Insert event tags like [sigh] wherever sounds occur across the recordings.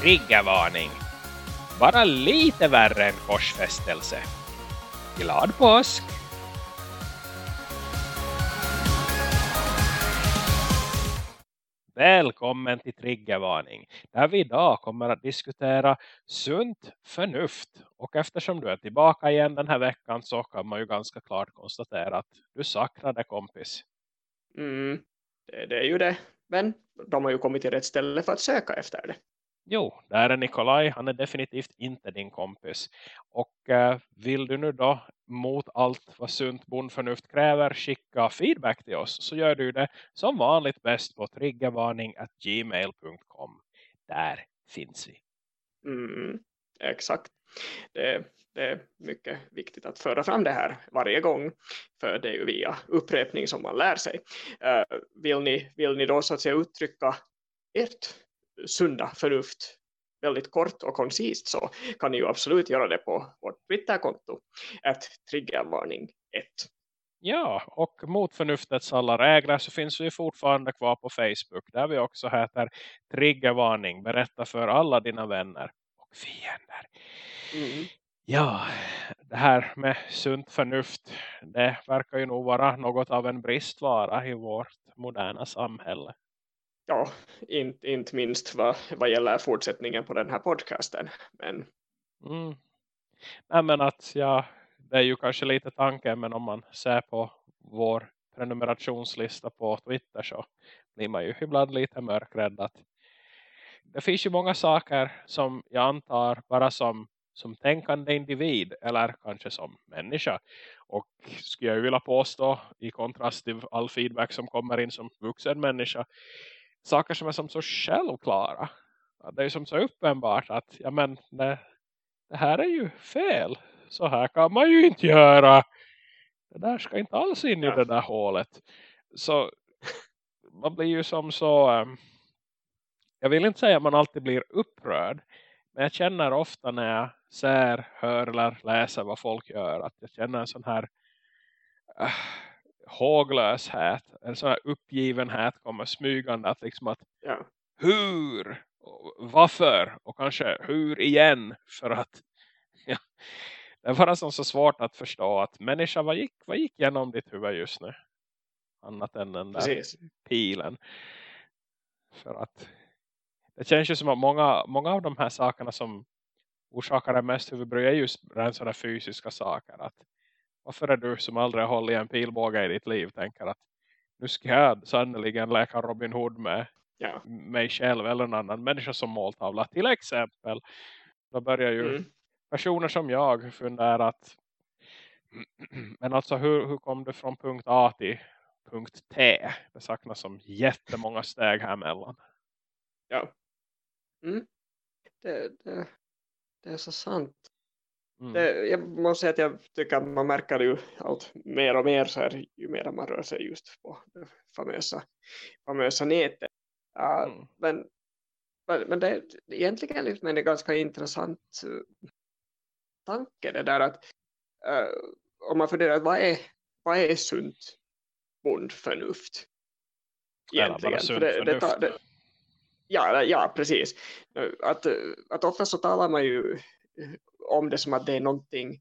Triggervarning! Bara lite värre än korsfästelse. Glad påsk! Välkommen till Triggervarning där vi idag kommer att diskutera sunt förnuft. Och eftersom du är tillbaka igen den här veckan så kan man ju ganska klart konstatera att du saknade kompis. Mm, det, det är ju det. Men de har ju kommit till rätt ställe för att söka efter det. Jo, där är Nikolaj. Han är definitivt inte din kompis. Och eh, vill du nu då mot allt vad sunt bondförnuft kräver skicka feedback till oss så gör du det som vanligt bäst på triggervarning.gmail.com. Där finns vi. Mm, exakt. Det, det, är mycket viktigt att föra fram det här varje gång. För det är ju via upprepning som man lär sig. Eh, vill, ni, vill ni då så att säga uttrycka ert sunda förnuft väldigt kort och koncist så kan ni ju absolut göra det på vårt Twitterkonto att triggervarning 1. Ja, och mot förnuftets alla regler så finns vi fortfarande kvar på Facebook där vi också heter triggervarning. Berätta för alla dina vänner och fiender. Mm. Ja, det här med sunt förnuft det verkar ju nog vara något av en bristvara i vårt moderna samhälle ja, inte, inte minst vad, vad gäller fortsättningen på den här podcasten. Men, mm. Nej, men att ja, det är ju kanske lite tanken men om man ser på vår prenumerationslista på Twitter så blir man ju ibland lite mörkrädd att det finns ju många saker som jag antar bara som, som tänkande individ eller kanske som människa och skulle jag vilja påstå i kontrast till all feedback som kommer in som vuxen människa saker som är som så självklara. Det är som så uppenbart att ja men det, det här är ju fel. Så här kan man ju inte göra. Det där ska inte alls in ja. i det där hålet. Så man blir ju som så... Um, jag vill inte säga att man alltid blir upprörd. Men jag känner ofta när jag ser, hör eller läser vad folk gör. Att jag känner en sån här... Håglöshet, en sån här uppgivenhet kommer smygande att liksom att ja. hur, varför och kanske hur igen för att ja, det är bara så svårt att förstå att människa, vad gick, vad gick genom ditt huvud just nu? Annat än den där Precis. pilen. För att det känns ju som att många, många av de här sakerna som orsakar det mest huvudbry är just rent sådana fysiska saker. Att varför är du som aldrig har hållit en pilbåge i ditt liv tänker att nu ska jag sannoliken läka Robin Hood med ja. mig själv eller en annan människa som måltavla till exempel. Då börjar ju mm. personer som jag fundera att [clears throat] men alltså hur, hur kom du från punkt A till punkt T? Det saknas som jättemånga steg här mellan. Ja. Mm. Det, det, det är så sant. Mm. Det, jag måste säga att jag tycker att man märker det ju allt mer och mer så här, ju mer man rör sig just på det famösa, famösa nätet. Uh, mm. men, men det är egentligen liksom en ganska intressant uh, tanke det där att uh, om man funderar vad är, vad är sunt bondförnuft egentligen? För det, det, tar, det, ja, ja, precis. Att, att ofta så talar man ju om det som att det är någonting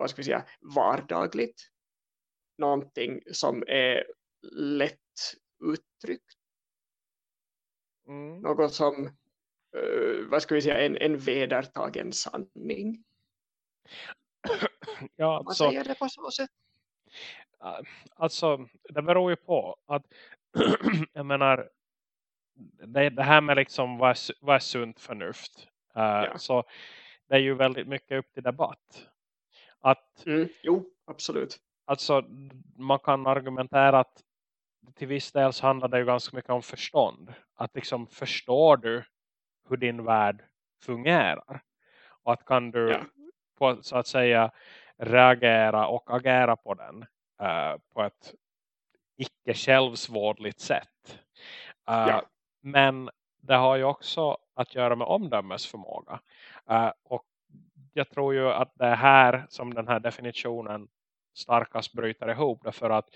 vad ska vi säga, vardagligt. Någonting som är lätt uttryckt. Mm. Något som, uh, vad ska vi säga, en, en vedertagen sanning. ja, Man alltså, säger det på så sätt. Alltså, det beror ju på att [clears throat] jag menar det, det här med liksom vad är, vad är sunt förnuft. Uh, ja. Så det är ju väldigt mycket upp till debatt. Att, mm, jo, absolut. Alltså, man kan argumentera att till viss del så handlar det ju ganska mycket om förstånd. Att liksom förstår du hur din värld fungerar. Och att kan du ja. på, så att säga reagera och agera på den uh, på ett icke självsvårdligt sätt. Uh, ja. Men det har ju också att göra med omdömesförmåga. Uh, och jag tror ju att det är här som den här definitionen starkast bryter ihop. Därför att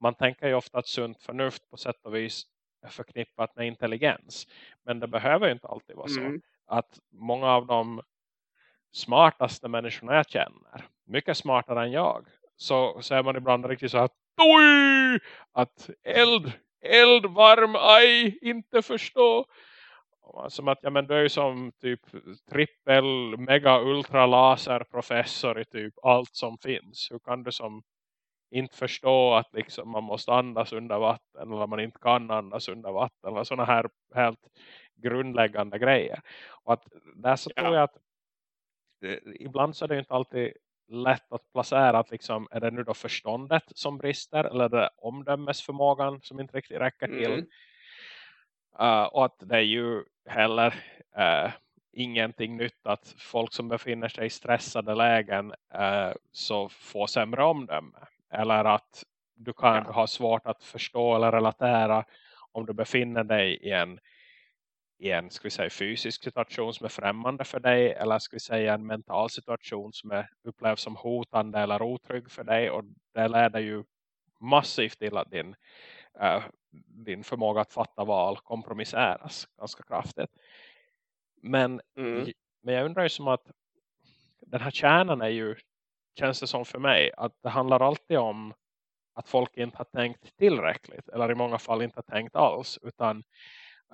man tänker ju ofta att sunt förnuft på sätt och vis är förknippat med intelligens. Men det behöver ju inte alltid vara så. Mm. att många av de smartaste människorna jag känner, mycket smartare än jag, så säger man ibland riktigt så här Oj! Att eld, eld, varm, aj, inte förstå. Som att, ja men du är ju som typ trippel, mega, ultra laser professor i typ allt som finns. Hur kan du som inte förstå att liksom man måste andas under vatten eller man inte kan andas under vatten eller sådana här helt grundläggande grejer. Och att där så ja. tror jag att ibland så är det inte alltid lätt att placera att liksom, är det nu då förståndet som brister eller är det omdömesförmågan som inte riktigt räcker till. Mm. Uh, och att det är ju heller uh, ingenting nytt att folk som befinner sig i stressade lägen uh, så får sämre omdöme. Eller att du kan ja. ha svårt att förstå eller relatera om du befinner dig i en i en ska vi säga, fysisk situation som är främmande för dig eller ska vi säga en mental situation som är upplevs som hotande eller otrygg för dig och det leder ju massivt till att din, äh, din förmåga att fatta val kompromisseras ganska kraftigt. Men, mm. men jag undrar ju som att den här kärnan är ju känns det som för mig att det handlar alltid om att folk inte har tänkt tillräckligt eller i många fall inte har tänkt alls utan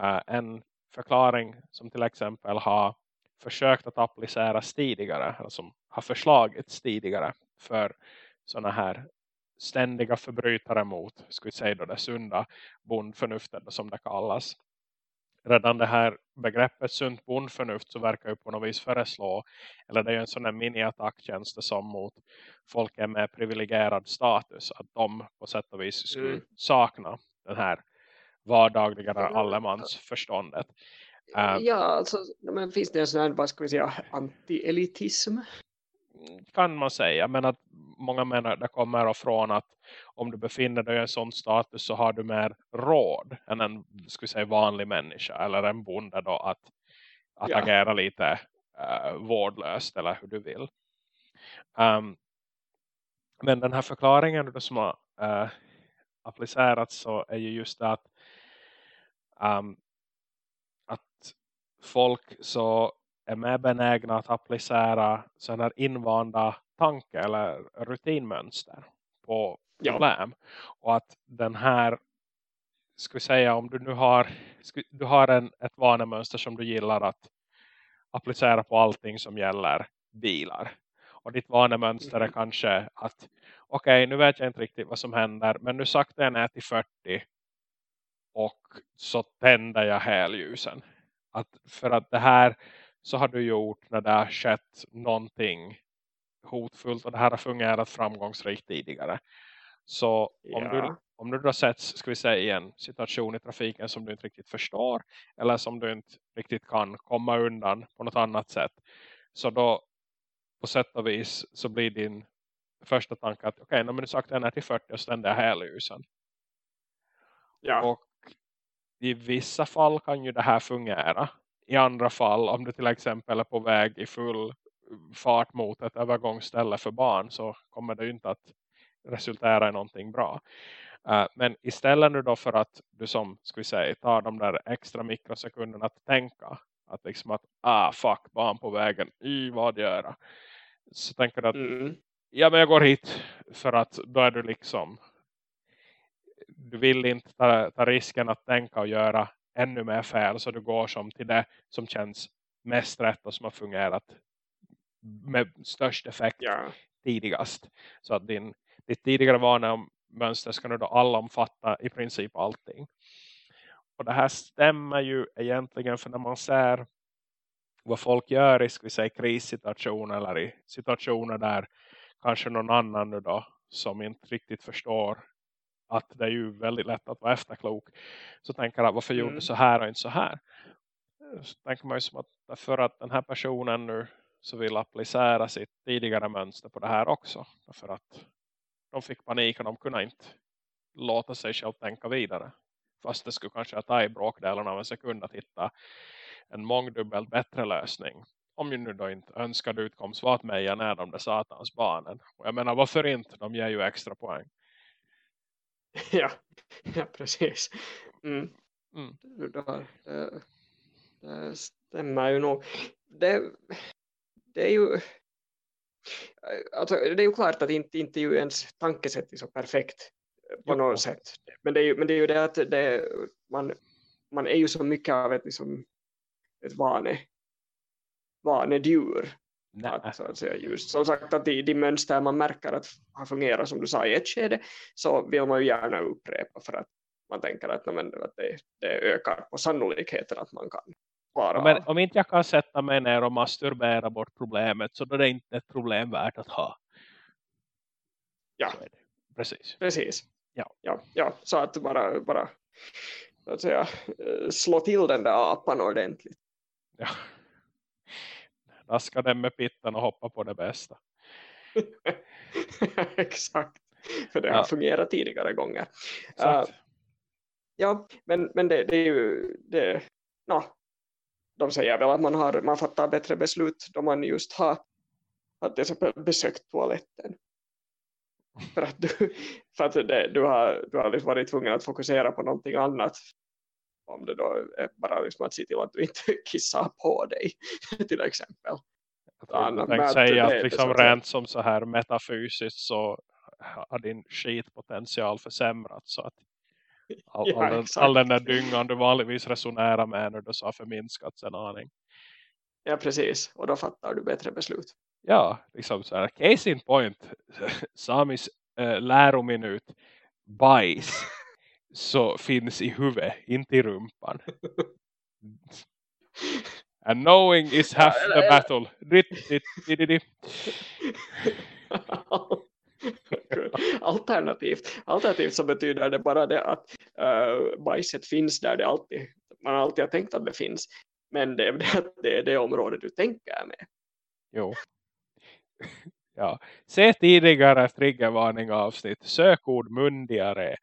uh, en förklaring som till exempel har försökt att appliceras tidigare eller som har förslagits tidigare för sådana här ständiga förbrytare mot skulle vi säga då det sunda bondförnuftet som det kallas. Redan det här begreppet sunt bondförnuft så verkar ju på något vis föreslå eller det är ju en sån här mini-attack känns som mot folk med privilegierad status att de på sätt och vis skulle mm. sakna den här vardagliga allemansförståndet. Uh, ja, alltså, men finns det en sån här, vad ska vi säga, anti-elitism? Kan man säga, men att många menar det kommer från att om du befinner dig i en sån status så har du mer råd än en ska säga, vanlig människa eller en bonde då att, att ja. agera lite uh, vårdlöst eller hur du vill. Um, men den här förklaringen som har uh, applicerats så är ju just det att um, att folk så är mer benägna att applicera sådana här invanda tanke eller rutinmönster på problem. Ja. Och att den här, ska säga om du nu har, du har en, ett vanemönster som du gillar att applicera på allting som gäller bilar. Och ditt vanemönster är kanske att okej, okay, nu vet jag inte riktigt vad som händer. Men nu sakta jag ner till 40 och så tänder jag helljusen. Att för att det här så har du gjort när det har skett någonting hotfullt och det här har fungerat framgångsrikt tidigare. Så ja. om, du, om du då sätts ska vi säga, i en situation i trafiken som du inte riktigt förstår eller som du inte riktigt kan komma undan på något annat sätt så då på sätt och vis så blir din första tanke att okej, okay, nu sagt den är till 40 och ständer jag helljusen. Ja. Och i vissa fall kan ju det här fungera. I andra fall, om du till exempel är på väg i full fart mot ett övergångsställe för barn så kommer det ju inte att resultera i någonting bra. Uh, men istället nu då för att du som ska vi säga tar de där extra mikrosekunderna att tänka att liksom att ah fuck barn på vägen i vad göra så tänker du att mm. ja men jag går hit för att då är du liksom du vill inte ta, ta risken att tänka och göra ännu mer fel så du går som till det som känns mest rätt och som har fungerat med störst effekt ja. tidigast. Så att din, ditt tidigare vanemönster ska nu då alla omfatta i princip allting. Och det här stämmer ju egentligen för när man ser vad folk gör i ska vi säga, krissituationer eller i situationer där kanske någon annan nu då som inte riktigt förstår att det är ju väldigt lätt att vara efterklok. Så tänker jag, varför mm. gjorde så här och inte så här? Så tänker man ju som att för att den här personen nu så vill applicera sitt tidigare mönster på det här också. För att de fick panik och de kunde inte låta sig själv tänka vidare. Fast det skulle kanske ta i bråkdelen av en sekund att hitta en mångdubbelt bättre lösning. Om ju nu då inte önskad utkomst var att meja ner de där satans barnen. Och jag menar varför inte? De ger ju extra poäng. [laughs] ja, [laughs] ja precis. Mm. Mm. Det, det, stämmer ju nog. Det, det är ju alltså, det är ju klart att inte, inte ju ens tankesätt är så perfekt på något sätt. Men det är ju, men det, är ju det att det, man, man är ju så mycket av ett, liksom, ett vane, vanedjur. Att, så att säga, just, som sagt att de, de mönster man märker att har fungerat som du sa i ett skede så vill man ju gärna upprepa för att man tänker att, men, att det, det ökar på sannolikheten att man kan klara Men om inte jag kan sätta mig ner och masturbera bort problemet så då är det inte ett problem värt att ha. Ja, precis. precis. Ja. Ja, ja, så att bara, bara att säga, eh, slå till den där apan ordentligt. Ja. Raska den med pitten och hoppa på det bästa. [laughs] Exakt. För det ja. har fungerat tidigare gånger. Uh, ja, men, men det, det är ju det, no, de säger väl att man, har, man fattar bättre beslut då man just har, har till exempel besökt toaletten. [laughs] För att du, för att det, du har, du har liksom varit tvungen att fokusera på någonting annat. Om det då är bara liksom att se till att du inte [laughs] kissar på dig [laughs] till exempel. Jag tänkte säga att liksom rent som så här metafysiskt så har din skitpotential försämrats så att all, [laughs] ja, all, den, all den där dyngan du vanligtvis resonerar med när du har förminskats en aning. Ja, precis. Och då fattar du bättre beslut. Ja, liksom så här. Case in point. [laughs] Samis äh, lärominut. Bajs. [laughs] så finns i huvudet, inte i rumpan. And knowing is half the battle. [laughs] Alternativt, alternativt så betyder det bara det att uh, bajset finns där det alltid, man alltid har tänkt att det finns. Men det är det, [laughs] det, är det område du tänker med. Jo. [laughs] Ja. Se tidigare triggervarning avsnitt. Sökord mundigare.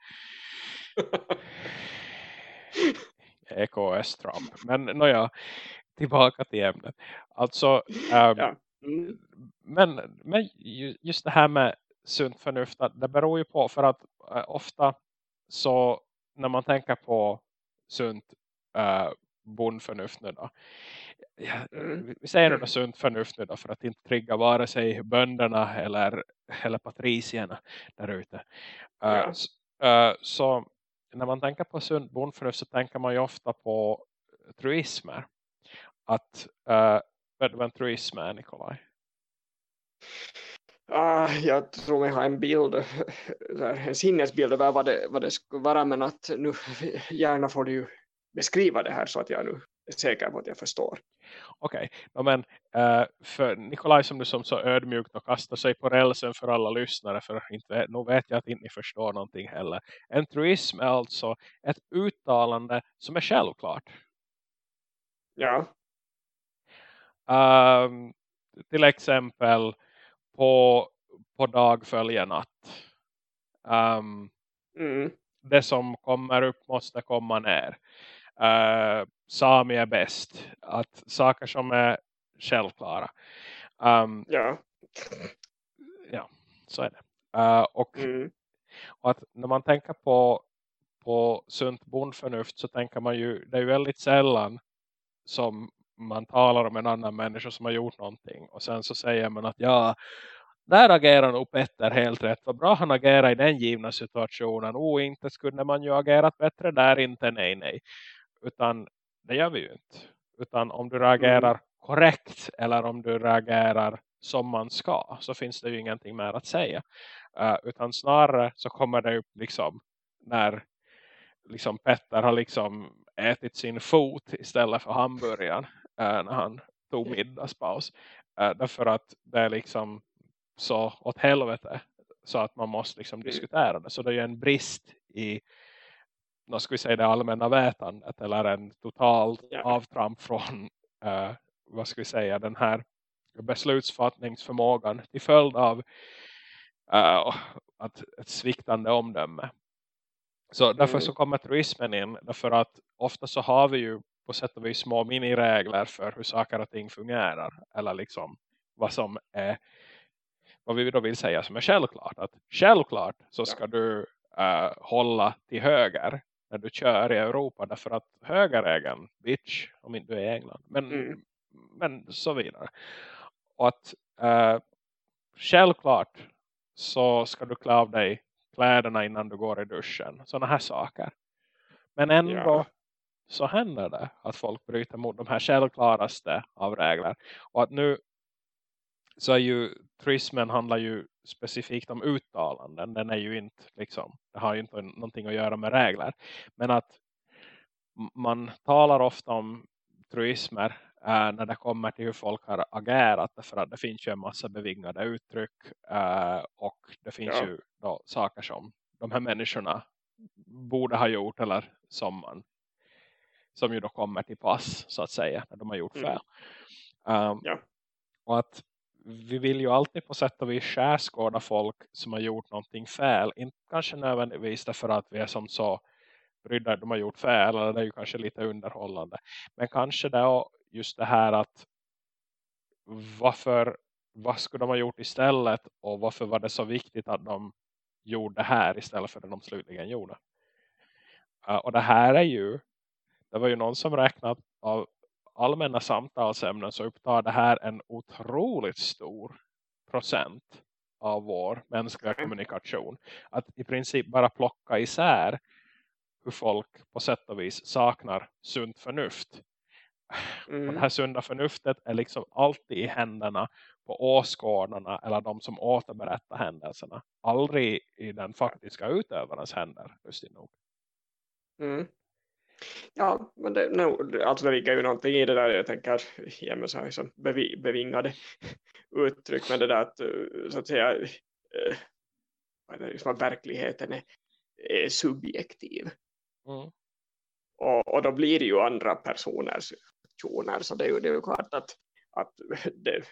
EKS Trump. Men nåja, tillbaka till ämnet. Alltså, um, ja. mm. men, men just det här med sunt förnuft, det beror ju på för att uh, ofta så när man tänker på sunt uh, bondförnuft nu då. Ja, mm. Vi säger nu sunt förnuft nu då för att inte trigga vare sig bönderna eller, eller patricierna där ute. Uh, ja. så, uh, så när man tänker på sunt bondförnuft så tänker man ju ofta på truismer. Att, uh, vad en truism är Nikolaj? Ah, jag tror jag har en bild, en sinnesbild över vad det, vad det skulle vara men att nu gärna får du ju beskriva det här så att jag nu är säker på att jag förstår. Okej, okay. men uh, för Nikolaj som du som så ödmjukt och kastar sig på rälsen för alla lyssnare för inte, nu vet jag att inte ni förstår någonting heller. En truism är alltså ett uttalande som är självklart. Ja. Um, till exempel på, på dag följer natt. Um, mm. Det som kommer upp måste komma ner. Uh, Sami är bäst. Att saker som är självklara. Um, ja. Ja, så är det. Uh, och, mm. och att när man tänker på, på sunt bondförnuft så tänker man ju, det är ju väldigt sällan som man talar om en annan människa som har gjort någonting. Och sen så säger man att ja, där agerar nog Petter helt rätt. Vad bra han agerar i den givna situationen. Oh, inte skulle man ju agerat bättre där, inte nej, nej. Utan det gör vi ju inte. Utan om du reagerar mm. korrekt eller om du reagerar som man ska så finns det ju ingenting mer att säga. Uh, utan snarare så kommer det upp liksom när liksom Petter har liksom ätit sin fot istället för hamburgaren när han tog middagspaus. Uh, därför att det är liksom så åt helvete så att man måste liksom mm. diskutera det. Så det är ju en brist i vad ska vi säga, det allmänna vätandet eller en total avtramp från uh, vad ska vi säga, den här beslutsfattningsförmågan till följd av uh, att ett sviktande omdöme. Så därför mm. så kommer turismen in. Därför att ofta så har vi ju på sätt och vis små miniregler för hur saker och ting fungerar. Eller liksom vad som är vad vi då vill säga som är självklart. Att självklart så ska du uh, hålla till höger när du kör i Europa därför att högerregeln, bitch, om inte du är i England. Men, mm. men så vidare. Och att äh, självklart så ska du klä av dig kläderna innan du går i duschen. Sådana här saker. Men ändå ja. Så händer det att folk bryter mot de här självklaraste av regler. Och att nu så är ju turismen handlar ju specifikt om uttalanden. Den är ju inte liksom, det har ju inte någonting att göra med regler. Men att man talar ofta om truismer äh, när det kommer till hur folk har agerat. För att det finns ju en massa bevingade uttryck äh, och det finns ja. ju då saker som de här människorna borde ha gjort eller som man som ju då kommer till pass så att säga när de har gjort mm. fel. Mm. Um, ja. Och att vi vill ju alltid på sätt och vis skärskåda folk som har gjort någonting fel. Inte kanske nödvändigtvis därför att vi är som så brydda de har gjort fel. Eller det är ju kanske lite underhållande. Men kanske det just det här att varför, vad skulle de ha gjort istället? Och varför var det så viktigt att de gjorde det här istället för det de slutligen gjorde? Uh, och det här är ju det var ju någon som räknat av allmänna samtalsämnen så upptar det här en otroligt stor procent av vår mänskliga mm. kommunikation. Att i princip bara plocka isär hur folk på sätt och vis saknar sunt förnuft. Mm. Och det här sunda förnuftet är liksom alltid i händerna på åskådarna eller de som återberättar händelserna. Aldrig i den faktiska utövarens händer, lustigt nog. Mm. Ja, men det, no, alltså det ligger ju någonting i det där. Jag tänker igen med så här som bevi, bevingade uttryck. Men det där att så att säga äh, liksom att verkligheten är, är subjektiv. Mm. Och, och då blir det ju andra personers aktioner. Så det är ju, det är ju klart att, att [laughs] det,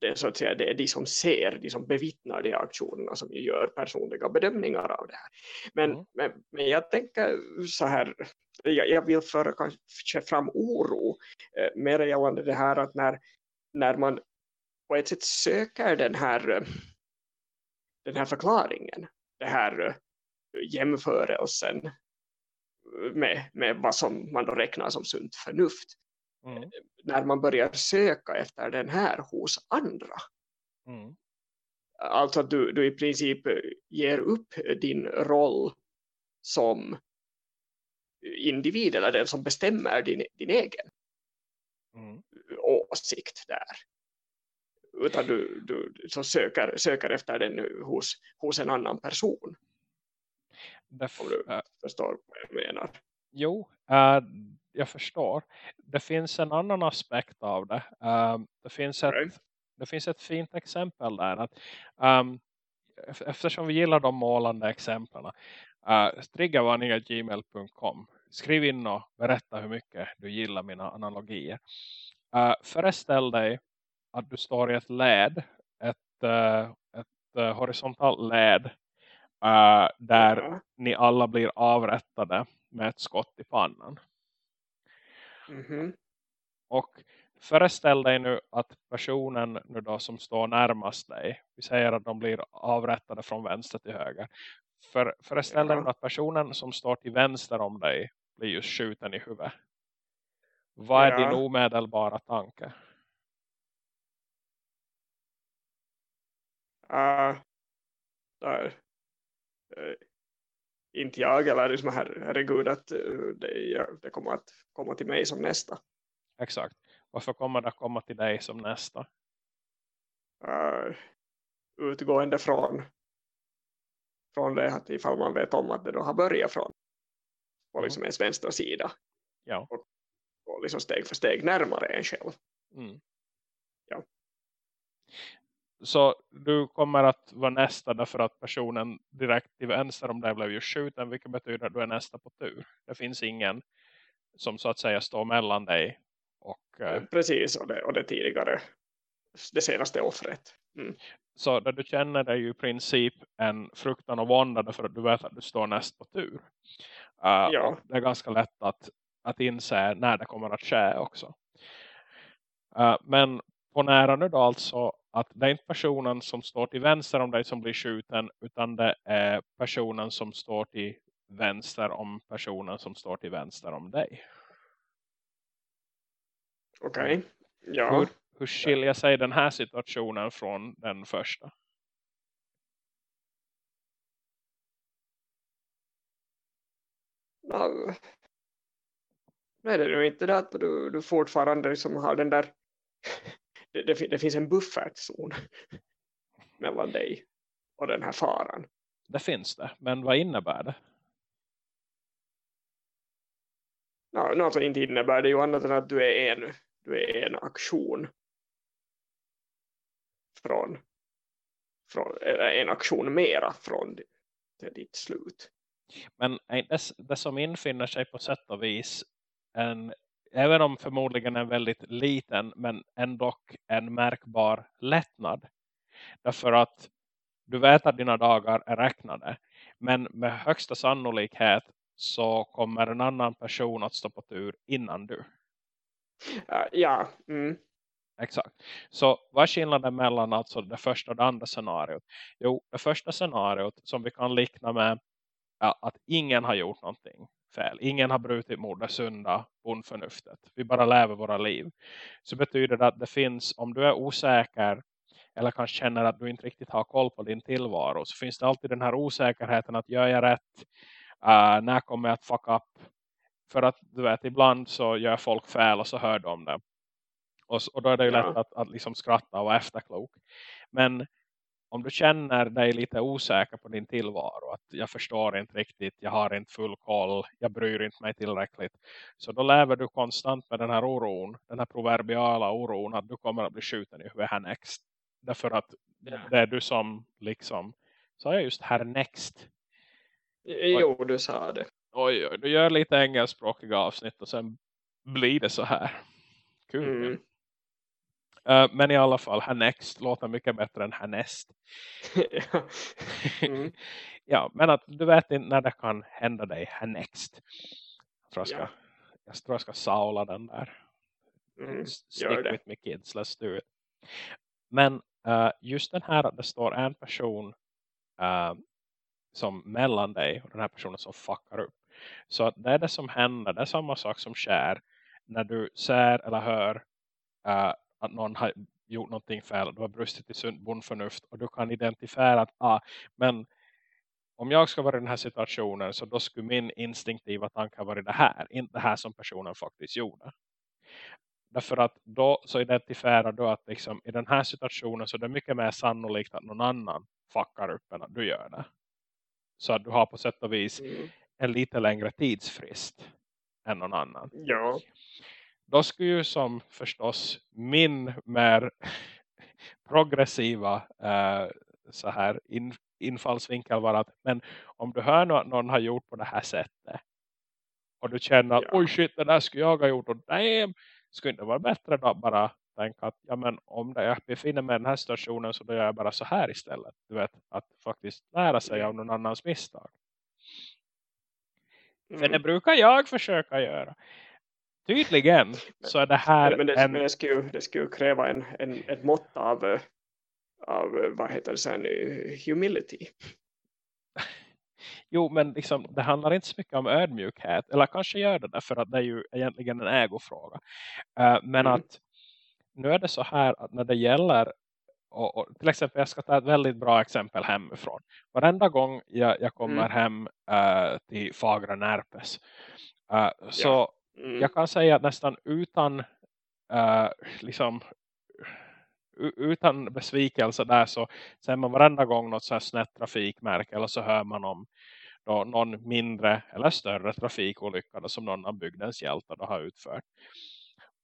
det, så att säga, det är de som ser, de som bevittnar de aktionerna som gör personliga bedömningar av det här. Men, mm. men, men jag tänker så här, jag, jag vill föra kanske fram oro eh, mer gällande det här att när, när man på ett sätt söker den här, eh, den här förklaringen, det här eh, jämförelsen med, med vad som man då räknar som sunt förnuft mm. när man börjar söka efter den här hos andra. Mm. Alltså att du, du i princip ger upp din roll som individ eller den som bestämmer din, din egen mm. åsikt där. Utan du, du så söker, söker efter den hos, hos en annan person. Därför, Om du äh, förstår vad jag menar. Jo, äh, jag förstår. Det finns en annan aspekt av det. Um, det, finns ett, right. det finns ett fint exempel där. Att, um, eftersom vi gillar de målande exemplen. Uh, triggervarningar.gmail.com Skriv in och berätta hur mycket du gillar mina analogier. Uh, föreställ dig att du står i ett led. Ett, uh, ett uh, horisontellt led. Uh, där mm. ni alla blir avrättade med ett skott i pannan. Mm -hmm. Och föreställ dig nu att personen nu då som står närmast dig, vi säger att de blir avrättade från vänster till höger. För, föreställ dig att personen som står till vänster om dig blir just skjuten i huvudet. Vad är ja. din omedelbara tanke? Uh, där. Inte jag eller liksom her, herregud att uh, det, det kommer att komma till mig som nästa. Exakt. Varför kommer det att komma till dig som nästa? Uh, utgående från från det att ifall man vet om att det då har börjat från på mm. liksom ens vänstra sida ja. och, och liksom steg för steg närmare en själv. Mm. Så du kommer att vara nästa därför att personen direkt till vänster om dig blev ju skjuten vilket betyder att du är nästa på tur. Det finns ingen som så att säga står mellan dig och... Eh, Precis, och det, och det tidigare det senaste offret. Mm. Så där du känner dig ju i princip en fruktan och vånda därför att du vet att du står näst på tur. Uh, ja. Det är ganska lätt att, att inse när det kommer att ske också. Uh, men på nära nu då alltså att det är inte personen som står till vänster om dig som blir skjuten utan det är personen som står till vänster om personen som står till vänster om dig. Okej, okay. ja. Hur, hur skiljer sig den här situationen från den första? No. Nej, det är nog inte det att du, du fortfarande liksom har den där det, det, det finns en buffertzon [laughs] mellan dig och den här faran. Det finns det, men vad innebär det? No, alltså inte innebär det ju annat än att du är en, du är en aktion från, från en aktion mera från till ditt slut. Men det, det som infinner sig på sätt och vis en, även om förmodligen en väldigt liten men ändå en märkbar lättnad. Därför att du vet att dina dagar är räknade. Men med högsta sannolikhet så kommer en annan person att stå på tur innan du. Uh, ja. Mm. Exakt. Så vad är skillnaden mellan alltså det första och det andra scenariot? Jo, det första scenariot som vi kan likna med ja, att ingen har gjort någonting fel. Ingen har brutit mot det sunda bondförnuftet. Vi bara lever våra liv. Så betyder det att det finns, om du är osäker eller kanske känner att du inte riktigt har koll på din tillvaro så finns det alltid den här osäkerheten att gör jag rätt? Uh, när kommer jag att fuck up? För att du vet, ibland så gör folk fel och så hör de det. Och, och då är det ju lätt att, att liksom skratta och vara efterklok. Men om du känner dig lite osäker på din tillvaro, att jag förstår inte riktigt, jag har inte full koll, jag bryr inte mig tillräckligt. Så då lever du konstant med den här oron, den här proverbiala oron att du kommer att bli skjuten i huvudet härnäxt. Därför att yeah. det är du som liksom, sa jag just härnäxt? Jo, du sa det. Oj, oj, du gör lite engelskspråkiga avsnitt och sen blir det så här. Kul. Mm. Uh, men i alla fall, härnäxt låter mycket bättre än härnäst. [laughs] Mm. [laughs] ja, men att du vet inte när det kan hända dig härnäxt. Jag tror jag ska, ja. jag, tror jag ska saula den där. Mm, Stick with me kids, let's do it. Men uh, just den här att det står en person uh, som mellan dig och den här personen som fuckar upp. Så att det är det som händer, det är samma sak som sker när du ser eller hör uh, att någon har gjort någonting fel. Du har brustit i sunt bondförnuft och du kan identifiera att ah, men om jag ska vara i den här situationen så då skulle min instinktiva tanke vara det här. Inte det här som personen faktiskt gjorde. Därför att då så identifierar du att liksom, i den här situationen så är det mycket mer sannolikt att någon annan fuckar upp än att du gör det. Så att du har på sätt och vis mm. en lite längre tidsfrist än någon annan. Ja då skulle ju som förstås min mer progressiva uh, så här in, infallsvinkel vara att men om du hör att någon har gjort på det här sättet och du känner att ja. oj shit det där skulle jag ha gjort och damn skulle inte vara bättre då bara tänka att ja men om det jag befinner mig i den här situationen så då gör jag bara så här istället. Du vet att faktiskt lära sig av någon annans misstag. Mm. För det brukar jag försöka göra tydligen så är det här men det, en... men det, skulle, det skulle kräva en, en, ett mått av, av vad heter det sen, humility. [laughs] Jo, men liksom, det handlar inte så mycket om ödmjukhet. Eller kanske gör det därför att det är ju egentligen en ägofråga. Uh, men mm. att nu är det så här att när det gäller och, och, till exempel jag ska ta ett väldigt bra exempel hemifrån. Varenda gång jag, jag kommer mm. hem uh, till Fagra Närpes uh, så ja. Mm. Jag kan säga att nästan utan uh, liksom utan besvikelse där så ser man varenda gång något så här snett trafikmärke eller så hör man om då någon mindre eller större trafikolycka som någon av bygdens hjältar då har utfört.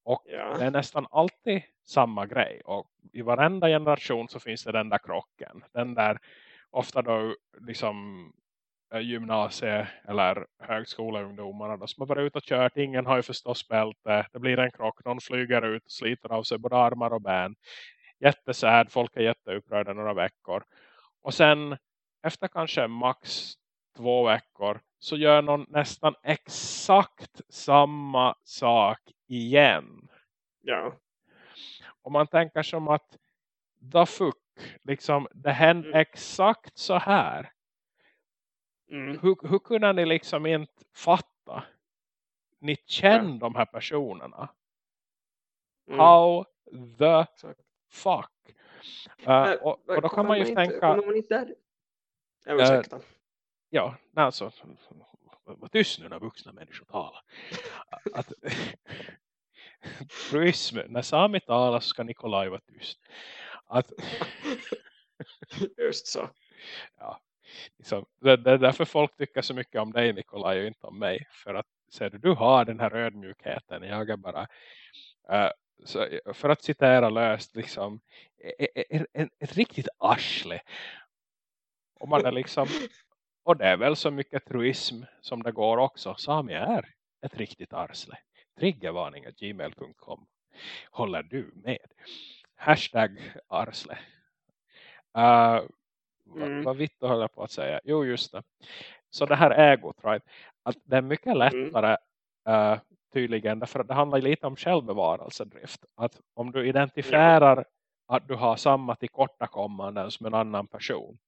Och ja. det är nästan alltid samma grej. Och i varenda generation så finns det den där krocken. Den där ofta då liksom gymnasie- eller högskoleungdomarna då, som har varit ute och kört. Ingen har ju förstås bälte. Det blir en krock. Någon flyger ut och sliter av sig både armar och ben. Jättesärd. Folk är jätteupprörda några veckor. Och sen efter kanske max två veckor så gör någon nästan exakt samma sak igen. Ja. Och man tänker som att the fuck, liksom, det händer mm. exakt så här Mm. Hur, hur kunde ni liksom inte fatta? Ni känner ja. de här personerna. Mm. How the Exakt. fuck? Uh, och, och, då kan man ju tänka... Inte, man inte där? Jag. Uh, ja, alltså var tyst nu när vuxna människor talar. Att, [laughs] truism, när Sami talar så ska Nikolaj vara tyst. Att, [laughs] Just så. Ja, liksom, det, det är därför folk tycker så mycket om dig Nikolaj och inte om mig. För att ser du, du har den här ödmjukheten. Jag är bara... Uh, så för att citera löst liksom e, e, ett riktigt arsle. Och man är liksom och det är väl så mycket truism som det går också. Sami är ett riktigt arsle. Triggervarningar gmail.com Håller du med? Hashtag arsle. Uh, mm. Vad vitt håller jag på att säga? Jo just det. Så det här ägot, right? Att det är mycket mm. lättare mm. uh, tydligen. Därför att det handlar lite om självbevarelsedrift. Att om du identifierar att du har samma tillkortakommanden som en annan person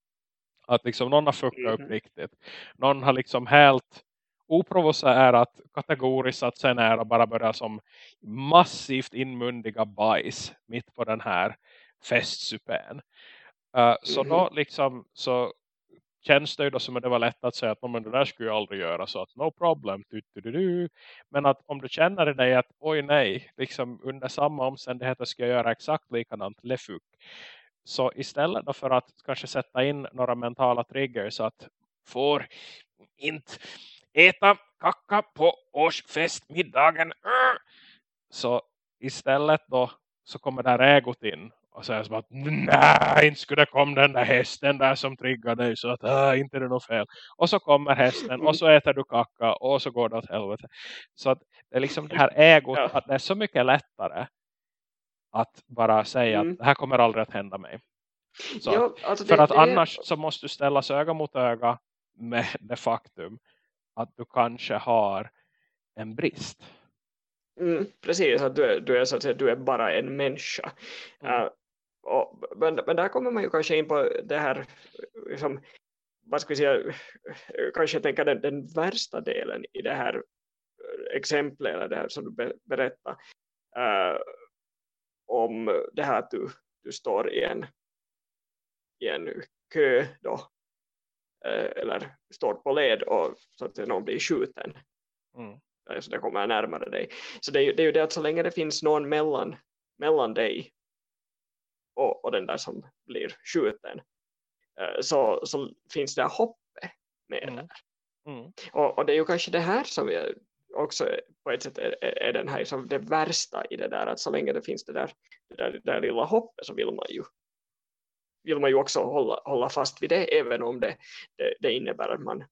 att liksom någon har fuckat mm. upp riktigt. Någon har liksom helt oprovocerat kategoriskt att sen är och bara börjar som massivt inmundiga bajs mitt på den här festsupén. Uh, mm. Så då mhm. liksom så känns det ju då som att det var lätt att säga att men det där skulle jag aldrig göra så att no problem. Du, du, du, Men att om du känner i dig att oj nej, liksom under samma omständigheter ska jag göra exakt likadant lefuk. Så istället då för att kanske sätta in några mentala triggers att får inte äta kacka på årsfestmiddagen. Så istället då så kommer det här ägot in och säger som att nej, inte skulle komma den där hästen där som triggar dig så att äh, inte är det något fel. Och så kommer hästen och så äter du kacka och så går det åt helvete. Så att det är liksom det här ägot att det är så mycket lättare att bara säga mm. att det här kommer aldrig att hända mig. Så, ja, alltså för det, att det... annars så måste du ställas öga mot öga med det faktum att du kanske har en brist. Mm, precis, att du är, du, är, så att säga, du är bara en människa. Mm. Uh, och, men, men där kommer man ju kanske in på det här liksom, vad ska vi säga, kanske tänker den, den värsta delen i det här exemplet eller det här som du berättar uh, om det här att du, du står i en, i en kö då uh, eller står på led och så att någon blir skjuten mm. så det kommer närmare dig så det är, det är ju det att så länge det finns någon mellan, mellan dig och, och den där som blir skjuten uh, så, så finns det hoppet med mm. det mm. och, och det är ju kanske det här som jag också på ett sätt är, är den här liksom det värsta i det där att så länge det finns det där, det där, det där lilla hoppet så vill man ju vill man ju också hålla, hålla fast vid det även om det, det, det innebär att man,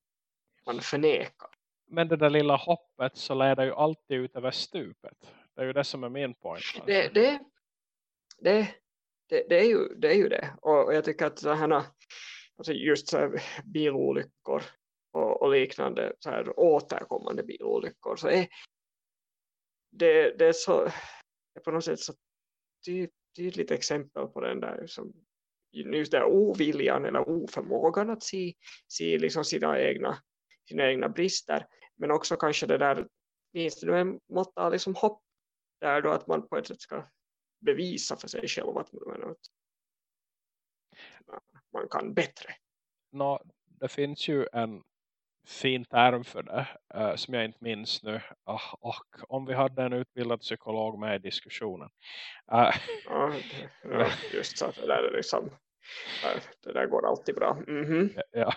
man förnekar. Men det där lilla hoppet så leder ju alltid ut över stupet. Det är ju det som är min point. Alltså. Det, det, det, det, det, är ju, det är ju det. Och, och jag tycker att så här, alltså just så här bilolyckor och, och, liknande så här återkommande bilolyckor så är det, det är så är på något sätt så ty, tydligt exempel på den där som just där oviljan eller oförmågan att se, se liksom sina, egna, sina egna brister men också kanske det där finns det en mått av liksom hopp där då att man på ett sätt ska bevisa för sig själv att man, man kan bättre. No, det finns ju en fin term för det uh, som jag inte minns nu. Uh, och om vi hade en utbildad psykolog med i diskussionen. Uh, ja, ja, [laughs] just så. Det där, liksom, det där går alltid bra. Mm -hmm. ja.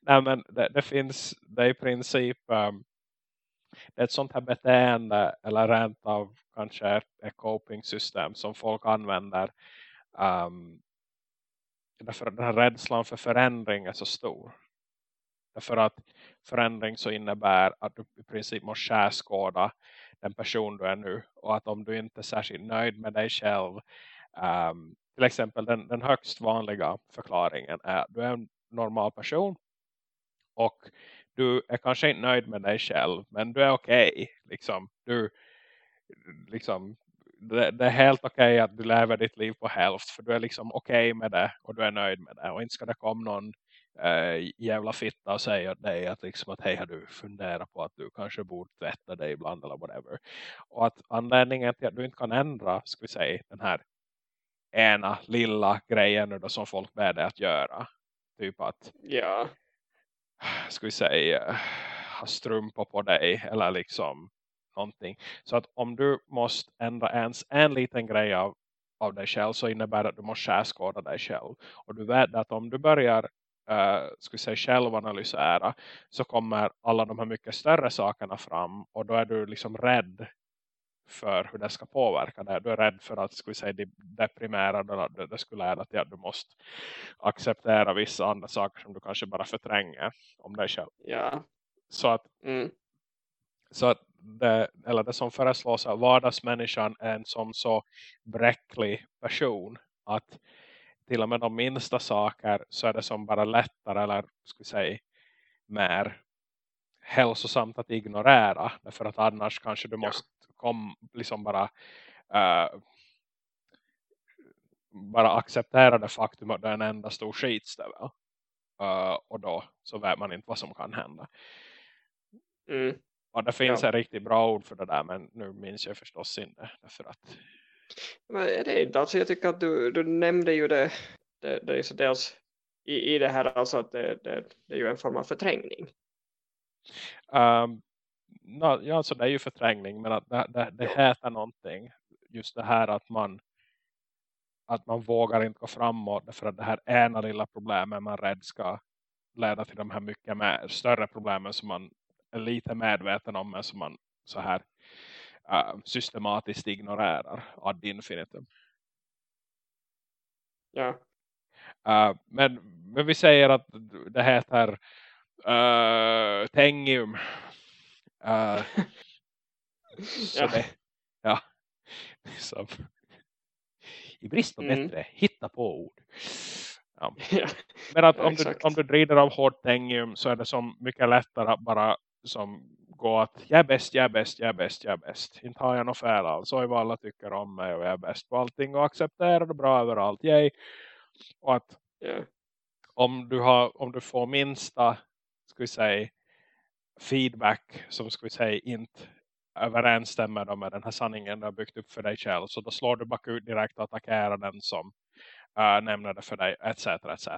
Nej, men det, det, finns det i princip um, det ett sånt här beteende eller rent av kanske ett, coping-system som folk använder um, därför att den här rädslan för förändring är så stor. Därför att förändring så innebär att du i princip måste skärskåda den person du är nu. Och att om du inte är särskilt nöjd med dig själv. Um, till exempel den, den högst vanliga förklaringen är att du är en normal person. Och du är kanske inte nöjd med dig själv. Men du är okej. Okay, liksom, du, liksom, det, det, är helt okej okay att du lever ditt liv på hälft. För du är liksom okej okay med det. Och du är nöjd med det. Och inte ska det komma någon äh, jävla fitta och säga åt dig att liksom att hej har du funderat på att du kanske borde tvätta dig ibland eller whatever. Och att anledningen till att du inte kan ändra ska vi säga den här ena lilla grejen då som folk ber dig att göra. Typ att ja ska vi säga ha strumpor på dig eller liksom någonting. Så att om du måste ändra ens en liten grej av, av dig själv så innebär det att du måste skärskåda dig själv. Och du vet att om du börjar uh, ska säga självanalysera så kommer alla de här mycket större sakerna fram och då är du liksom rädd för hur det ska påverka dig. Du är rädd för att vi säga, deprimera det, det skulle leda till att du måste acceptera vissa andra saker som du kanske bara förtränger om dig själv. Ja. Så att, mm. så att det, eller det som föreslås av vardagsmänniskan är en som så bräcklig person att till och med de minsta saker så är det som bara lättare eller ska vi säga mer hälsosamt att ignorera därför att annars kanske du måste kom, liksom bara uh, bara acceptera det faktum att det är en enda stor skitstövel uh, och då så vet man inte vad som kan hända mm. och det finns ja. en riktigt bra ord för det där men nu minns jag förstås inte därför att men är det inte, alltså jag tycker att du, du nämnde ju det, det, det är så dels i, i det här alltså att det, det, det är ju en form av förträngning. Um, ja, alltså det är ju förträngning men att det, det, det heter någonting. Just det här att man att man vågar inte gå framåt för att det här ena lilla problemet man rädd ska leda till de här mycket mer, större problemen som man är lite medveten om men som man så här uh, systematiskt ignorerar ad infinitum. Ja. Uh, men, men vi säger att det heter uh, Tengium. Uh, så ja. Det, ja. Som, I brist på mm. bättre, hitta på ord. Ja. Ja. Men att om, du, om du driver av hårt tengium så är det som mycket lättare att bara som gå att jag är bäst, jag är bäst, jag är bäst, jag är bäst. Inte har jag något fel alls. Så är vad alla tycker om mig och jag är bäst på allting och accepterar det bra överallt. Yay. Och att yeah. om, du har, om du får minsta ska vi säga, feedback som ska vi säga inte överensstämmer med den här sanningen du har byggt upp för dig själv. Så då slår du bakut direkt och attackerar den som uh, nämner det för dig, etc. etc.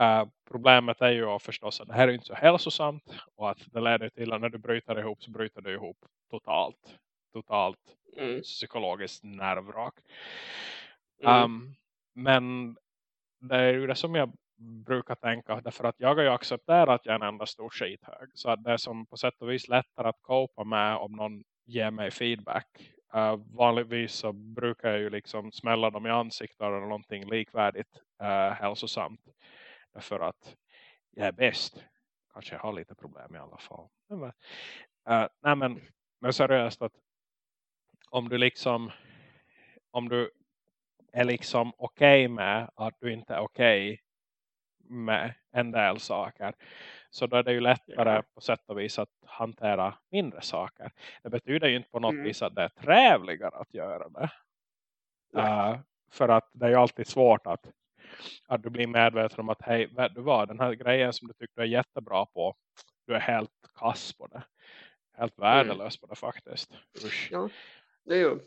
Uh, problemet är ju förstås att det här är inte så hälsosamt och att det leder till att när du bryter ihop så bryter du ihop totalt. Totalt mm. psykologiskt nervrak. Mm. Um, men det är ju det som jag brukar tänka därför att jag har ju accepterat att jag är en enda stor skithög. Så att det är som på sätt och vis lättare att kopa med om någon ger mig feedback. Uh, vanligtvis så brukar jag ju liksom smälla dem i ansiktet eller någonting likvärdigt uh, hälsosamt. Därför att jag är bäst. Kanske jag har lite problem i alla fall. Men, uh, nej men, men seriöst att om du liksom om du är liksom okej okay med att du inte är okej okay med en del saker. Så då är det ju lättare på sätt och vis att hantera mindre saker. Det betyder ju inte på något mm. vis att det är trevligare att göra det. Uh, för att det är ju alltid svårt att att du blir medveten om att hej, vet du vad, den här grejen som du tycker du är jättebra på, du är helt kass på det. Helt mm. värdelös på det faktiskt. Usch. Ja, det är ju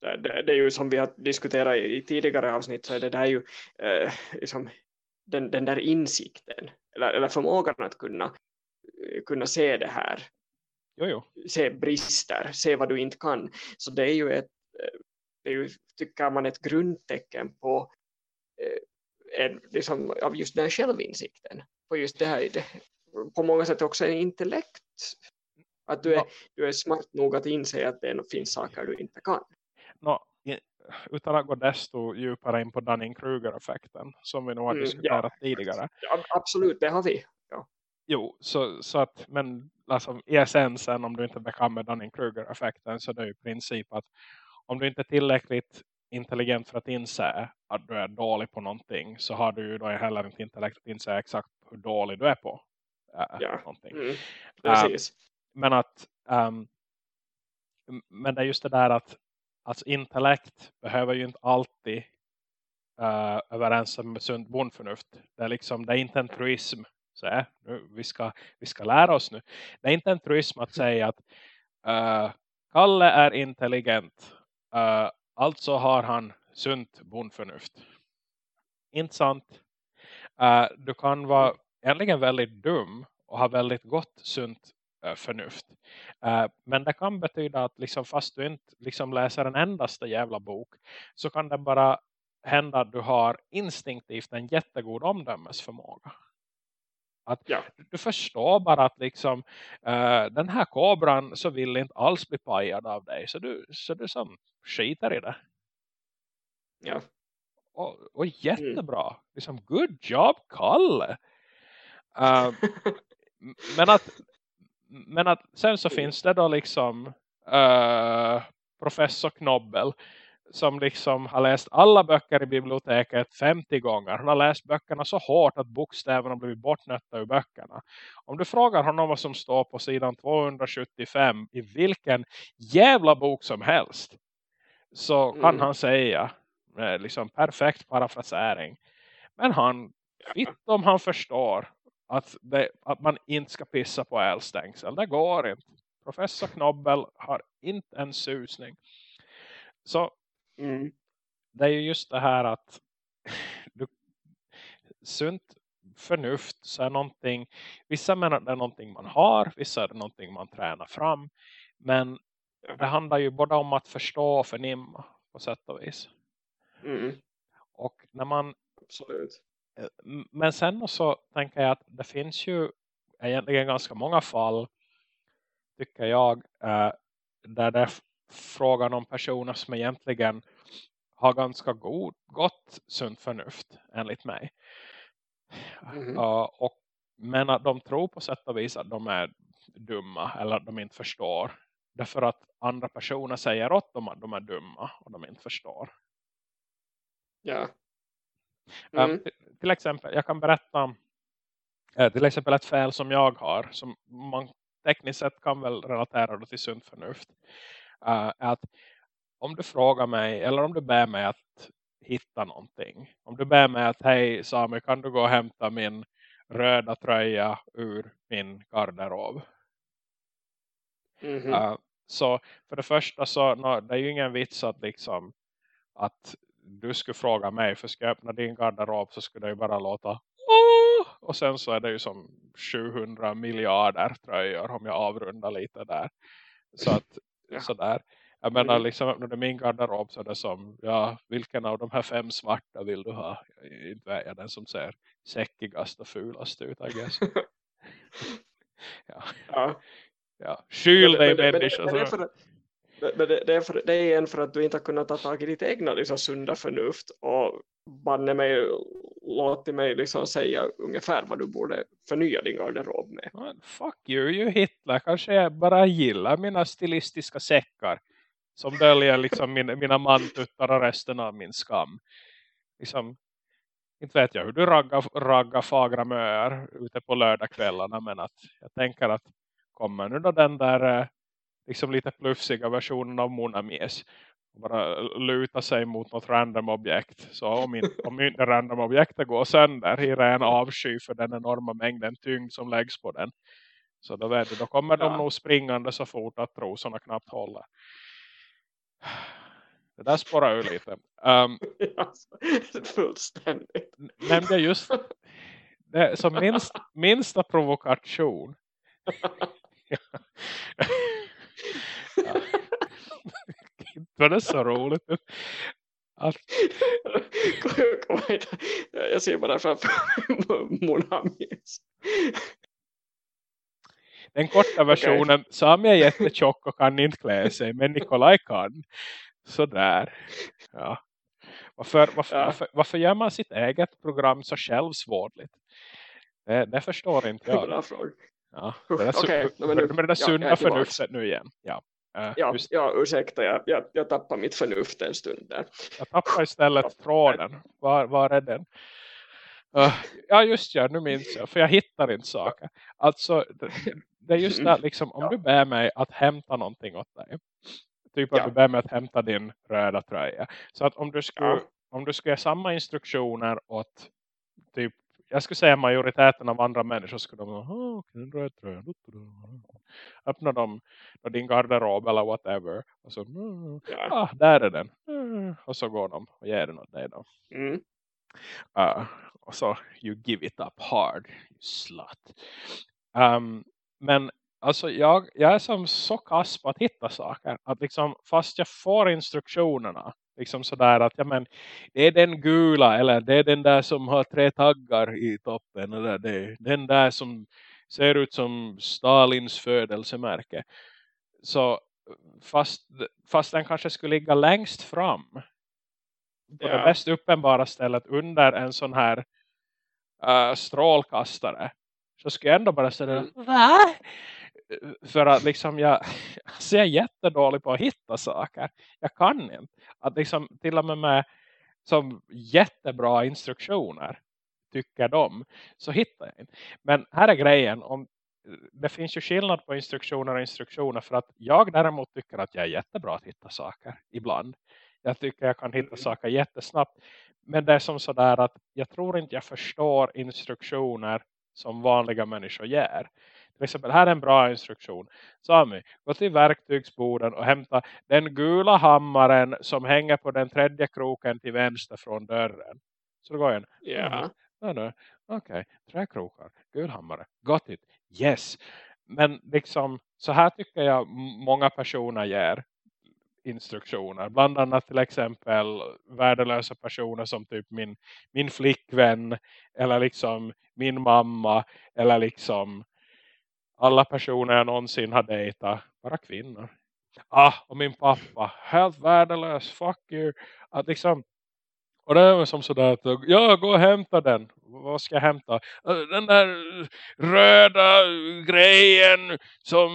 det, det, är ju som vi har diskuterat i, i tidigare avsnitt så är det där ju eh, liksom, den, den där insikten eller, eller förmågan att kunna, kunna se det här jo, jo. se brister, se vad du inte kan så det är ju ett det är ju, tycker man ett grundtecken på eh, en, liksom, av just den här självinsikten på just det här det, på många sätt också en intellekt att du är, ja. du är smart nog att inse att det finns saker du inte kan. No, utan att gå desto djupare in på Dunning-Kruger-effekten som vi nog har mm, diskuterat ja. tidigare. Ja, absolut, det har vi. Ja. Jo, så, så att, men alltså, i essensen om du inte bekant med Dunning-Kruger-effekten så det är ju i princip att om du inte är tillräckligt intelligent för att inse att du är dålig på någonting så har du ju då heller inte intellekt att inse exakt hur dålig du är på äh, ja. någonting. Mm, precis. Uh, men att um, men det är just det där att alltså intellekt behöver ju inte alltid uh, överens med sunt bondförnuft. Det är liksom, det är inte en truism. Så är, nu, vi, ska, vi ska lära oss nu. Det är inte en truism att säga att uh, Kalle är intelligent. Uh, alltså har han sunt bondförnuft. Inte sant. Uh, du kan vara egentligen väldigt dum och ha väldigt gott sunt förnuft. Uh, men det kan betyda att liksom, fast du inte liksom läser en endaste jävla bok så kan det bara hända att du har instinktivt en jättegod omdömesförmåga. Att ja. du förstår bara att liksom uh, den här kobran så vill inte alls bli pajad av dig. Så du, så du som skiter i det. Ja. Och, och jättebra. Mm. Liksom, good job Kalle. Uh, men att men att sen så mm. finns det då liksom uh, professor Knobbel som liksom har läst alla böcker i biblioteket 50 gånger. Han har läst böckerna så hårt att bokstäverna blivit bortnötta ur böckerna. Om du frågar honom vad som står på sidan 275 i vilken jävla bok som helst så kan mm. han säga med liksom perfekt parafrasering. Men han, vitt om han förstår att, det, att man inte ska pissa på älstängsel. Det går inte. Professor Knobbel har inte en susning. Så mm. det är ju just det här att du, sunt förnuft så är någonting, vissa menar det är någonting man har, vissa är det någonting man tränar fram. Men det handlar ju både om att förstå och förnimma på sätt och vis. Mm. Och när man Absolut. Eh, men sen så tänker jag att det finns ju egentligen ganska många fall tycker jag eh, där det är frågan om personer som egentligen har ganska god, gott sunt förnuft enligt mig. Mm. Uh, och, men att de tror på sätt och vis att de är dumma eller att de inte förstår. Därför att andra personer säger åt dem att de är dumma och de inte förstår. Ja. Mm. Um, till exempel, jag kan berätta uh, till exempel ett fel som jag har som man tekniskt sett kan väl relatera till sunt förnuft. Uh, att om du frågar mig eller om du ber mig att hitta någonting. Om du ber mig att hej Sami kan du gå och hämta min röda tröja ur min garderob. Mm -hmm. uh, så för det första så no, det är ju ingen vits att liksom att du skulle fråga mig för ska jag öppna din garderob så skulle det ju bara låta Åh! och sen så är det ju som 700 miljarder tröjor om jag avrundar lite där. Så att [laughs] ja. sådär. Jag menar mm. liksom öppnar du min garderob så är det som ja, vilken av de här fem svarta vill du ha? Inte är jag den som ser säckigast och fulast ut I guess. [laughs] [laughs] ja. ja. Ja, skyl dig människa. Men det, det, är för, det är en för att du inte har kunnat ta tag i ditt egna liksom, sunda förnuft och banne mig, låtit mig liksom säga ungefär vad du borde förnya din garderob med. Men fuck you, you Hitler. Kanske jag bara gillar mina stilistiska säckar som döljer liksom min, mina mantuttar och resten av min skam. Liksom, inte vet jag hur du raggar, raggar fagra möar ute på lördagskvällarna men att jag tänker att kommer nu då den där eh, liksom lite plufsiga versionen av Monamies bara luta sig mot något random objekt. Så om, in, om inte random objektet går sönder i ren avsky för den enorma mängden tyngd som läggs på den. Så då, vet du, då kommer ja. de nog springande så fort att trosorna knappt håller. Det där spårar ju lite. [laughs] Um, Fullständigt. Nämnde just det, som minst, minsta provokation. [laughs] [laughs] [laughs] ja var det så roligt. Att... Jag ser bara framför Monamis. Den korta versionen. Okay. Sami är jättetjock och kan inte klä sig. Men Nikolaj kan. Sådär. Ja. Varför, varför, ja. varför, varför gör man sitt eget program så självsvårdligt? Det, det förstår inte jag. Bra fråga. Ja, det är okay. med, med det där sunda ja, förnuftet nu igen. Ja. Uh, ja, just... ja, ursäkta, jag, jag, jag tappar mitt förnuft en stund där. Jag tappar istället tråden. Var, var är den? Uh, ja, just ja, nu minns jag. För jag hittar inte saker. Alltså, det, det är just det, liksom, om ja. du ber mig att hämta någonting åt dig. Typ att ja. du ber mig att hämta din röda tröja. Så att om du skulle, ja. om du ska ge samma instruktioner åt typ, jag skulle säga majoriteten av andra människor skulle de oh, okay, öppna dem och din garderob eller whatever och så, mm, ja. ah, där är den mm, och så går de och ger den åt dig då mm. uh, och så you give it up hard you slut um, men alltså jag, jag är som så kass på att hitta saker att liksom fast jag får instruktionerna liksom sådär att ja men det är den gula eller det är den där som har tre taggar i toppen eller det är den där som ser ut som Stalins födelsemärke så fast, fast den kanske skulle ligga längst fram på ja. det mest uppenbara stället under en sån här uh, strålkastare så skulle jag ändå bara säga mm. va? För att liksom jag, [laughs] alltså jag är jättedålig på att hitta saker. Jag kan inte. Att liksom till och med med som jättebra instruktioner tycker de så hittar jag inte. Men här är grejen om det finns ju skillnad på instruktioner och instruktioner för att jag däremot tycker att jag är jättebra att hitta saker ibland. Jag tycker jag kan hitta mm. saker jättesnabbt. Men det är som sådär att jag tror inte jag förstår instruktioner som vanliga människor ger. Till exempel, här är en bra instruktion. Sami, gå till verktygsborden och hämta den gula hammaren som hänger på den tredje kroken till vänster från dörren. Så då går jag Ja. Mm. Okej, okay. tre krokar, gul hammare, got it, yes. Men liksom, så här tycker jag många personer ger instruktioner. Bland annat till exempel värdelösa personer som typ min, min flickvän eller liksom min mamma eller liksom alla personer jag någonsin har dejtat, bara kvinnor. Ah, och min pappa, helt värdelös, fuck you. Att liksom, och det är som sådär att, ja gå och hämta den. Vad ska jag hämta? Den där röda grejen som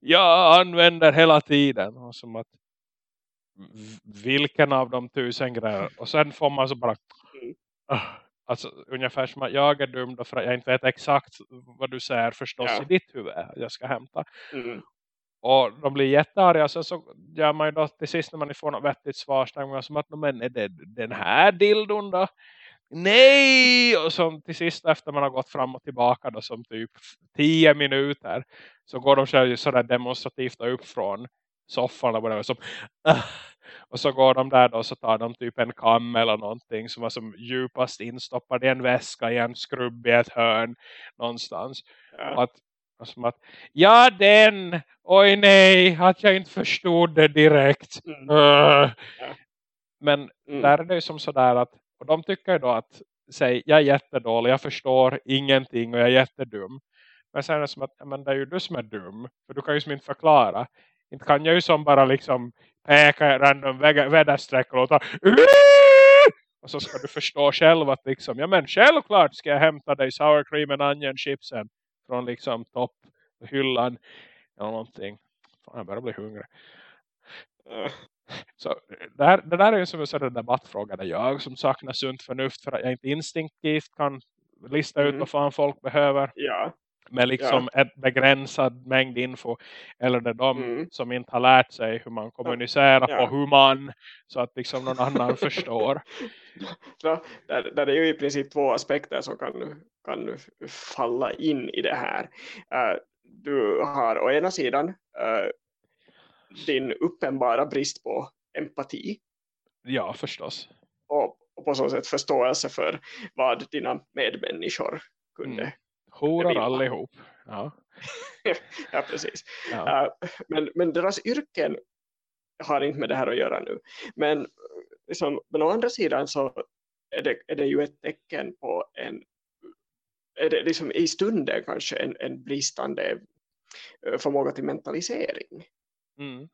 jag använder hela tiden. Och som att, vilken av de tusen grejer? Och sen får man så bara, uh, Alltså ungefär som att jag är dum då för att jag inte vet exakt vad du säger förstås ja. i ditt huvud jag ska hämta. Mm. Och de blir jättearga så, så gör man ju då till sist när man får något vettigt svar så som att men är det den här dildon då? Nej! Och så till sist efter man har gått fram och tillbaka då som typ tio minuter så går de själv sådär demonstrativt upp från soffan och bara som och så går de där då och så tar de typ en kam eller någonting som är som djupast instoppad i en väska i en skrubb i ett hörn någonstans. Ja. Att, som att, ja den, oj nej, att jag inte förstod det direkt. Mm. Uh. Ja. Men mm. där är det ju som sådär att, och de tycker ju då att, säg, jag är jättedålig, jag förstår ingenting och jag är jättedum. Men sen är det som att, men det är ju du som är dum, för du kan ju som inte förklara. Inte kan jag ju som bara liksom peka random vädersträck och låta och så ska du förstå själv att liksom, ja men självklart ska jag hämta dig sour cream and onion chipsen från liksom topphyllan eller någonting. Fan, jag börjar bli hungrig. Så det, här, det där är ju som en sån debattfråga där jag som saknar sunt förnuft för att jag inte instinktivt kan lista ut mm. vad fan folk behöver. Ja med liksom ja. ett begränsad mängd info eller det är de mm. som inte har lärt sig hur man kommunicerar ja. på human så att liksom någon annan [laughs] förstår. Ja, där, där är ju i princip två aspekter som kan, kan falla in i det här. Uh, du har å ena sidan uh, din uppenbara brist på empati. Ja, förstås. Och, och på så sätt förståelse för vad dina medmänniskor kunde mm Horar allihop. Ja. [laughs] ja, precis. Ja. Uh, men, men deras yrken har inte med det här att göra nu. Men, liksom, men å andra sidan så är det, är det ju ett tecken på en är det liksom i stunden kanske en, en bristande eh, förmåga till mentalisering. Mm.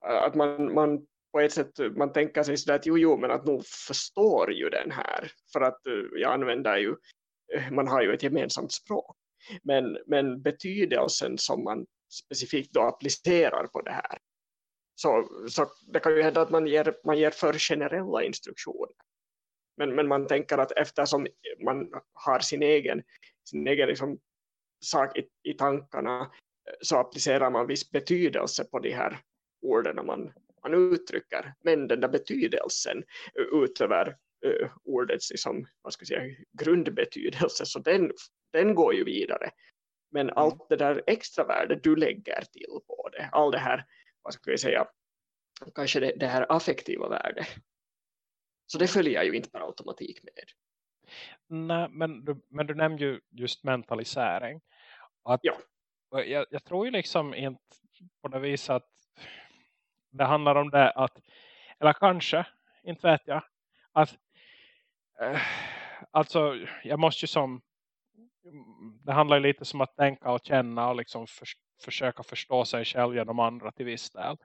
Att man, man på ett sätt man tänker sig sådär att jo, jo men att nog förstår ju den här för att eh, jag använder ju man har ju ett gemensamt språk. Men, men betydelsen som man specifikt då applicerar på det här. Så, så det kan ju hända att man ger, man ger för generella instruktioner. Men, men man tänker att eftersom man har sin egen, sin egen liksom sak i, i tankarna så applicerar man viss betydelse på de här orden man, man uttrycker. Men den där betydelsen utöver uh, ordets liksom, vad ska jag säga, grundbetydelse så den, den går ju vidare. Men mm. allt det där extra värde du lägger till på det, all det här, vad ska vi säga, kanske det, det här affektiva värdet. Så det följer ju inte per automatik med. Nej, men du, men du nämnde ju just mentalisering. Att, ja. Jag, jag, tror ju liksom inte på det viset att det handlar om det att, eller kanske, inte vet jag, att alltså jag måste ju som det handlar ju lite som att tänka och känna och liksom för, försöka förstå sig själv genom andra till viss del.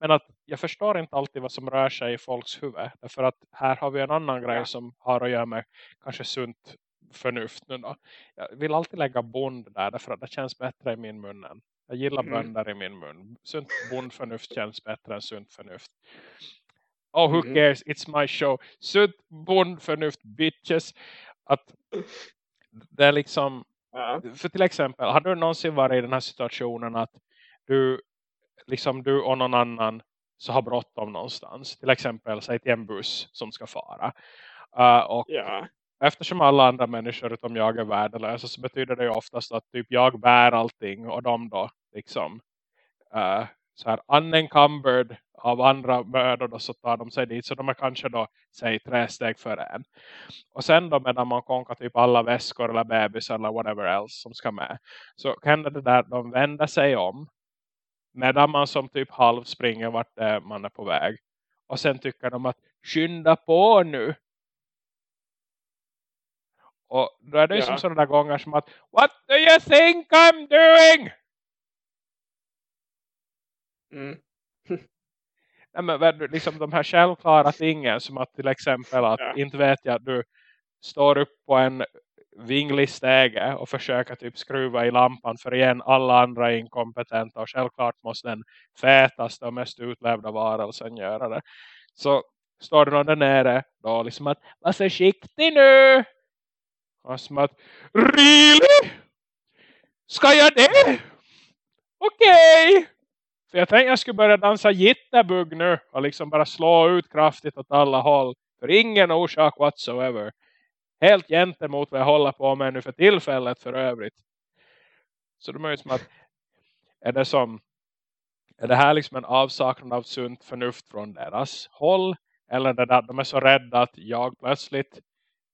Men att jag förstår inte alltid vad som rör sig i folks huvud. Därför att här har vi en annan grej som har att göra med kanske sunt förnuft nu då. Jag vill alltid lägga bond där därför att det känns bättre i min mun än. Jag gillar mm. bönder i min mun. Sunt bondförnuft känns bättre än sunt förnuft. Oh, who mm. cares? It's my show. Sunt bondförnuft, bitches. Att det är liksom Ja. För till exempel, har du någonsin varit i den här situationen att du, liksom du och någon annan så har bråttom någonstans. Till exempel, säg till en buss som ska fara. Uh, och ja. eftersom alla andra människor utom jag är värdelösa så betyder det ju oftast att typ jag bär allting och de då liksom uh, så här unencumbered av andra mördor då, så tar de sig dit. Så de är kanske då, säg tre steg före en. Och sen då medan man konkar typ alla väskor eller bebis eller whatever else som ska med. Så kan det där de vänder sig om. Medan man som typ halv springer vart man är på väg. Och sen tycker de att skynda på nu. Och då är det ju ja. som sådana gånger som att What do you think I'm doing? Mm. [laughs] Nej, men, liksom de här självklara tingen som att till exempel att ja. inte vet jag du står upp på en vinglig stege och försöker typ skruva i lampan för igen alla andra är inkompetenta och självklart måste den fätaste och mest utlevda varelsen göra det. Så står det någon där nere då liksom att var försiktig nu! Och som att really? Ska jag det? Okej! Okay. För jag tänkte jag skulle börja dansa jitterbug nu. Och liksom bara slå ut kraftigt åt alla håll. För ingen orsak whatsoever. Helt gentemot vad jag håller på med nu för tillfället för övrigt. Så det är ju som att. Är det som. Är det här liksom en avsaknad av sunt förnuft från deras håll? Eller är det där, de är så rädda att jag plötsligt.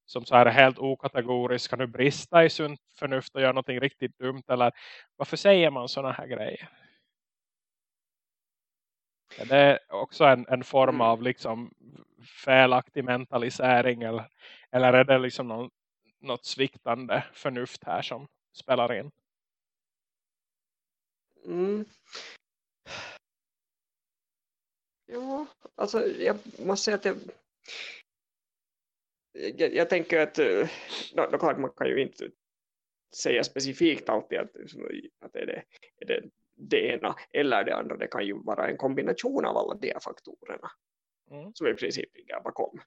Som så här är helt okategorisk. Kan nu brista i sunt förnuft och göra någonting riktigt dumt? Eller varför säger man sådana här grejer? Det är också en, en form mm. av liksom felaktig mentalisering eller, eller är det liksom någon, något sviktande förnuft här som spelar in? Mm. Ja, alltså jag måste säga att jag, jag, jag tänker att eh, då, då klart man kan ju inte säga specifikt alltid att, att är, det, är det det ena eller det andra. Det kan ju vara en kombination av alla de faktorerna mm. som i princip ligger bakom.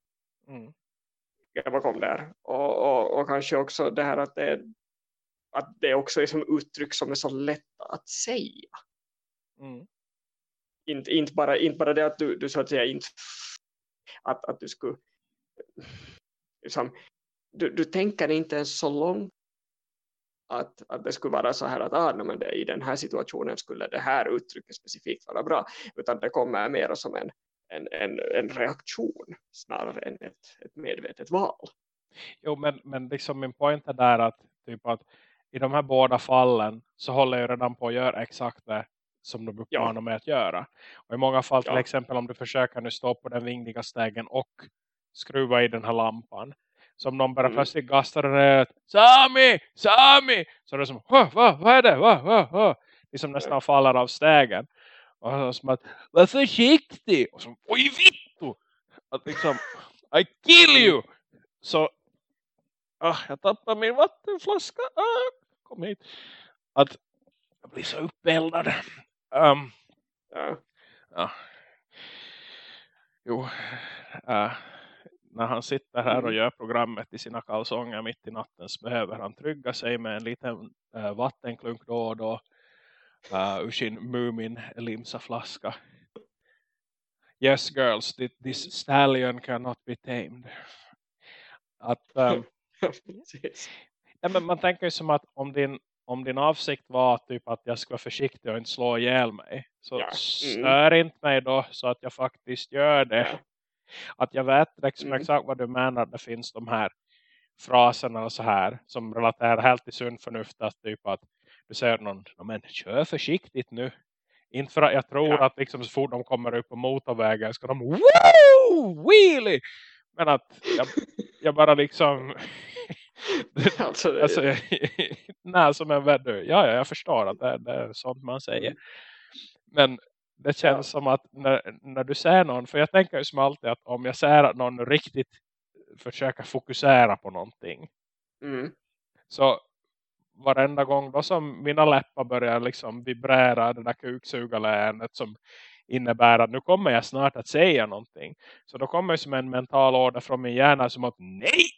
Mm. bakom där. Och, och, och, kanske också det här att det, att det också är som uttryck som är så lätta att säga. Mm. Inte, inte, bara, inte bara det att du, du så att säga inte att, att du skulle liksom, du, du tänker inte ens så långt att, att det skulle vara så här att ah, men det, i den här situationen skulle det här uttrycket specifikt vara bra utan det kommer mer som en, en, en, en reaktion snarare än ett, ett medvetet val. Jo men, men liksom min poäng är där att, typ att i de här båda fallen så håller jag redan på att göra exakt det som de uppmanar ja. mig att göra. Och i många fall till ja. exempel om du försöker nu stå på den vingliga stegen och skruva i den här lampan som någon bara mm. plötsligt gastar ner Sami! Sami! Så det är som, vad, vad är det? Vad, vad, vad? Liksom nästan faller av stegen. Och så som att, var försiktig! Och så, oj vittu! Att liksom, I kill you! Så, ah, jag tappar min vattenflaska. Ah, kom hit. Att, jag blir så uppeldad. Um, ja. ja. Jo, uh, när han sitter här och mm. gör programmet i sina kalsonger mitt i natten så behöver han trygga sig med en liten äh, vattenklunk då och då äh, ur sin Mumin limsa flaska. Yes girls, this stallion cannot be tamed. att [laughs] um, ja, men man tänker ju som att om din, om din avsikt var typ att jag ska vara försiktig och inte slå ihjäl mig. Så ja. mm. stör inte mig då så att jag faktiskt gör det. Ja. Att jag vet liksom mm. exakt vad du menar. Det finns de här fraserna och så här. Som relaterar helt till sund förnuft. Att typ att du säger någon. Men kör försiktigt nu. Inte för att jag tror ja. att liksom så fort de kommer upp på motorvägen ska de Woo! Wheelie! Men att jag, jag bara liksom [laughs] alltså, alltså [laughs] nej, som en vädder. Ja, ja, jag förstår att det, det, är sånt man säger. Mm. Men det känns som att när, när du ser någon, för jag tänker ju som alltid att om jag ser att någon riktigt försöker fokusera på någonting. Mm. Så varenda gång då som mina läppar börjar liksom vibrera det där kuksugarlänet som innebär att nu kommer jag snart att säga någonting. Så då kommer som en mental order från min hjärna som att nej!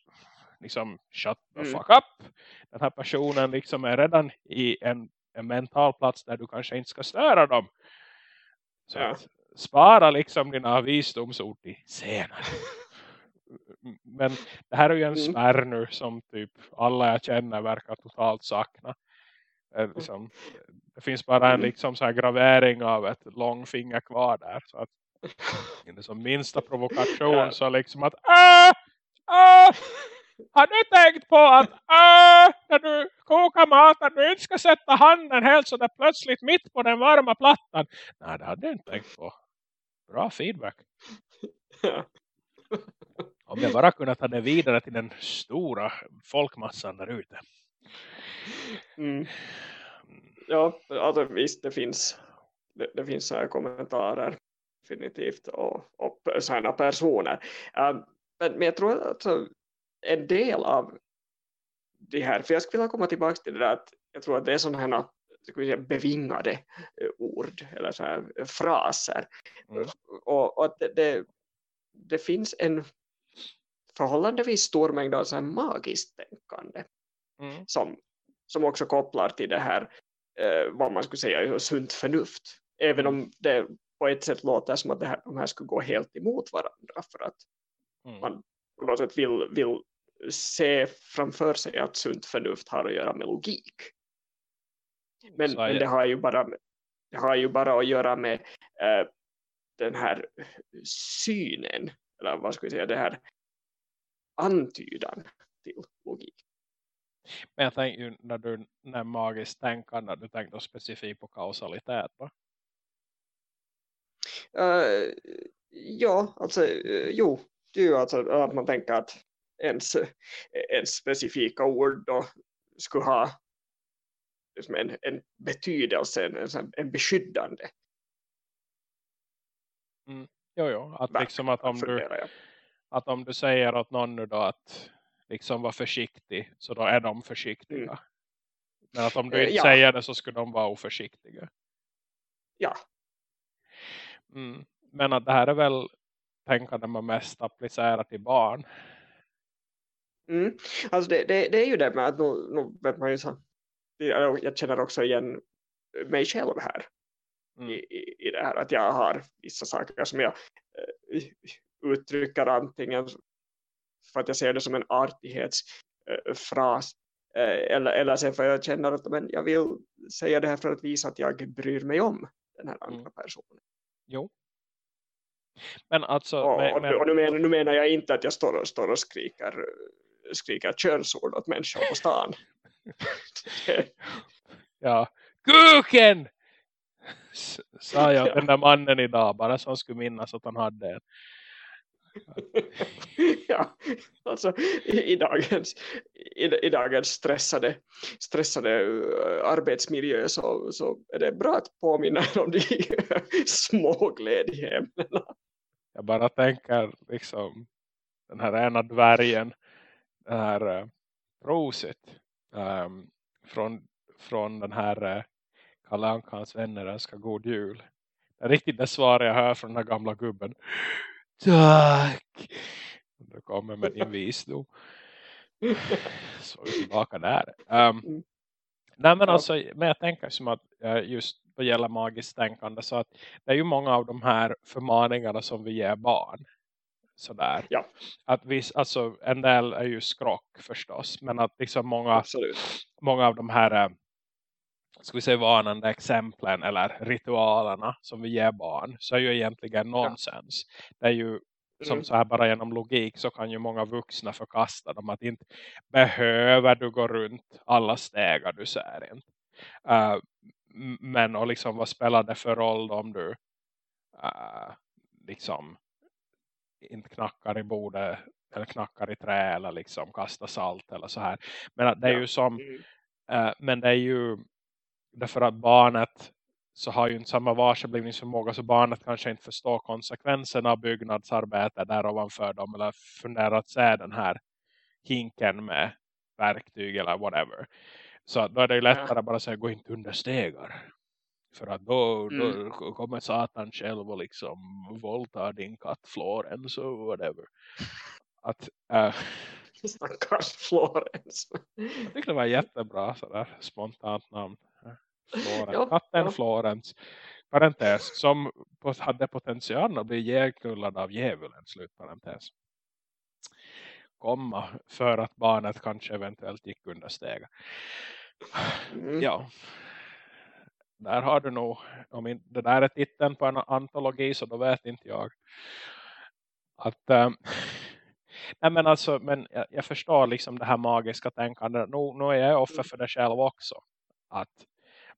Liksom shut the mm. fuck up! Den här personen liksom är redan i en, en mental plats där du kanske inte ska störa dem. Så ja. att spara liksom dina visdomsord till senare. [laughs] Men det här är ju en mm. spärr nu som typ alla jag känner verkar totalt sakna. Mm. Liksom, det finns bara en liksom så här gravering av ett långfinger kvar där. Så att [laughs] det som minsta provokation så liksom att äh, äh, har du tänkt på att äh, när du kokar mat att du inte ska sätta handen helt så där plötsligt mitt på den varma plattan? Nej, det hade jag inte tänkt på. Bra feedback. Ja. Om jag bara kunde ta det vidare till den stora folkmassan där ute. Mm. Ja, alltså visst det finns det, det finns så här kommentarer definitivt och, och sådana personer. Uh, men, men jag tror att alltså, en del av det här, för jag skulle vilja komma tillbaka till det där att jag tror att det är sådana här ska vi säga, bevingade eh, ord eller så här fraser mm. och, och, att det, det, det, finns en förhållandevis stor mängd av så här magiskt tänkande mm. som, som också kopplar till det här eh, vad man skulle säga sunt förnuft även mm. om det på ett sätt låter som att det här, de här skulle gå helt emot varandra för att mm. man på något sätt vill, vill se framför sig att sunt förnuft har att göra med logik. Men, men det, har ju bara, det har ju bara att göra med äh, den här synen, eller vad ska vi säga, det här antydan till logik. Men jag tänker ju när du när magiskt tänkande, du tänkte specifikt på kausalitet va? Uh, ja, alltså, uh, jo, det är ju alltså att man tänker att ens, ens specifika ord då skulle ha liksom en, en betydelse, en, en beskyddande. Mm. Jo, jo. Att, liksom att, om du, att om du säger åt någon nu då att liksom vara försiktig så då är de försiktiga. Mm. Men att om du eh, inte ja. säger det så skulle de vara oförsiktiga. Ja. Mm. Men att det här är väl tänkande man mest applicerar till barn. Mm. Alltså det, det, det, är ju det med att nu, nu vet man ju så, jag känner också igen mig själv här mm. i, i, i, det här att jag har vissa saker som jag uh, uttrycker antingen för att jag ser det som en artighetsfras uh, uh, eller, eller sen för jag känner att men jag vill säga det här för att visa att jag bryr mig om den här andra mm. personen. Jo, men alltså... Och, men, och, nu, menar, nu menar jag inte att jag står och, står och skriker skrika könsord åt människor på stan. [laughs] ja. Kuken! Sa jag ja. den där mannen idag. Bara så han skulle minnas att han hade en. [laughs] ja, alltså i, i dagens, i, i, dagens stressade, stressade uh, arbetsmiljö så, så är det bra att påminna om de [laughs] små glädjeämnena. Jag bara tänker liksom den här ena dvärgen den här uh, prosit um, från, från den här uh, Kalle Ankans vänner önskar god jul. Det är riktigt det svar jag hör från den här gamla gubben. Tack! Det kommer med din visdom. [laughs] Så tillbaka där. Um, nej men alltså, men jag tänker som att uh, just vad gäller magiskt tänkande så att det är ju många av de här förmaningarna som vi ger barn sådär. Ja. Att vis, alltså, en del är ju skrock förstås. Men att liksom många, Absolut. många av de här äh, ska vi säga varnande exemplen eller ritualerna som vi ger barn så är ju egentligen nonsens. Ja. Det är ju som mm. så här bara genom logik så kan ju många vuxna förkasta dem att inte behöver du gå runt alla stegar du ser inte. Uh, men och liksom vad spelar det för roll om du uh, liksom inte knackar i bordet eller knackar i trä eller liksom kastar salt eller så här. Men det är ja. ju som uh, men det är ju därför att barnet så har ju inte samma varseblivningsförmåga så barnet kanske inte förstår konsekvenserna av byggnadsarbete där ovanför dem eller funderar att se den här hinken med verktyg eller whatever. Så då är det ju lättare ja. bara att säga gå inte under stegar. För att då, mm. då kommer Satan själv och liksom våldtar din katt Florens och whatever. Att, äh, [laughs] Stackars Florens. Jag tycker det var jättebra sådär spontant namn. Florens. ja, Katten ja. Florens. Parentes. Som hade potential att bli ihjälknullad av djävulen. Slutparentes. Komma för att barnet kanske eventuellt gick under stegar. Mm. Ja. Där har du nog. Om det där är titeln på en antologi så då vet inte jag. Att... Ähm, nej men alltså, men jag, jag, förstår liksom det här magiska tänkandet. Nu, nu är jag offer för det själv också. Att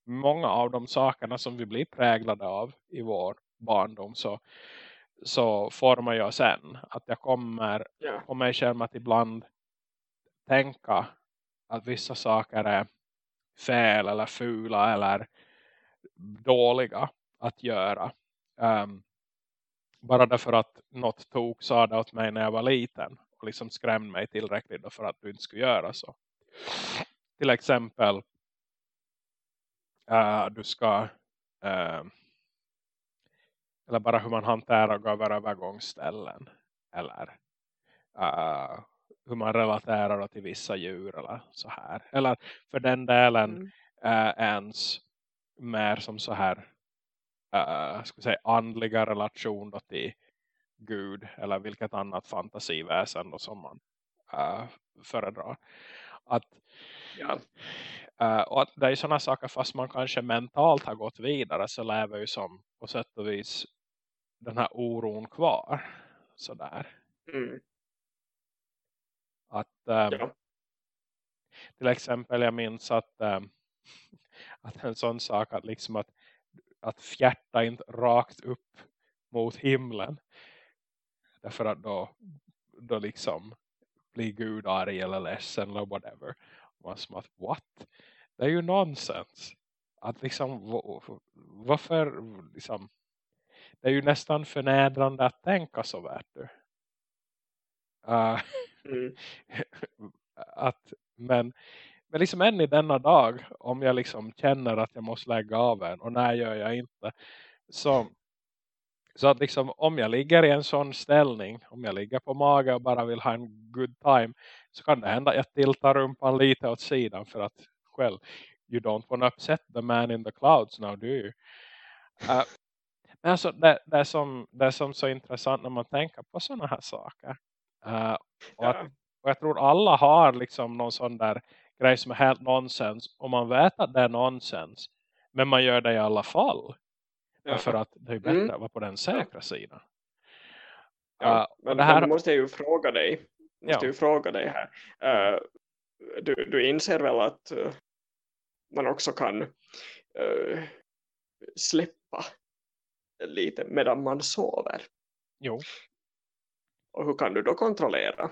många av de sakerna som vi blir präglade av i vår barndom så, så formar jag sen. Att jag kommer yeah. på mig själv att ibland tänka att vissa saker är fel eller fula eller dåliga att göra. Um, bara därför att något tog sa det åt mig när jag var liten och liksom skrämde mig tillräckligt för att du inte skulle göra så. Till exempel uh, du ska uh, eller bara hur man hanterar och gav övergångsställen eller uh, hur man relaterar till vissa djur eller så här. Eller för den delen mm. uh, ens mer som så här uh, ska säga, andliga relation då till Gud eller vilket annat fantasiväsen då som man uh, föredrar. Att, ja. Uh, och att det är sådana saker fast man kanske mentalt har gått vidare så lever ju som på sätt och vis den här oron kvar. Sådär. Mm. Att um, ja. till exempel jag minns att, um, att en sån sak att liksom att, att fjärta inte rakt upp mot himlen. Därför att då, då liksom blir Gud arg eller ledsen eller whatever. Man som att, what? Det är ju nonsens. Att liksom, varför liksom, det är ju nästan förnedrande att tänka så du. Uh, mm. [laughs] att, men, men liksom än i denna dag, om jag liksom känner att jag måste lägga av en, och när gör jag inte, så, så att liksom om jag ligger i en sån ställning, om jag ligger på mage och bara vill ha en good time, så kan det hända att jag tiltar rumpan lite åt sidan för att själv, you don't want to upset the man in the clouds now, do you? Uh, men alltså det, det, är som, det är som så intressant när man tänker på sådana här saker. Uh, och, att, och jag tror alla har liksom någon sån där grej som är helt nonsens. Och man vet att det är nonsens. Men man gör det i alla fall. Ja. För att det är bättre mm. att vara på den säkra sidan. Ja, uh, men, det här... men måste jag ju fråga dig. Måste ja. ju fråga dig här. Uh, du, du inser väl att uh, man också kan släppa lite medan man sover. Jo. Och hur kan du då kontrollera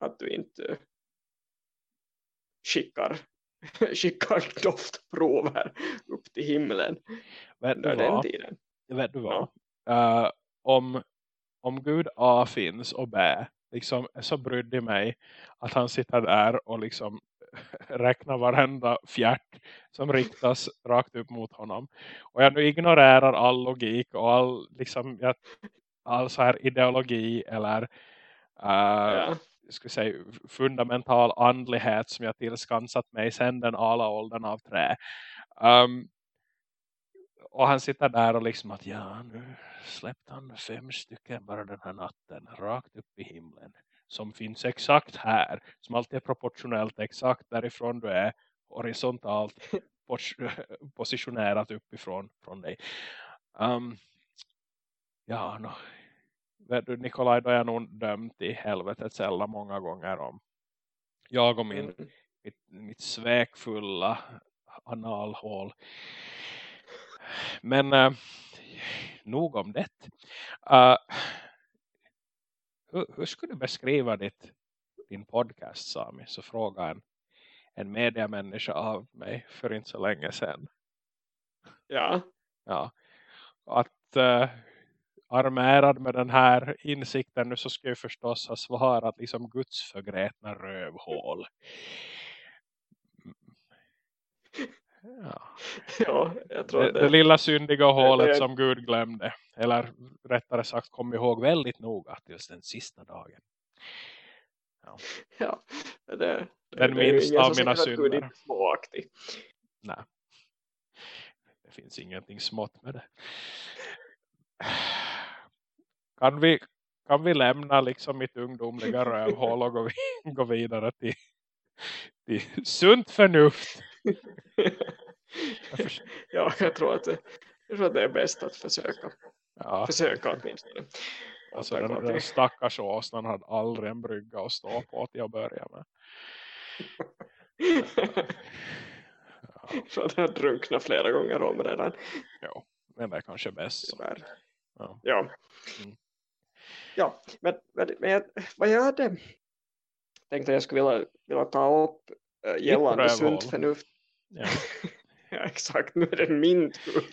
att du inte skickar, [laughs] skickar doftprover upp till himlen vet du den tiden? Vet du vad? Ja. Uh, om, om Gud A finns och B liksom är så brydd i mig att han sitter där och liksom [laughs] räknar varenda fjärt som riktas rakt upp mot honom. Och jag nu ignorerar all logik och all, liksom, all så här ideologi eller uh, ja. Ska säga, fundamental andlighet som jag tillskansat mig sedan den ala åldern av trä. Um, och han sitter där och liksom att ja nu släppte han fem stycken bara den här natten rakt upp i himlen som finns exakt här som alltid är proportionellt exakt därifrån du är horisontalt [laughs] positionerat uppifrån från dig um, ja no. Du Nikolaj då är jag nog dömd i helvetet cella många gånger om jag och min mm. mitt, mitt sväkfulla analhål men uh, nog om det. Uh, hur, hur, skulle du beskriva ditt, din podcast Sami? Så fråga en, en mediamänniska av mig för inte så länge sedan. Ja. Ja. Att uh, armerad med den här insikten nu så ska jag förstås ha svarat liksom Guds förgrätna rövhål. Ja. ja, det, det, det lilla syndiga hålet det, som Gud glömde. Eller rättare sagt kom ihåg väldigt noga till just den sista dagen. Ja, [laughs] ja det, den minsta av mina synder. Nej. Det finns ingenting smått med det. Kan vi, kan vi lämna liksom mitt ungdomliga rövhål och gå, [laughs] gå vidare till, till sunt förnuft? [laughs] ja, jag tror, att det, jag tror att det är bäst att försöka. Ja. Försöka åtminstone. Alltså den, den stackars åsnan hade aldrig en brygga att stå på till att börja med. [laughs] ja. Så att jag drunknat flera gånger om redan. Ja, men det är kanske bäst. Ja. Ja. Mm. [laughs] [laughs] [laughs] ja, men, men, men vad jag hade tänkt att jag skulle vilja, vilja ta upp äh, gällande sunt förnuft. Ja. ja, exakt. Nu är det min tur.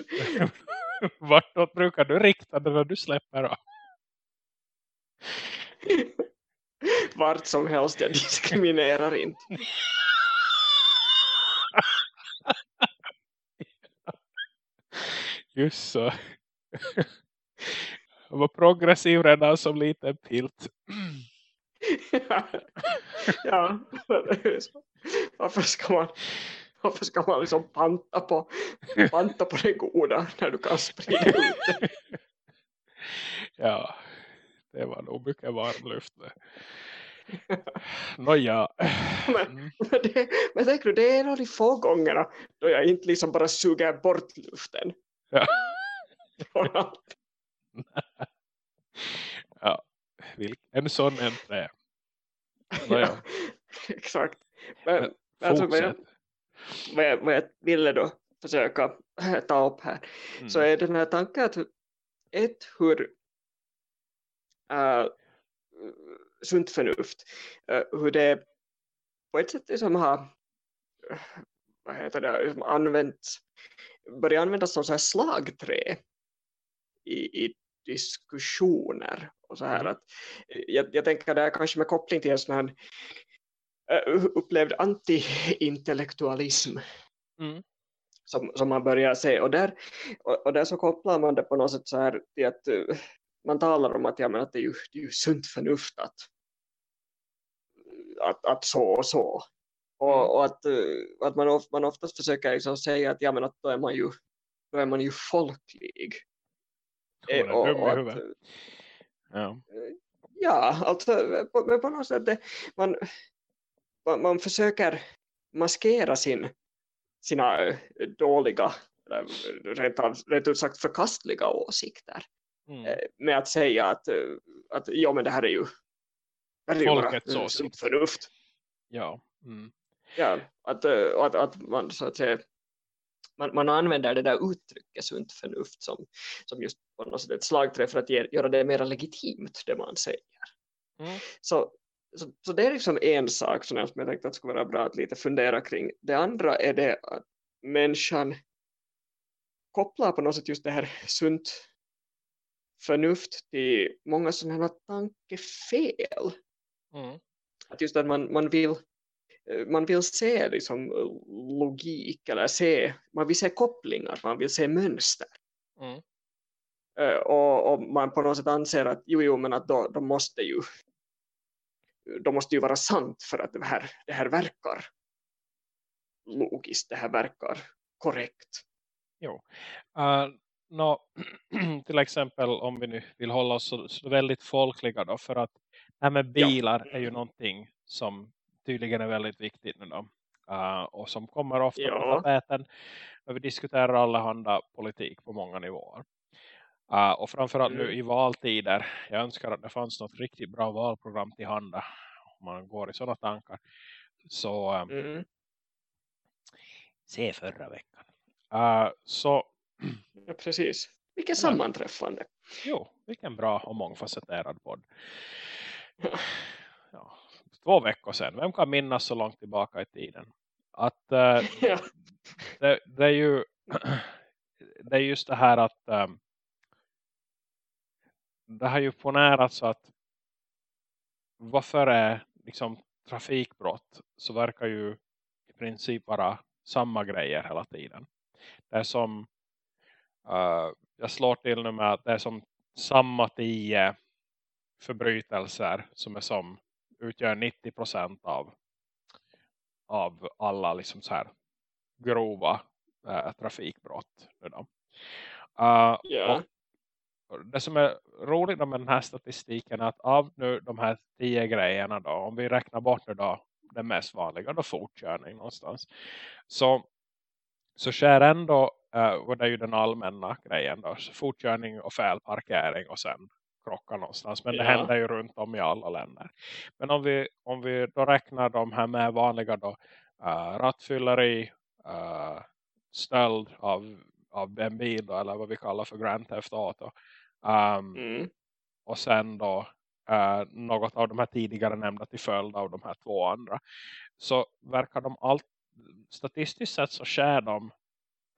Vartåt brukar du rikta det när du släpper av? Vart som helst, jag diskriminerar inte. Just så. Jag var progressiv redan som liten pilt. [clears throat] ja, varför ska man varför ska man liksom panta på, panta på det goda när du kan sprida ut det? [laughs] Ja, det var nog mycket varm luft. Nåja. Men, mm. men, det, men tänk du, det är av de få gångerna då jag inte liksom bara suger bort luften. Ja. [laughs] ja, en sån inte. [laughs] Ja, exakt. Men, men alltså, jag, vad jag, vad jag ville då försöka [laughs] ta upp här mm. så är den här tanken att ett hur uh, sunt förnuft uh, hur det på ett sätt liksom har vad heter det, liksom använts börjar användas som så här slagträ i, i diskussioner och så här mm. att jag, jag tänker det här kanske med koppling till en sån här uh, upplevd anti-intellektualism mm. som, som man börjar se och där, och, och, där så kopplar man det på något sätt så här till att uh, man talar om att, ja, men att det, är ju, det är ju sunt förnuft att, att, att så och så och, mm. och att, att man, of, man oftast försöker liksom säga att, ja, men att då, är man ju, då är man ju folklig eh, och, och att, ja. ja, alltså på, på något sätt det, man, man, man försöker maskera sin, sina eh, dåliga, rent, rent ut sagt förkastliga åsikter mm. Eh, med att säga att, eh, att ja, men det här är ju, det här är Folkets åsikt. förnuft. Ja. Mm. Ja, att, att, att man så att säga man, man använder det där uttrycket sunt förnuft som, som just på något sätt ett slagträ för att ge, göra det mer legitimt det man säger. Mm. Så, så, så, det är liksom en sak som jag tänkte att skulle vara bra att lite fundera kring. Det andra är det att människan kopplar på något sätt just det här sunt förnuft till många sådana här tankefel. Mm. Att just att man, man vill man vill se liksom logik eller se, man vill se kopplingar, man vill se mönster. Mm. Uh, och, och, man på något sätt anser att jo, jo men att då, då måste ju då måste ju vara sant för att det här, det här verkar logiskt, det här verkar korrekt. Jo. Uh, no, [clears throat] till exempel om vi nu vill hålla oss så, så väldigt folkliga då. För att det här med bilar ja. är ju någonting som tydligen är väldigt viktigt nu då. Uh, och som kommer ofta ja. på tapeten. Vi diskuterar allehanda politik på många nivåer. Uh, och framförallt mm. nu i valtider. Jag önskar att det fanns något riktigt bra valprogram till handa. Om man går i sådana tankar. Så um, mm. se förra veckan. Uh, så [clears throat] ja, precis. Vilket sammanträffande. Jo, vilken bra och mångfacetterad podd. [laughs] Två veckor sedan. Vem kan minnas så långt tillbaka i tiden? [laughs] [clears throat] Att uh, ja. det, det, är ju det är just det här att um, det har ju ponerat så att varför är liksom trafikbrott så verkar ju i princip vara samma grejer hela tiden. Det är som uh, jag slår till nu med att det är som samma tio förbrytelser som är som utgör 90% av av alla liksom så här grova äh, trafikbrott. Uh, yeah. det som är roligt med den här statistiken är att av nu de här tio grejerna då, om vi räknar bort det då, det mest vanliga då fortkörning någonstans. Så, så sker ändå, uh, och det är ju den allmänna grejen då, fortkörning och felparkering och sen krocka någonstans. Men ja. det händer ju runt om i alla länder. Men om vi, om vi då räknar de här med vanliga då, uh, rattfylleri, uh, stöld av, av en bil då, eller vad vi kallar för Grand Theft Auto. Um, mm. Och sen då uh, något av de här tidigare nämnda till följd av de här två andra. Så verkar de allt, statistiskt sett så sker de,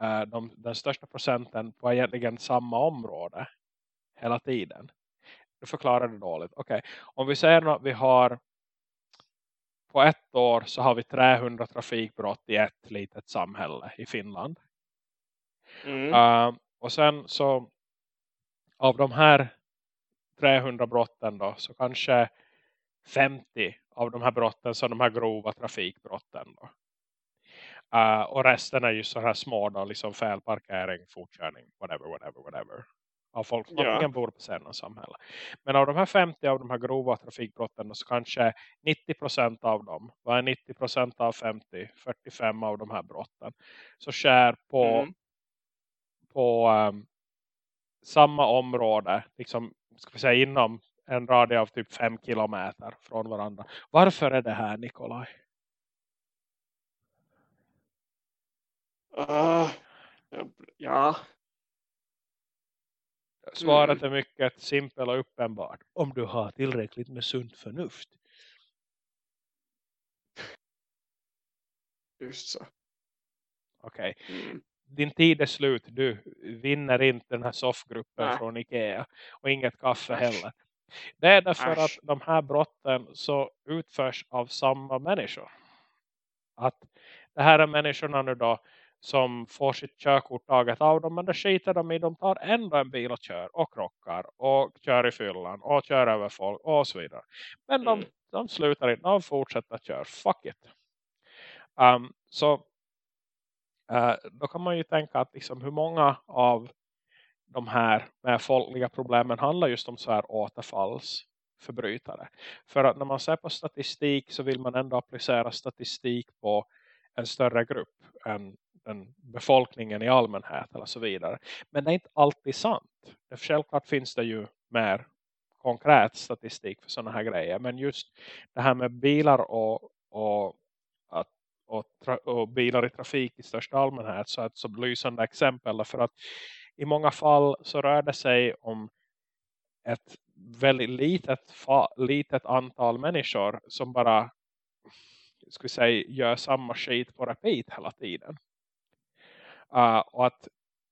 uh, de den största procenten på egentligen samma område hela tiden. Du förklarar det dåligt. Okej, okay. om vi säger att vi har på ett år så har vi 300 trafikbrott i ett litet samhälle i Finland. Mm. Uh, och sen så av de här 300 brotten då så kanske 50 av de här brotten så de här grova trafikbrotten då. Uh, och resten är ju så här små då, liksom felparkering, fortkörning, whatever, whatever, whatever av folk som ja. bor på Särna samhälle. Men av de här 50 av de här grova trafikbrotten så kanske 90% av dem, vad är 90% av 50? 45 av de här brotten. Så sker på, mm. på um, samma område, liksom ska vi säga inom en radie av typ 5 kilometer från varandra. Varför är det här Nikolaj? Uh, ja, Svaret är mycket simpelt och uppenbart. Om du har tillräckligt med sunt förnuft. Just så. Okej. Okay. Mm. Din tid är slut. Du vinner inte den här soffgruppen från Ikea. Och inget kaffe heller. Det är därför Äsch. att de här brotten så utförs av samma människor. Att det här är människorna nu då som får sitt körkort taget av dem. Men det skiter de i. De tar ändå en bil och kör. Och krockar. Och kör i fyllan. Och kör över folk. Och så vidare. Men de, mm. de slutar inte. De fortsätter köra. Fuck it. Um, så uh, då kan man ju tänka att liksom, hur många av de här med folkliga problemen handlar just om så här återfallsförbrytare. För att när man ser på statistik så vill man ändå applicera statistik på en större grupp än den befolkningen i allmänhet eller så vidare. Men det är inte alltid sant. Det, självklart finns det ju mer konkret statistik för sådana här grejer. Men just det här med bilar och, och, att, och, och bilar i trafik i största allmänhet så är ett så lysande exempel. För att i många fall så rör det sig om ett väldigt litet, litet antal människor som bara skulle säga, gör samma skit på repeat hela tiden. Uh, och att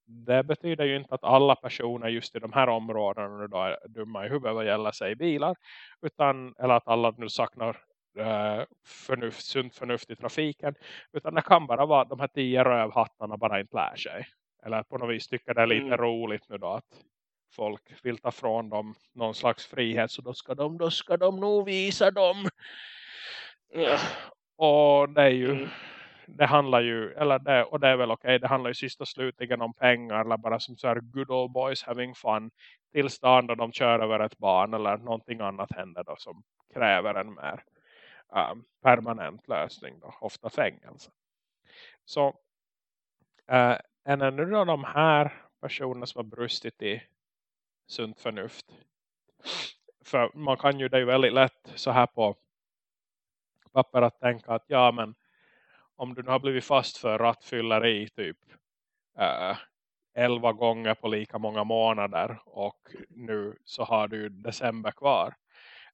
det betyder ju inte att alla personer just i de här områdena då är dumma i huvudet vad gäller sig bilar. Utan, eller att alla nu saknar uh, förnuft, sunt förnuft i trafiken. Utan det kan bara vara att de här tio rövhattarna bara inte lär sig. Eller på något vis tycker det är lite mm. roligt nu då att folk vill ta från dem någon slags frihet. Så då ska de, då ska de nog visa dem. Ja. Och det är ju... Mm det handlar ju, eller det, och det är väl okej, okay, det handlar ju sist och slutligen om pengar eller bara som så här good old boys having fun tills dagen då de kör över ett barn eller någonting annat händer då som kräver en mer um, permanent lösning då, ofta fängelse. Så uh, är nu då de här personerna som har brustit i sunt förnuft för man kan ju det är väldigt lätt så här på papper att tänka att ja men om du nu har blivit fast för rattfylleri typ äh, 11 gånger på lika många månader och nu så har du december kvar.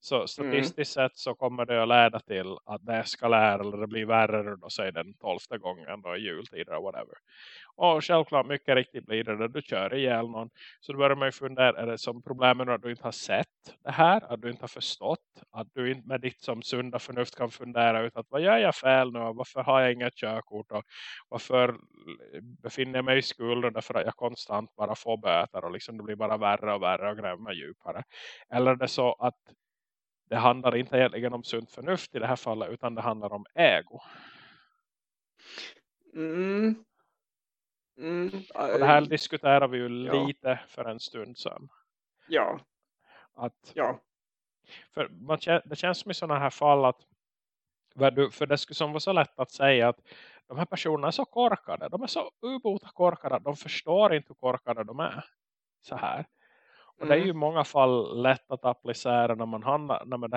Så mm. statistiskt mm. sett så kommer det att leda till att det eskalerar eller det blir värre då säg den tolfte gången då i jultid eller whatever. Och självklart mycket riktigt blir det när du kör ihjäl någon. Så då börjar man ju fundera, är det som problemet att du inte har sett det här? Att du inte har förstått? Att du inte med ditt som sunda förnuft kan fundera ut att vad gör jag fel nu? Varför har jag inget körkort? Och varför befinner jag mig i skuld därför att jag konstant bara får böter och liksom det blir bara värre och värre och gräver djupare? Eller är det så att det handlar inte egentligen om sunt förnuft i det här fallet utan det handlar om ego. Mm. Mm. Och det här diskuterar vi ju ja. lite för en stund sedan. Ja. Att, ja. För man, det känns som i sådana här fall att för det skulle som vara så lätt att säga att de här personerna är så korkade. De är så ubota korkade de förstår inte hur korkade de är. Så här. Och det är ju i många fall lätt att applicera när man handlar, när man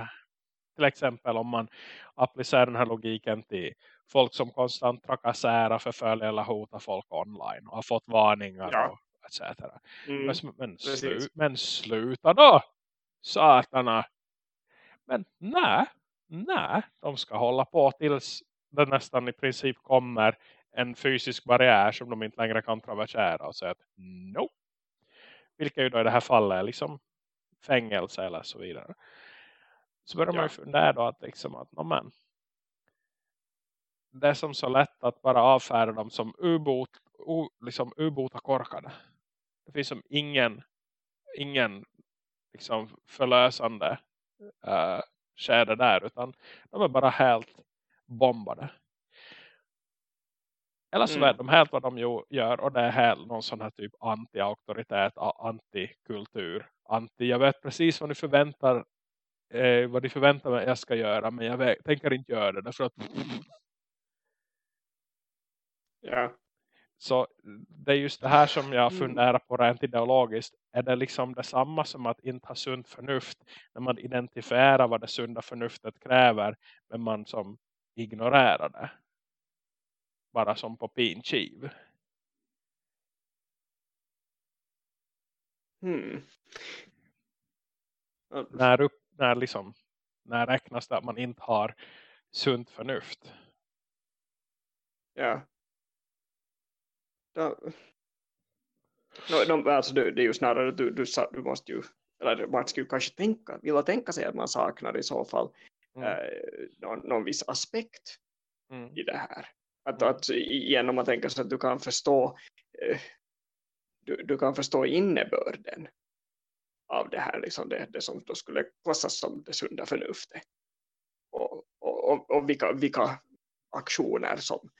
till exempel om man applicerar den här logiken till folk som konstant trakasserar, förföljer eller hotar folk online och har fått varningar ja. och etc. Mm. Men, men, slu, men sluta då, satarna. Men nej, nej, de ska hålla på tills det nästan i princip kommer en fysisk barriär som de inte längre kan traversera och säga att nope vilka ju då i det här fallet är liksom fängelse eller så vidare. Så börjar ja. man ju fundera då att liksom att, no, men, det är som så lätt att bara avfärda dem som ubot, u, liksom ubota korkade. Det finns som ingen ingen liksom förlösande uh, skäde där utan de är bara helt bombade. Eller så mm. vet de helt vad de gör och det är helt någon sån här typ anti-auktoritet, anti-kultur. Anti, jag vet precis vad ni förväntar eh, vad ni förväntar mig jag ska göra men jag vet, tänker inte göra det därför att ja. Så det är just det här som jag mm. funderar på rent ideologiskt. Är det liksom detsamma som att inte ha sunt förnuft när man identifierar vad det sunda förnuftet kräver men man som ignorerar det? Bara som på pinchiv. Hmm. När, upp, när, liksom, när räknas det att man inte har sunt förnuft? Ja. Då, no, no, alltså det, det är ju snarare du, du, du måste ju eller man skulle kanske tänka, vilja tänka sig att man saknar i så fall mm. eh, någon, någon viss aspekt mm. i det här. Att, att igen om man tänker sig att du kan förstå eh, du, du kan förstå innebörden av det här, liksom det, det som då skulle klassas som det sunda förnuftet. Och, och, och vilka, vilka aktioner som,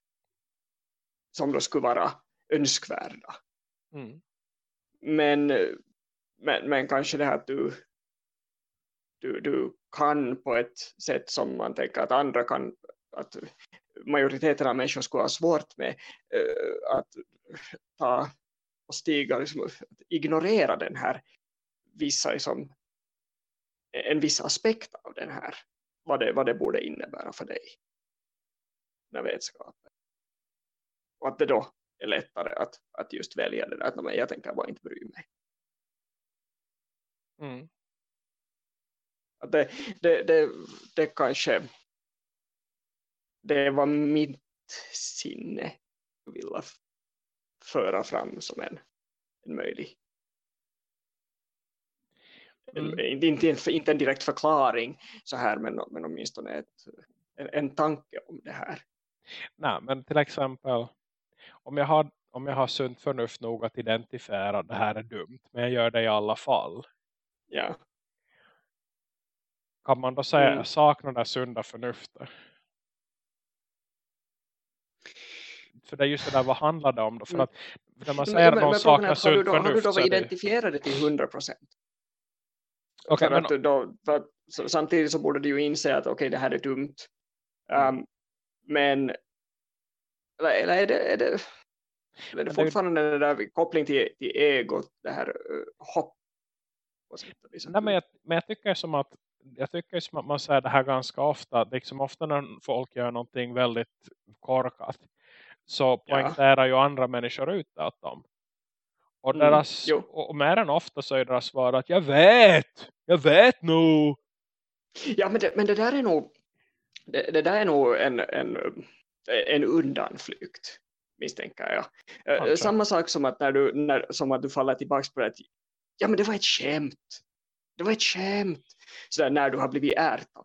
som då skulle vara önskvärda. Mm. Men, men, men kanske det här att du, du, du kan på ett sätt som man tänker att andra kan att majoriteten av människor skulle ha svårt med uh, att ta och stiga, liksom, ignorera den här vissa, liksom, en viss aspekt av den här, vad det, vad det borde innebära för dig. Den vetskapen. Och att det då är lättare att, att just välja det där, att men jag tänker bara inte bry mig. Mm. Att det, det, det, det kanske det var mitt sinne jag ville föra fram som en, en möjlig mm. en, inte, inte en direkt förklaring så här men, men åtminstone ett, en, en tanke om det här. Nej, men till exempel om jag har om jag har sunt förnuft nog att identifiera att det här är dumt men jag gör det i alla fall. Ja. Kan man då säga mm. saknar det sunda förnuftet? För det är just det där, vad handlar det om då? För Mm. att när man säger Men, någon men saknar att har du sunt då, har du förnuft då identifierat det till 100 procent? Okej, för men- då, för att, så, samtidigt så borde du ju inse att okej, det här är dumt. Mm. Um, men eller, är det, är det, är det Men det fortfarande den där koppling till, till egot, det här uh, hopp? Nej, men, jag, men jag tycker som att jag tycker som att man säger det här ganska ofta. att Liksom ofta när folk gör någonting väldigt korkat. Så Ja. poängterar ju andra människor ut åt dem. Och, Mm, deras, jo. och, mer än ofta så är deras svar att jag vet, jag vet nog. Ja, men det, men det där är nog, det, det där är nog en, en, en undanflykt, misstänker jag. Eh. Samma sak som att, när du, när, som att du faller tillbaka på att ja, men det var ett skämt. Det var ett skämt. Sådär när du har blivit ärtad.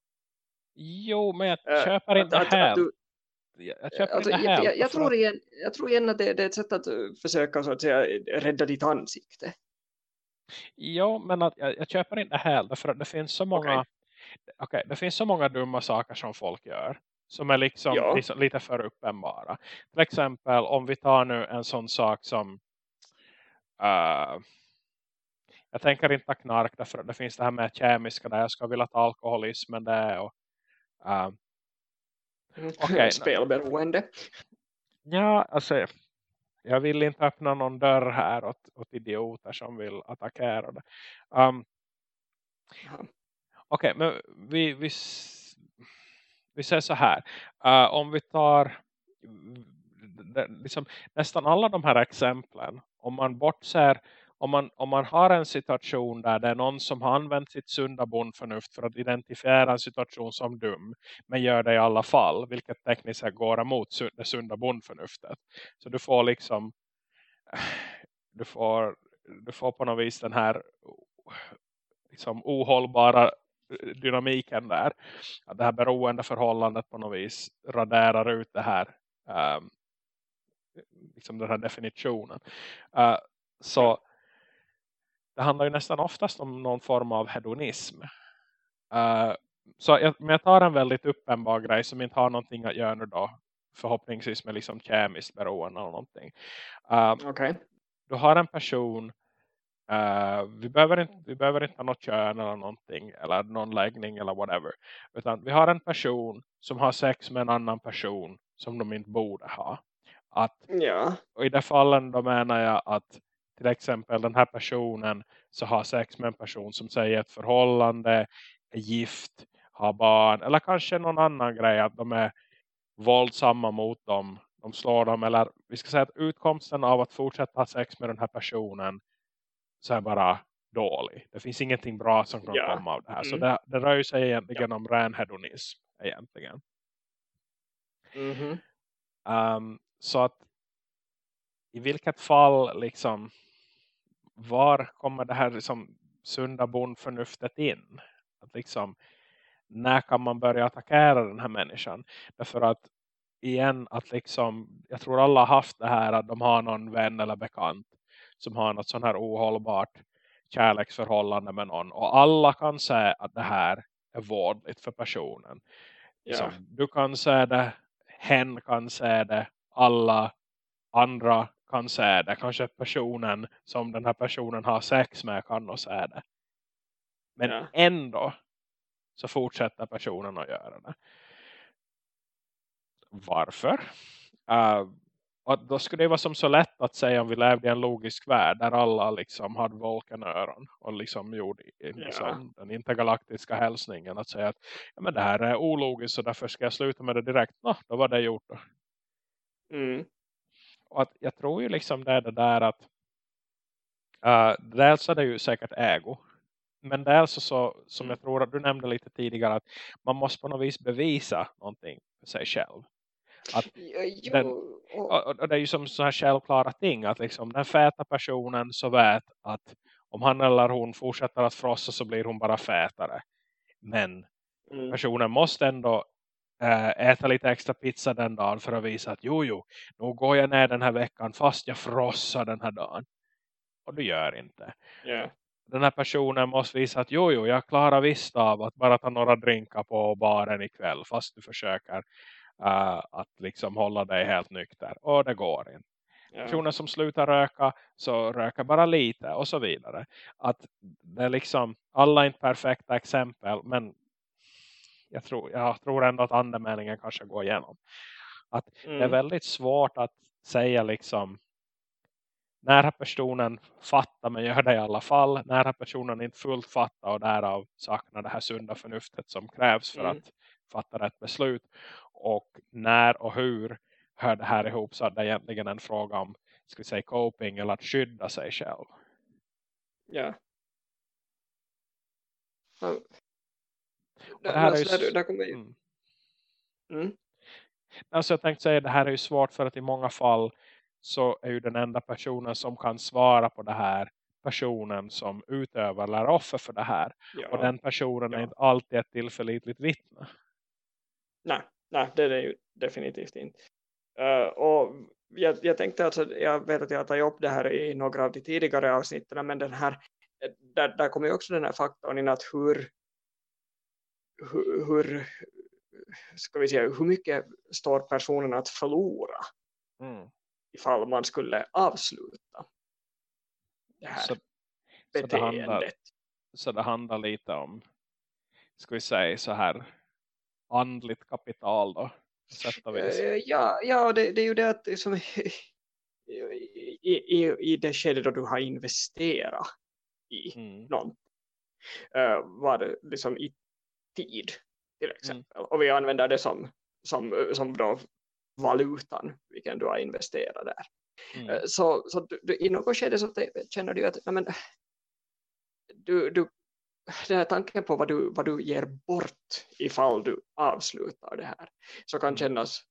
Jo, men jag Eh, köper inte att, att, helt. att du, jag, alltså, jag, tror igen, jag tror igen att det, det är ett sätt att eh, försöka så att säga, rädda ditt ansikte. Jo, men att, jag, köper inte helt. För att det finns så många Okej, det finns så många dumma saker som folk gör. Som är liksom, Ja. liksom lite för uppenbara. Till exempel om vi tar nu en sån sak som eh, jag tänker inte ta knark därför det finns det här med kemiska där jag ska vilja ta alkoholismen det och eh, Okej, Spelberoende. ja alltså jag vill inte öppna någon dörr här åt, åt idioter som vill attackera det. Um. Okej, men vi, vi, vi säger så här. Uh, om vi tar liksom, nästan alla de här exemplen. Om man bortser, om man, om man har en situation där det är någon som har använt sitt sunda bondförnuft för att identifiera en situation som dum. Men gör det i alla fall. Vilket tekniskt sett går emot det sunda bondförnuftet. Så du får liksom du får, du får på något vis den här liksom ohållbara dynamiken där. Att det här beroende förhållandet på något vis raderar ut det här um, liksom den här definitionen. Uh, så det handlar ju nästan oftast om någon form av hedonism. Uh, så jag, men jag tar en väldigt uppenbar grej som inte har någonting att göra nu då. Förhoppningsvis med liksom kemiskt beroende eller någonting. Uh, Okej. du har en person Uh, vi, behöver inte, vi behöver inte ha något kön eller någonting eller någon läggning eller whatever. Utan vi har en person som har sex med en annan person som de inte borde ha. Att, Ja. och i det fallen då menar jag att till exempel den här personen så har sex med en person som säger ett förhållande, är gift, har barn eller kanske någon annan grej att de är våldsamma mot dem. De slår dem eller vi ska säga att utkomsten av att fortsätta ha sex med den här personen så är bara dålig. Det finns ingenting bra som kan Ja. komma av det här. Så Mm. det, det rör sig egentligen om ren hedonism. Egentligen. Mhm. Um, så att i vilket fall liksom var kommer det här liksom sunda bondförnuftet in? Att liksom när kan man börja attackera den här människan? Därför att igen att liksom jag tror alla har haft det här att de har någon vän eller bekant som har något sån här ohållbart kärleksförhållande med någon. Och alla kan säga att det här är vårdligt för personen. Ja. Som du kan säga det, hen kan säga det, alla andra kan säga det. Kanske personen som den här personen har sex med kan nog säga det. Men Ja. ändå så fortsätter personen att göra det. Varför? Uh, och då skulle det vara som så lätt att säga om vi levde i en logisk värld där alla liksom hade Vulcan-öron och liksom gjorde liksom den intergalaktiska hälsningen att säga att ja, men det här är ologiskt så därför ska jag sluta med det direkt. Nå, då var det gjort då. Mm. Och att jag tror ju liksom det är det där att uh, dels är det ju säkert ägo. Men dels så, så som Mm. jag tror att du nämnde lite tidigare att man måste på något vis bevisa någonting för sig själv. Att Jo, Den- och, det är ju som så här självklara ting att liksom den fäta personen så vet att om han eller hon fortsätter att frossa så blir hon bara fätare. Men mm. personen måste ändå äta lite extra pizza den dagen för att visa att jo jo, nu går jag ner den här veckan fast jag frossar den här dagen. Och du gör inte. ja. Den här personen måste visa att jo jo, jag klarar visst av att bara ta några drinkar på baren ikväll fast du försöker uh, att liksom hålla dig helt nykter. Och det går inte. Ja. Personer som slutar röka så röker bara lite och så vidare. Att det är liksom, alla är inte perfekta exempel men jag tror, jag tror ändå att andemeningen kanske går igenom. Att mm. det är mm. väldigt svårt att säga liksom när personen fattar men gör det i alla fall. När personen inte fullt fattar och därav saknar det här sunda förnuftet som krävs för mm. att fatta rätt beslut. Och när och hur hör det här ihop så att det är egentligen en fråga om ska vi säga coping eller att skydda sig själv. Ja. Det här alltså, är ju... där, kommer. Mm. Mm. Alltså jag tänkte säga det här är ju svårt för att i många fall så är ju den enda personen som kan svara på det här personen som utövar eller offer för det här. Ja. Och den personen ja. är inte alltid ett tillförlitligt vittne. Nej, nej det är det ju definitivt inte. Uh, och jag, jag tänkte alltså, jag vet att jag har tagit upp det här i några av de tidigare avsnitten men den här, där, där kommer ju också den här faktorn in att hur, hur, hur ska vi säga, hur mycket står personen att förlora mm. ifall man skulle avsluta det här så, beteendet. Så det, handlar, så det handlar lite om, ska vi säga så här, andligt kapital då? Eh, ja, ja det, det är ju det att liksom, i, i, i det skede då du har investerat i mm. någon uh, var det liksom i tid till mm. exempel. Mm. Och vi använder det som, som, som då valutan vilken du har investerat där. Mm. Uh, så så du, du, i något skede så känner du att men, du, du den här tanken på vad du, vad du ger bort ifall du avslutar det här så kan mm. kännas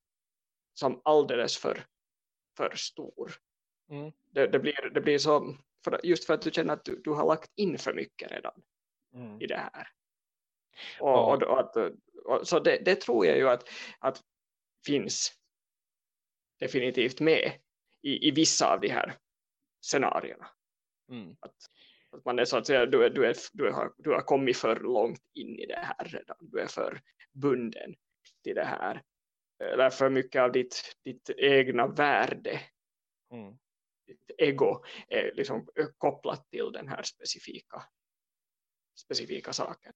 som alldeles för, för stor. Mm. Det, det, blir, det blir så, för, just för att du känner att du, du har lagt in för mycket redan mm. i det här. Och, och, och, och så det, det, tror jag ju att, att finns definitivt med i, i vissa av de här scenarierna. Mm. Att, att man är så att säga, du, är, du, är, du, har, du har kommit för långt in i det här redan. Du är för bunden till det här. Eller för mycket av ditt, ditt egna värde. Mm. Ditt ego är liksom kopplat till den här specifika, specifika saken.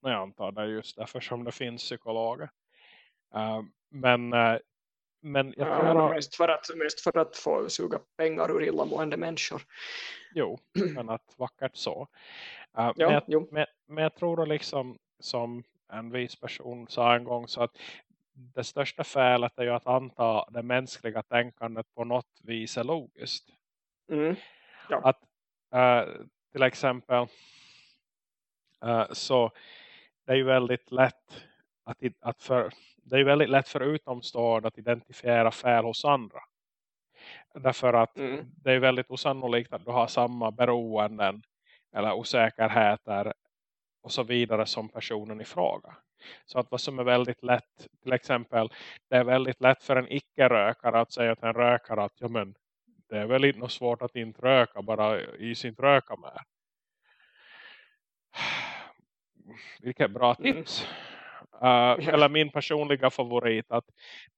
Men jag antar det är just därför som det finns psykologer. Uh, men uh, men jag tror ja, mest, för att, mest för att få suga pengar ur illamående människor. Jo, men att vackert så. Uh, ja, men, jag, jo. Men, men jag tror liksom som en vis person sa en gång så att det största felet är ju att anta det mänskliga tänkandet på något vis är logiskt. Mm. Ja. Att till exempel så det är ju väldigt lätt att, att för, det är väldigt lätt för utomstående att identifiera fel hos andra. Därför att mm. det är väldigt osannolikt att du har samma beroenden eller osäkerheter och så vidare som personen i fråga. Så att vad som är väldigt lätt, till exempel, det är väldigt lätt för en icke-rökare att säga till en rökare att ja, men, det är väl inte något svårt att inte röka, bara i sin röka med. Vilket bra mm. tips. Uh, eller min personliga favorit att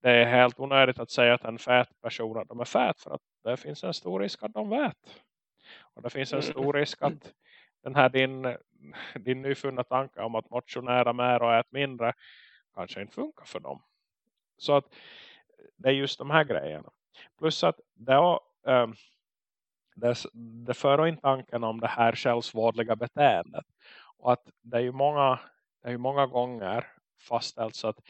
det är helt onödigt att säga att en fät person att de är fät för att det finns en stor risk att de vet. Och det finns en mm. stor risk att den här din, din nyfunna tanke om att motionera mer och äta mindre kanske inte funkar för dem. Så att det är just de här grejerna. Plus att det, um, det, det för in tanken om det här självsvårdliga beteendet. Och att det är ju många, det är ju många gånger fastställt så att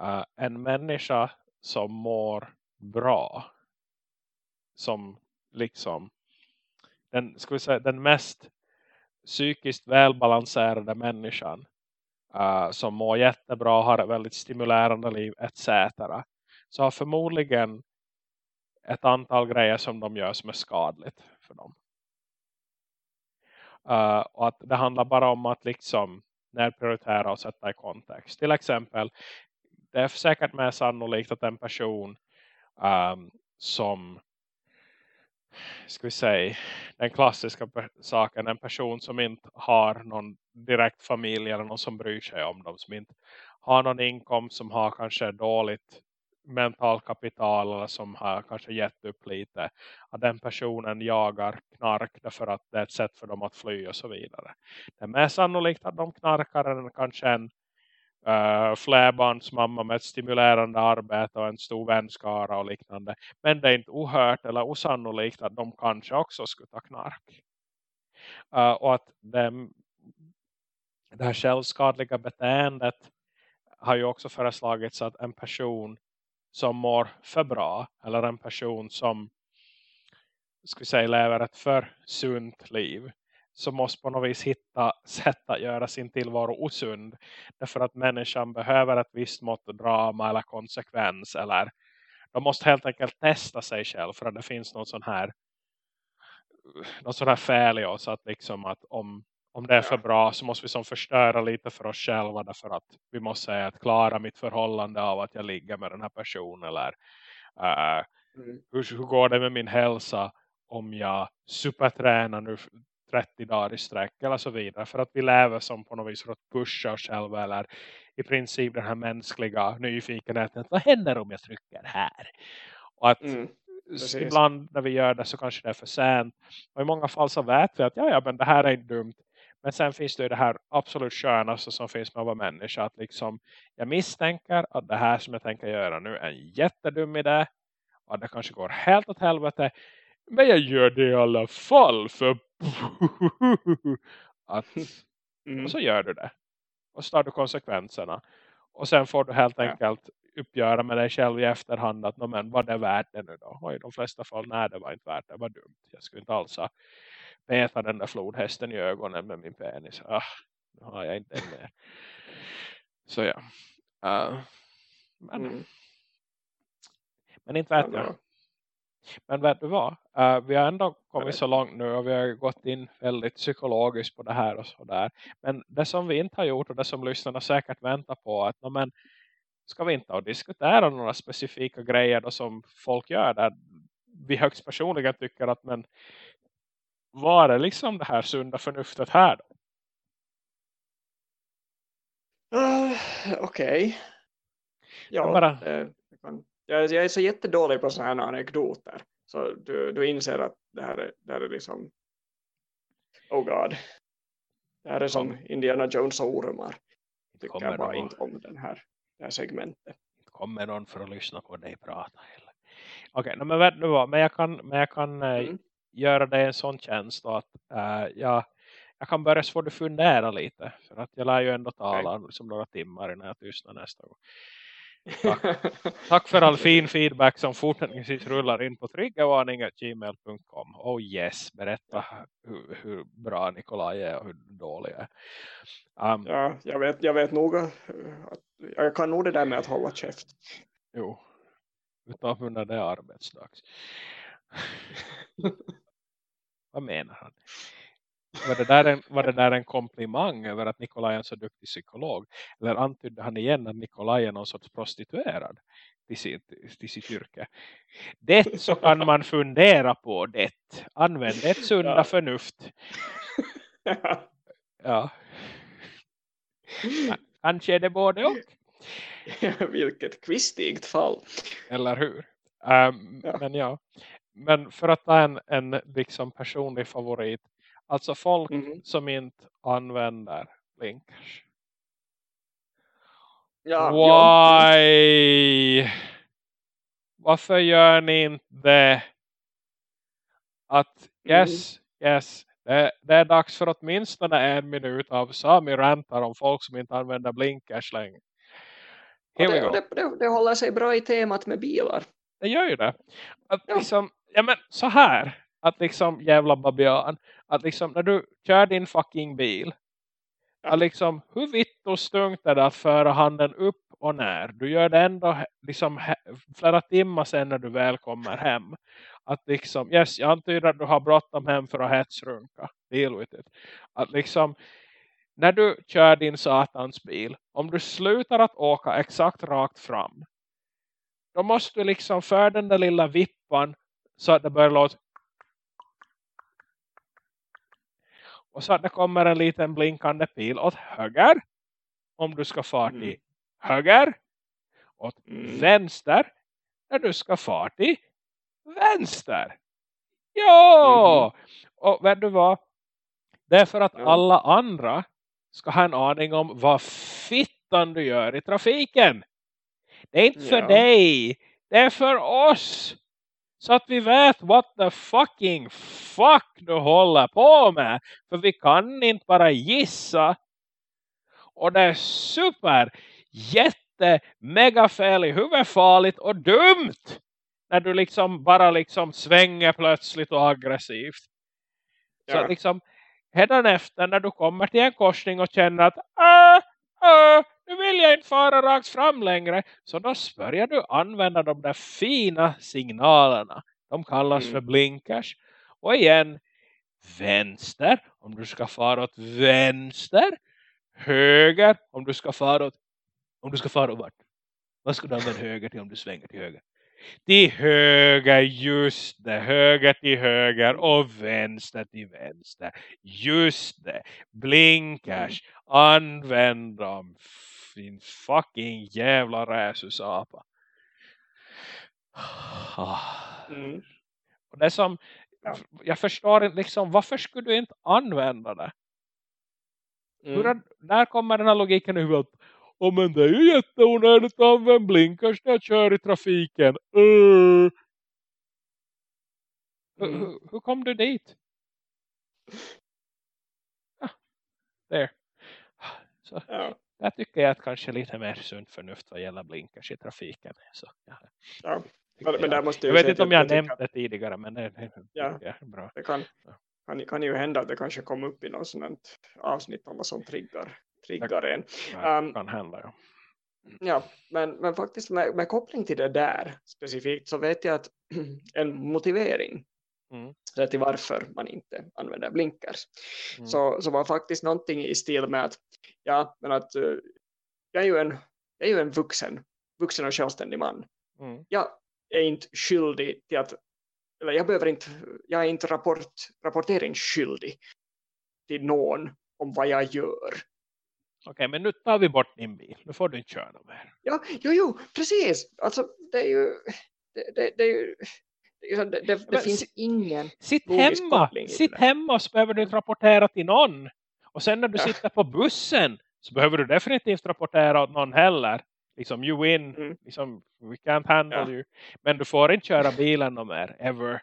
uh, en människa som mår bra som liksom den, ska vi säga, den mest psykiskt välbalanserade människan uh, som mår jättebra, har ett väldigt stimulerande liv etc. Så har förmodligen ett antal grejer som de gör som är skadligt för dem. Uh, och att det handlar bara om att liksom närprioritera och sätta i kontext. Till exempel, det är säkert mer sannolikt att en person um, som ska vi säga, den klassiska saken, en person som inte har någon direkt familj eller någon som bryr sig om dem, som inte har någon inkomst som har kanske dåligt mentalkapital eller som har kanske gett upp lite att den personen jagar knark därför att det är ett sätt för dem att fly och så vidare. Det är mer sannolikt att de knarkar än kanske en uh, flerbarnsmamma med ett stimulerande arbete och en stor vänskara och liknande. Men det är inte ohört eller osannolikt att de kanske också skulle ta knark. Uh, och att det, det här självskadliga beteendet har ju också föreslagits att en person som mår för bra eller en person som ska säga lever ett för sunt liv så måste på något vis hitta sätt att göra sin tillvaro osund. Därför att människan behöver ett visst mått drama eller konsekvens. Eller de måste helt enkelt testa sig själv för att det finns någon sån här någon sån här fel i oss. Att liksom att om, om det är för bra så måste vi som förstöra lite för oss själva. Därför att vi måste säga att klara mitt förhållande av att jag ligger med den här personen. Eller uh, mm. hur, hur går det med min hälsa om jag supertränar nu 30 dagar i sträck eller så vidare. För att vi lever som på något vis för att pusha oss själva eller i princip den här mänskliga nyfikenheten. Vad händer om jag trycker här? Och att mm, ibland när vi gör det så kanske det är för sent. Och i många fall så vet vi att ja, ja men det här är inte dumt. Men sen finns det ju det här absolut skönaste som finns med att vara människa. Att liksom, jag misstänker att det här som jag tänker göra nu är en jättedum idé. Och det kanske går helt åt helvete. Men jag gör det i alla fall för [laughs] att, [laughs] mm. och så gör du det. Och så tar du konsekvenserna. Och sen får du helt enkelt uppgöra med dig själv i efterhand att men, var det värt det nu då? Och i de flesta fall, nej det var inte värt det, var dumt. Jag skulle inte alls ha peta den där flodhästen i ögonen med min penis. Ah, nu har jag inte mer. Så ja. Uh, men, mm. men inte vet jag. Men vet du vad? Uh, vi har ändå kommit så långt nu och vi har gått in väldigt psykologiskt på det här och sådär. Men det som vi inte har gjort och det som lyssnarna säkert väntar på att men, ska vi inte diskutera några specifika grejer då som folk gör där vi högst personligen tycker att men var är liksom det här sunda förnuftet här då? Uh, Okej. Okay. Ja, bara... eh, jag jag, jag är så jättedålig på sådana här anekdoter. Så du, du inser att det här är, det här är liksom oh god. Det här är som Indiana Jones och ormar. Jag tycker jag bara någon... inte om den här, det här segmentet. Kommer någon för att lyssna på dig prata heller. Okej, okay, men vet du vad? Men jag kan, men jag kan eh, mm. Göra dig en sån tjänst att äh, jag, jag kan börja få dig fundera lite. För att jag lär ju ändå tala okay. liksom några timmar innan jag tystnar nästa gång. Tack. Tack för all fin feedback som fortsättningsvis rullar in på triggervarning.gmail.com. Oh yes, berätta hur, hur, bra Nikolaj är och hur dålig är. Um, ja, jag vet, jag vet nog att jag kan nog det där med att hålla käft. Jo, utan när det är arbetsdags. [laughs] Vad menar han? Var det, där en, var det där en komplimang över att Nikolaj är en så duktig psykolog? Eller antydde han igen att Nikolaj är någon sorts prostituerad till sitt, till sitt yrke? Det så kan [laughs] man fundera på det. Använd ett sunda ja. förnuft. [laughs] Ja. Kanske är det både och. [laughs] Vilket kvistigt fall. Eller hur? Um, ja. Men ja. Men för att ta en, en liksom personlig favorit Alltså folk mm. som inte använder blinkers. Ja, Why? Ja. Varför gör ni inte det? Att yes, mm. yes. Det, det, är dags för åtminstone en minut av Sami rantar om folk som inte använder blinkers längre. Det, det, det, det, håller sig bra i temat med bilar. Det gör ju det. Att ja. Liksom, ja men så här att liksom jävla babian att liksom när du kör din fucking bil att liksom hur vitt och stungt är det att föra handen upp och ner? Du gör det ändå liksom flera timmar sen när du väl kommer hem. Att liksom, yes jag antyder att du har bråttom hem för att hetsrunka. Deal with it. Att liksom när du kör din satans bil om du slutar att åka exakt rakt fram då måste du liksom för den där lilla vippan så att det börjar låta Och så att det kommer en liten blinkande pil åt höger. Om du ska fara till mm. höger. Åt Mm. vänster. När du ska fara till vänster. Ja! Och vet du vad? Det är för att Ja. alla andra ska ha en aning om vad fittan du gör i trafiken. Det är inte för Ja. dig. Det är för oss. Så att vi vet what the fucking fuck du håller på med. För vi kan inte bara gissa. Och det är super, jätte, mega fel i huvudet farligt och dumt. När du liksom bara liksom svänger plötsligt och aggressivt. Så Ja. liksom, efter när du kommer till en korsning och känner att ah, ah, nu vill jag inte fara rakt fram längre. Så då börjar du använda de där fina signalerna. De kallas Mm. för blinkers. Och igen, vänster om du ska fara åt vänster. Höger om du ska fara åt, om du ska fara åt vart? Vad ska du använda höger till om du svänger till höger? Till höger, just det. Höger till höger och vänster till vänster. Just det. Blinkers. Använd dem. Fin fucking jävla räsusapa. Ah. Mm. Och det som, Ja. jag förstår inte liksom, varför skulle du inte använda det? Hur Mm. är, när kommer den här logiken i huvudet? Oh, men det är ju jätteonödigt att använda blinkers när jag kör i trafiken. Uh. Hur, Mm. hur, hur kom du dit? [laughs] Ja, där. Så Ja. Där tycker jag att kanske lite mer sunt förnuft vad gäller blinkers i trafiken. Så, ja, Ja. Men, men där måste jag jag, vet inte om jag tycker nämnt det tidigare men det, det Ja. jag är bra. det kan, kan, kan ju hända att det kanske kommer upp i något sådant avsnitt om vad som triggar, triggar en. Ja, Um, kan hända ja. Ja, men, men faktiskt med, med koppling till det där specifikt så vet jag att [clears throat] en motivering Mm. så till varför man inte använder blinkers Mm. så, så var faktiskt någonting i stil med att ja, men att eh, jag är ju en, jag är ju en vuxen, vuxen och självständig man. Mm. Jag är inte skyldig till att, eller jag behöver inte, jag är inte rapport, rapporteringsskyldig till någon om vad jag gör. Okej, men nu tar vi bort din bil. Nu får du inte köra mer. Ja, jo, jo, precis. Alltså, det är ju, det, det, det är ju, det, ju- det, det, det finns ingen, Sitt hemma. Sitt hemma så behöver du inte rapportera till någon. Och sen när du Ja. sitter på bussen så behöver du definitivt rapportera åt någon heller. Liksom you win. Mm. Liksom, we can't handle Ja. you. Men du får inte köra bilen någon mer. Ever.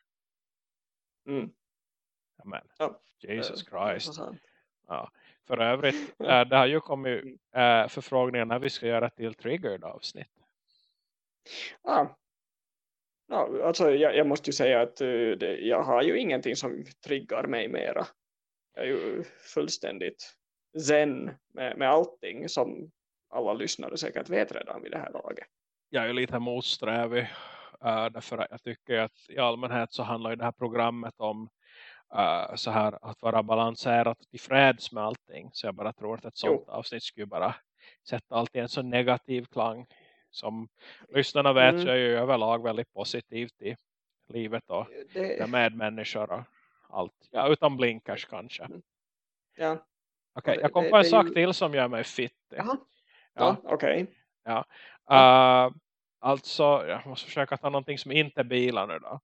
mm, Amen. Ja. Jesus är Christ. Ja. För övrigt, [laughs] Ja. äh, det har ju kommit Mm. äh, förfrågningar när vi ska göra till triggered avsnitt. Ah. Ja, alltså, jag, jag måste ju säga att eh, det, jag har ju ingenting som triggar mig mera. Jag är ju fullständigt zen med, med allting som alla lyssnare säkert vet redan vid det här laget. jag är lite motsträvig. Uh, därför att jag tycker att i allmänhet så handlar ju det här programmet om uh, så här att vara balanserat till freds med allting. Så jag bara tror att ett sånt avsnitt skulle bara sätta allt i en så negativ klang. Som lyssnarna vet Mm. så är jag ju överlag väldigt positivt i livet och Det, med medmänniskor och allt. Ja, utan blinkers kanske. Okej, ja, Ja, det- jag kom på en det sak ju- till som gör mig fittig. jaha, Ja. ja, okej. Uh, alltså, jag måste försöka ta någonting som inte är bilar nu då.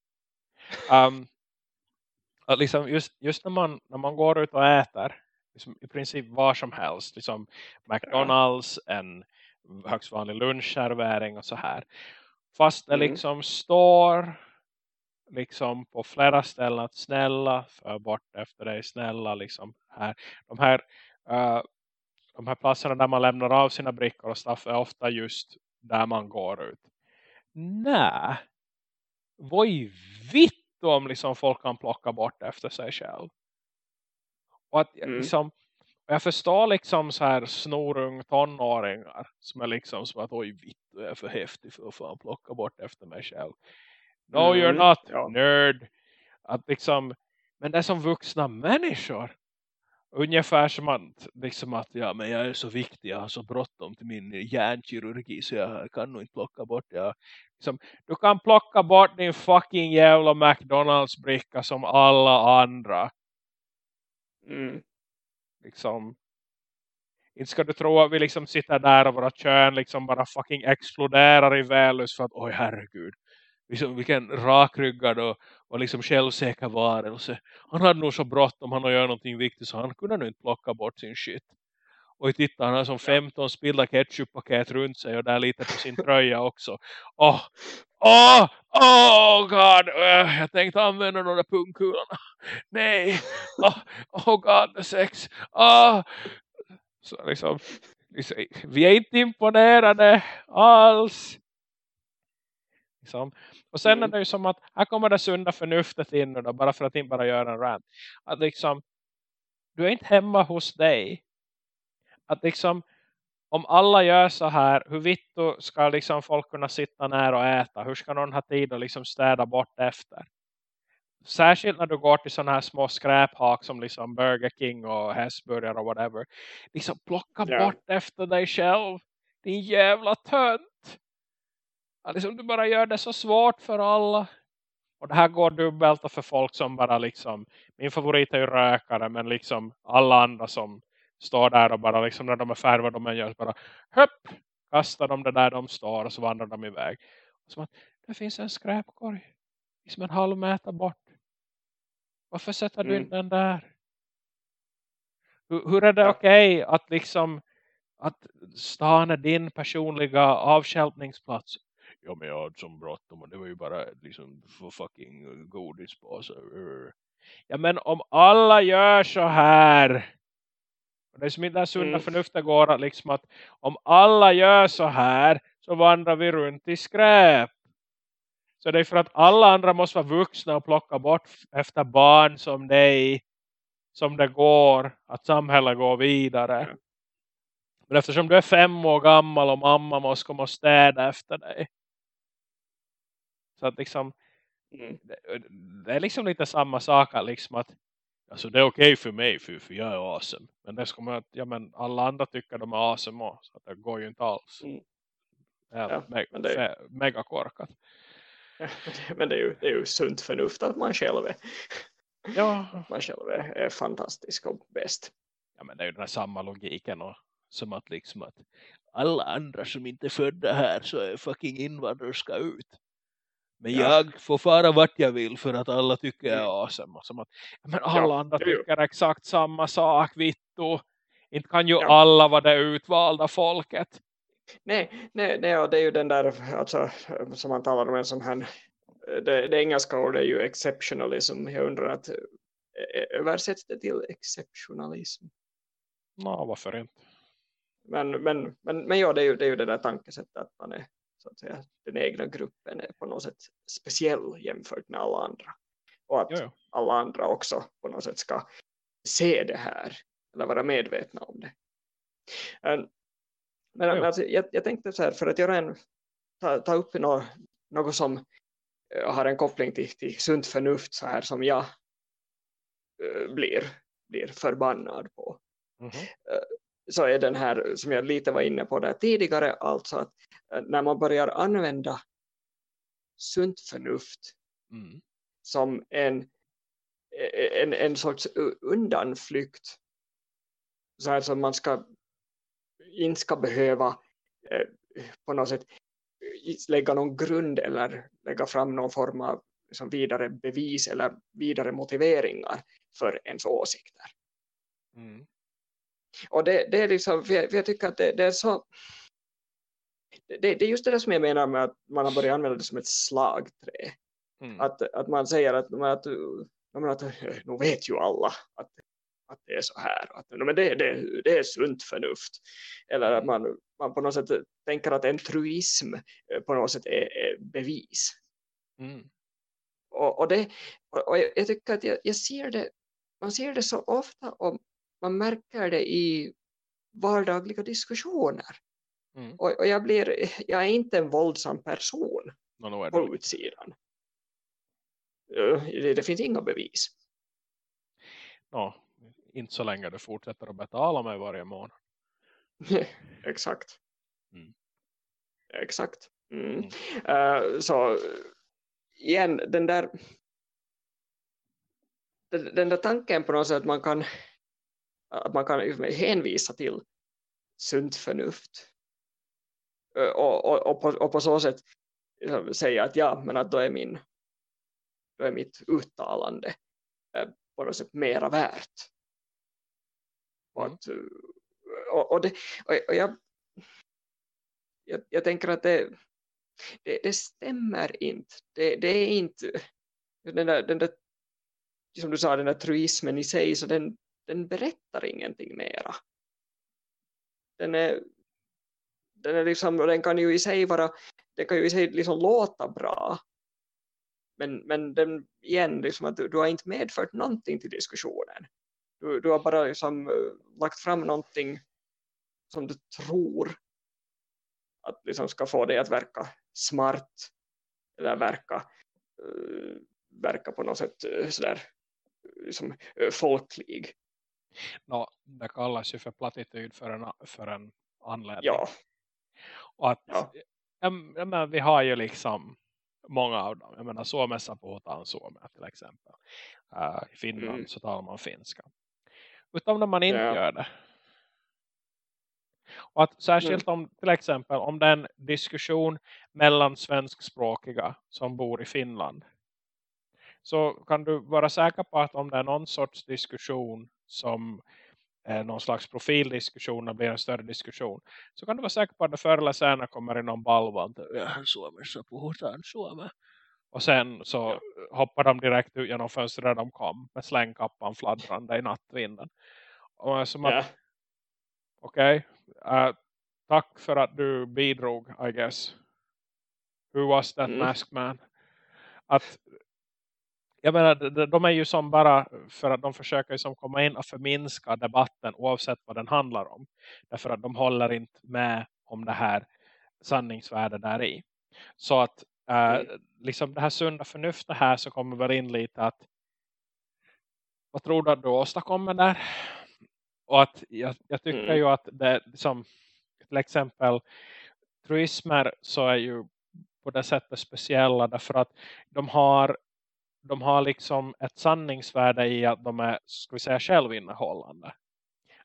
Um, att liksom just, just när, man, när man går ut och äter, liksom i princip var som helst, liksom McDonalds, en högst vanlig lunchservering och så här. Fast det Mm. liksom står liksom på flera ställen att snälla, för bort efter dig, snälla liksom här. De här, uh, de här platserna där man lämnar av sina brickor och stuff är ofta just där man går ut. Nej. Vad i vitt om liksom folk kan plocka bort efter sig själv. Och att Mm. liksom jag förstår liksom så här snorung tonåringar som är liksom som att oj vitt jag är för häftig för att fan plocka bort efter mig själv. No Mm, you're not ja. nerd. Att liksom, men det är som vuxna människor. Ungefär som att, liksom att ja, men jag är så viktig, jag har så bråttom till min hjärnkirurgi så jag kan nog inte plocka bort det. Liksom, du kan plocka bort din fucking jävla McDonalds-bricka som alla andra. Mm. Liksom, inte ska du tro att vi liksom sitter där och våra kön liksom bara fucking exploderar i vällust för att oj herregud. Liksom, vilken rakryggad och, och liksom självsäker varelse. Han hade nog så bråttom han att göra någonting viktigt så han kunde nog inte plocka bort sin shit. Och titta, han har som 15 spilla ketchuppaket runt sig och där lite på sin tröja också. Åh, åh, åh god. Jag tänkte använda några pungkulorna. Nej, åh, oh god, sex. Åh. Så liksom, liksom, vi är inte imponerade alls. Liksom. Och sen är mm. det ju som att här kommer det sunda förnuftet in då, bara för att inte bara göra en rant. Att liksom, du är inte hemma hos dig att liksom om alla gör så här, hur vitt ska liksom folk kunna sitta nära och äta? Hur ska någon ha tid att liksom städa bort efter? Särskilt när du går till sådana här små skräphak som liksom Burger King och Hesburger och whatever. Liksom plocka yeah. bort efter dig själv. Din jävla tönt. Att liksom du bara gör det så svårt för alla. Och det här går dubbelt för folk som bara liksom, min favorit är ju rökare men liksom alla andra som står där och bara liksom när de är färdiga de gör bara höpp, kastar de det där de står och så vandrar de iväg. Och som att det finns en skräpkorg liksom en halv meter bort. Varför sätter du mm. in den där? Hur, hur är det okej okay att liksom att stan är din personliga avskälpningsplats? Ja men jag hade som bråttom och det var ju bara liksom för fucking godispåse. Ja men om alla gör så här och det är som inte där sunda mm. förnuftet går att liksom att om alla gör så här så vandrar vi runt i skräp. Så det är för att alla andra måste vara vuxna och plocka bort efter barn som dig som det går att samhället går vidare. Mm. Men eftersom du är fem år gammal och mamma måste komma och städa efter dig. Så att liksom mm. det, det, är liksom lite samma sak liksom att Alltså det är okej okay för mig för, för jag är awesome. Men det man att ja, men alla andra tycker de är awesome också. Så det går ju inte alls. Mm. Ja, me men det är... mega korkat. Ja, [laughs] men det är, ju, det är ju sunt förnuft att man själv är, ja. [laughs] man själv är, är fantastisk och bäst. Ja men det är ju den här samma logiken och som att liksom att alla andra som inte är födda här så är fucking invandrare ska ut. Men ja. jag får fara vart jag vill för att alla tycker jag är awesome. Som att, men alla ja, andra tycker exakt samma sak, Vitto. Inte kan ju ja. alla vara det utvalda folket. Nej, nej, nej och det är ju den där alltså, som man talar om en sån här det, det engelska ordet är ju exceptionalism. Jag undrar att översätts det till exceptionalism? Ja, varför inte? Men, men, men, men ja, det är ju det, är ju det där tankesättet att man är så att säga, den egna gruppen är på något sätt speciell jämfört med alla andra. Och att Jaja. alla andra också på något sätt ska se det här eller vara medvetna om det. Men, men alltså, jag, jag, tänkte så här, för att göra en, ta, ta upp något, något som uh, har en koppling till, till sunt förnuft så här som jag uh, blir, blir förbannad på. Mm -hmm. Så är den här som jag lite var inne på där tidigare alltså att eh, när man börjar använda sunt förnuft mm. som en, eh, en, en sorts undanflykt så här som man ska inte ska behöva eh, på något sätt lägga någon grund eller lägga fram någon form av liksom vidare bevis eller vidare motiveringar för ens åsikter. Mm. Och det, det är liksom, för jag, för jag tycker att det, det är så det, det, är just det som jag menar med att man har börjat använda det som ett slagträ. Mm. Att, att man säger att, att, att, att nu vet ju alla att, att det är så här. Att, men det, det, det är sunt förnuft. Eller att mm. man, man på något sätt tänker att en truism eh, på något sätt är, är bevis. Mm. Och, och, det, och jag tycker att jag, jag ser det man ser det så ofta om, man märker det i vardagliga diskussioner. Mm. Och, och, jag, blir, [laughs] jag är inte en våldsam person no, no, på utsidan. Det, det finns inga bevis. No, inte så länge du fortsätter att betala mig varje månad. [laughs] Exakt. Mm. Exakt. Mm. Mm. Uh, så igen, den där den, den där tanken på något sätt att man kan att man kan hänvisa till sunt förnuft. Och, och, och, på, och på så sätt säga att ja, men att då är, min, då är mitt uttalande på något sätt mera värt. Och, att, och, och, det, och, jag, jag, jag tänker att det, det, det stämmer inte. Det, det, är inte den där, den där, som du sa, den där truismen i sig, så den, den berättar ingenting mera. Den är, den är liksom, den kan ju i sig vara, den kan ju i sig liksom låta bra. Men, men den, igen, liksom att du, du har inte medfört någonting till diskussionen. Du, du har bara liksom, eh, lagt fram någonting som du tror att liksom ska få dig att verka smart eller verka, uh, verka på något sätt uh, sådär liksom, uh, folklig. No, det kallas ju för platityd för en, för en anledning. Ja. Och att, ja. Jag, jag vi har ju liksom många av dem. Jag menar Suomessa puhutaan suomea till exempel. Uh, I Finland mm. så talar man finska. Utom när man inte ja. gör det. Och att särskilt mm. om till exempel om det är en diskussion mellan svenskspråkiga som bor i Finland. Så kan du vara säker på att om det är någon sorts diskussion som är någon slags profildiskussion blir en större diskussion. Så kan du vara säker på att det förr eller senare kommer in någon balvan. Ja, suomessa puhutaan suome. Och sen så hoppar de direkt ut genom fönstret där de kom. Med slängkappan fladdrande i nattvinden. Och som ja. att okej, okay, uh, tack för att du bidrog, I guess. Who was that mm. mask man? Att jag menar, de är ju som bara för att de försöker som komma in och förminska debatten oavsett vad den handlar om. Därför att de håller inte med om det här sanningsvärdet där i. Så att äh, liksom det här sunda förnuftet här så kommer väl in lite att vad tror du att du åstadkommer där? Och att jag, jag tycker mm. ju att det som till exempel truismer så är ju på det sättet speciella därför att de har de har liksom ett sanningsvärde i att de är, ska vi säga, självinnehållande.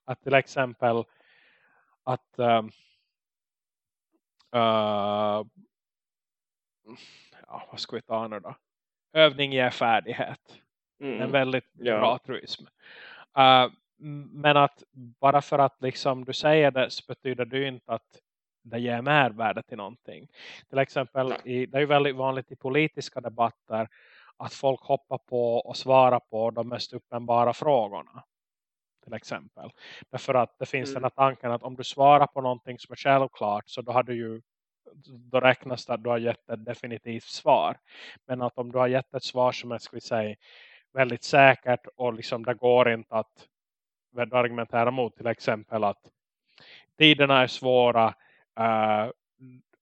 Att till exempel att uh, ja, vad ska vi ta nu då? Övning ger färdighet. Mm. En väldigt ja. bra truism. Uh, men att bara för att liksom du säger det så betyder det inte att det ger mervärde till någonting. Till exempel, i, det är ju väldigt vanligt i politiska debatter att folk hoppar på och svarar på de mest uppenbara frågorna. Till exempel. Därför att det finns mm. den här tanken att om du svarar på någonting som är självklart så då har du ju då räknas det att du har gett ett definitivt svar. Men att om du har gett ett svar som är ska vi säga, väldigt säkert och liksom det går inte att argumentera mot till exempel att tiderna är svåra, äh,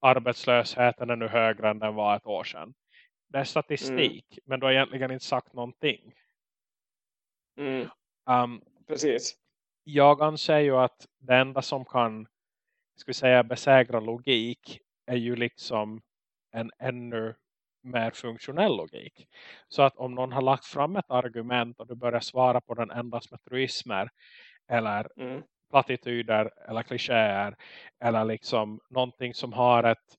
arbetslösheten är nu högre än den var ett år sedan det är statistik. Mm. Men du har egentligen inte sagt någonting. Mm. Um, Precis. Jag anser ju att det enda som kan ska säga, besägra logik är ju liksom en ännu mer funktionell logik. Så att om någon har lagt fram ett argument och du börjar svara på den endast med truismer eller mm. plattityder eller klichéer eller liksom någonting som har ett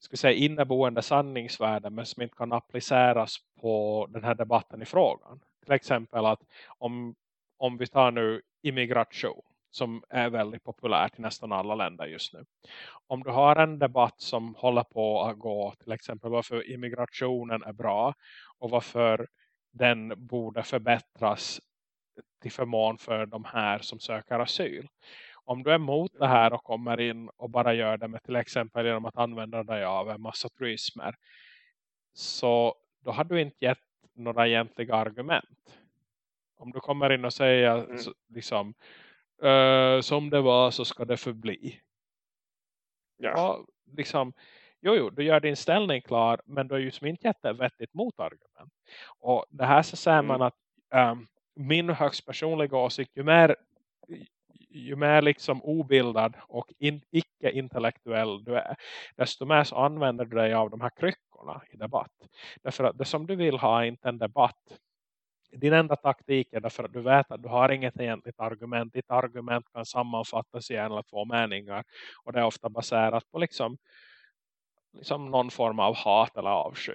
skulle säga, inneboende sanningsvärde men som inte kan appliceras på den här debatten i frågan. Till exempel att om, om vi tar nu immigration som är väldigt populärt i nästan alla länder just nu. Om du har en debatt som håller på att gå till exempel varför immigrationen är bra och varför den borde förbättras till förmån för de här som söker asyl om du är emot det här och kommer in och bara gör det med till exempel genom att använda dig av en massa truismer så då har du inte gett några egentliga argument. Om du kommer in och säger mm. liksom uh, som det var så ska det förbli. Ja. ja liksom, jo, jo, du gör din ställning klar men du har ju som inte gett ett vettigt motargument. Och det här så säger mm. man att um, min högst personliga åsikt, ju mer ju mer liksom obildad och in, icke-intellektuell du är, desto mer så använder du dig av de här kryckorna i debatt. Därför att det som du vill ha är inte en debatt. din enda taktik är därför att du vet att du har inget egentligt argument. Ditt argument kan sammanfattas i en eller två meningar. Och det är ofta baserat på liksom, liksom någon form av hat eller avsky.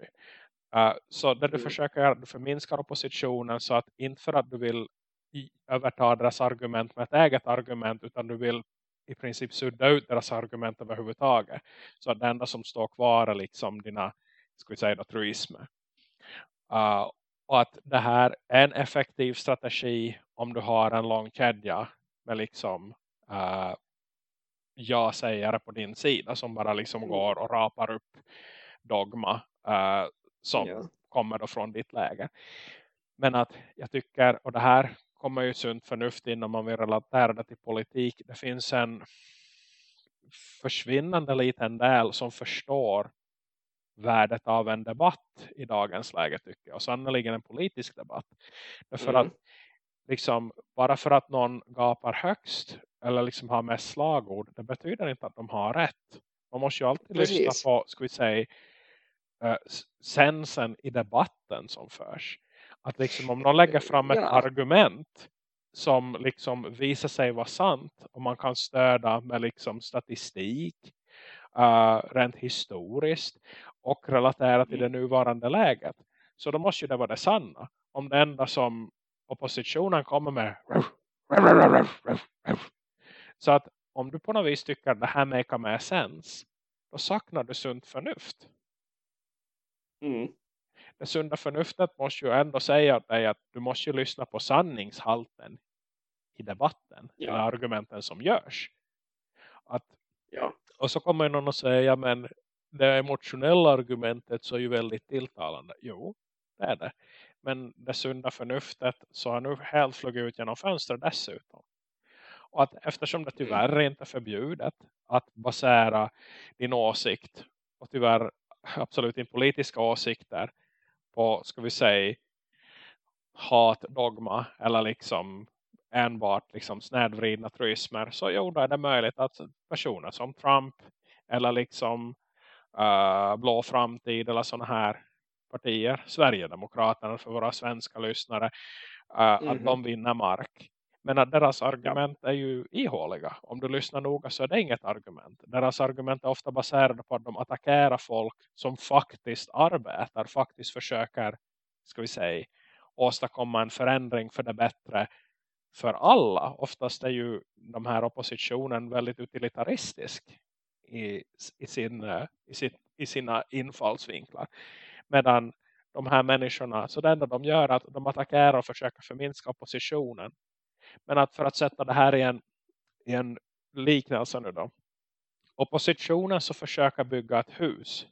Uh, så det du mm. försöker göra, du förminskar oppositionen så att inte för att du vill överta deras argument med ett eget argument utan du vill i princip sudda ut deras argument överhuvudtaget. Så att det enda som står kvar är liksom dina, ska vi säga, truismer. Uh, och att det här är en effektiv strategi om du har en lång kedja med liksom uh, ja-sägare på din sida som bara liksom mm. går och rapar upp dogma uh, som ja. kommer då från ditt läge. Men att jag tycker, och det här kommer ju sunt förnuft in om man vill relatera det till politik. Det finns en försvinnande liten del som förstår värdet av en debatt i dagens läge tycker jag. Och sannoliken en politisk debatt. Därför mm. att liksom, bara för att någon gapar högst eller liksom har mest slagord, det betyder inte att de har rätt. Man måste ju alltid Precis. lyssna på, ska vi säga, uh, sensen i debatten som förs. Att liksom om någon lägger fram ett ja. argument som liksom visar sig vara sant och man kan stöda med liksom statistik uh, rent historiskt och relatera till det mm. nuvarande läget så då måste ju det vara det sanna om det enda som oppositionen kommer med så att om du på något vis tycker att det här make mer sens då saknar du sunt förnuft mm det sunda förnuftet måste ju ändå säga dig att du måste ju lyssna på sanningshalten i debatten. Ja. Eller argumenten som görs. Att, ja. Och så kommer någon att säga, men det emotionella argumentet så är ju väldigt tilltalande. Jo, det är det. Men det sunda förnuftet så har nu helt flugit ut genom fönstret dessutom. Och att eftersom det tyvärr mm. inte är förbjudet att basera din åsikt och tyvärr absolut inte politiska åsikter på, ska vi säga, hatdogma eller liksom enbart liksom snedvridna truismer så jo, då är det möjligt att personer som Trump eller liksom uh, Blå framtid eller sådana här partier, Sverigedemokraterna för våra svenska lyssnare, uh, mm -hmm. att mhm. de vinner mark. Men att deras argument är ju ihåliga. Om du lyssnar noga så är det inget argument. Deras argument är ofta baserade på att de attackerar folk som faktiskt arbetar. Faktiskt försöker, ska vi säga, åstadkomma en förändring för det bättre för alla. Oftast är ju de här oppositionen väldigt utilitaristisk i, i, sin, i, sitt, i sina infallsvinklar. Medan de här människorna, så det enda de gör är att de attackerar och försöker förminska oppositionen men att för att sätta det här i en, i en liknelse nu då. Oppositionen så försöker bygga ett hus.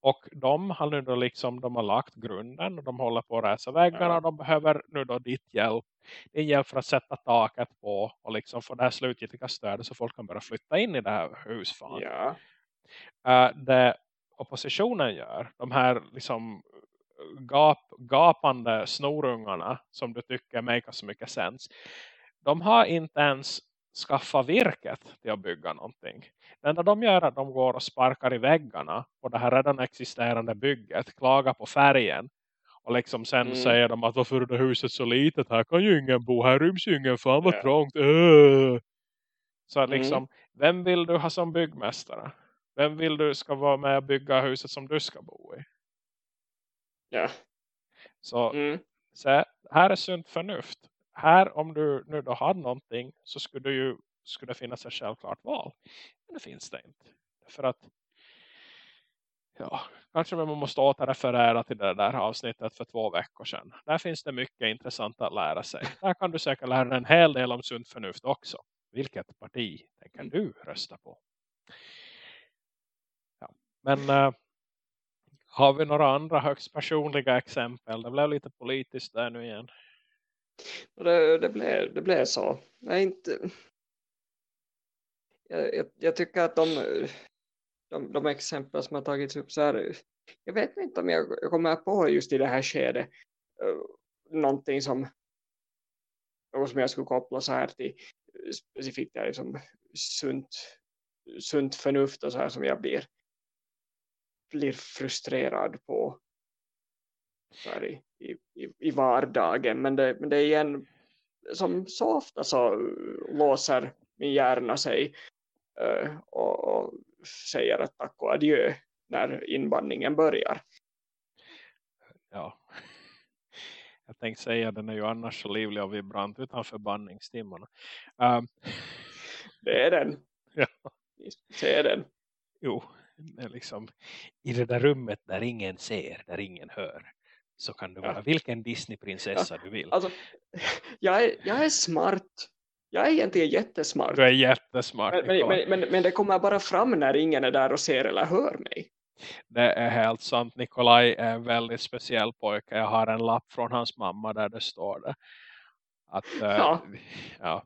Och de har nu då liksom, de har lagt grunden och de håller på att räsa väggarna. Ja. De behöver nu då ditt hjälp. Din hjälp för att sätta taket på och liksom få det här slutgiltiga stödet så folk kan börja flytta in i det här husfan. Ja. Uh, det oppositionen gör, de här liksom gap, gapande snorungarna som du tycker make så mycket sens. De har inte ens skaffat virket till att bygga någonting. Det enda de gör är att de går och sparkar i väggarna på det här redan existerande bygget. Klagar på färgen. Och liksom sen mm. säger de att varför är det huset så litet? Här kan ju ingen bo. Här ryms ju ingen. Fan vad yeah. trångt. Äh. Så att mm. liksom, mm. vem vill du ha som byggmästare? Vem vill du ska vara med och bygga huset som du ska bo i? Ja. Så, mm. så här är sunt förnuft. Här om du nu då har någonting så skulle, du ju, skulle det finnas ett självklart val. Men det finns det inte. För att ja, kanske man måste återreferera till det där avsnittet för två veckor sedan. Där finns det mycket intressant att lära sig. Där kan du säkert lära dig en hel del om sunt förnuft också. Vilket parti tänker du rösta på? Ja. Men äh, har vi några andra högst personliga exempel? Det blev lite politiskt där nu igen. Det, det, blev, det blev så. Nej, inte... Jag, jag, jag, tycker att de, de, de exempel som har tagits upp så här, jag vet inte om jag, jag kommer på just i det här skedet eh, någonting som något som jag skulle koppla så här till specifikt där liksom sunt, sunt förnuft och så här som jag blir blir frustrerad på. I, i, i vardagen men det, men det är igen som så ofta så låser min hjärna sig uh, och, och säger att tack och adjö när invandringen börjar. Ja. [laughs] Jag tänkte säga den är ju annars så livlig och vibrant utanför bandningstimmarna. Um. Det är den. [laughs] Ja. Det är den. Jo, liksom i det där rummet där ingen ser, där ingen hör så kan du vara ja. vilken Disney-prinsessa ja. du vill. Alltså, jag, är, jag är smart. Jag är egentligen jättesmart. Du är jättesmart. Men, men, men, men, det kommer bara fram när ingen är där och ser eller hör mig. Det är helt sant. Nikolaj är en väldigt speciell pojke. Jag har en lapp från hans mamma där det står det. Att, äh, ja. ja.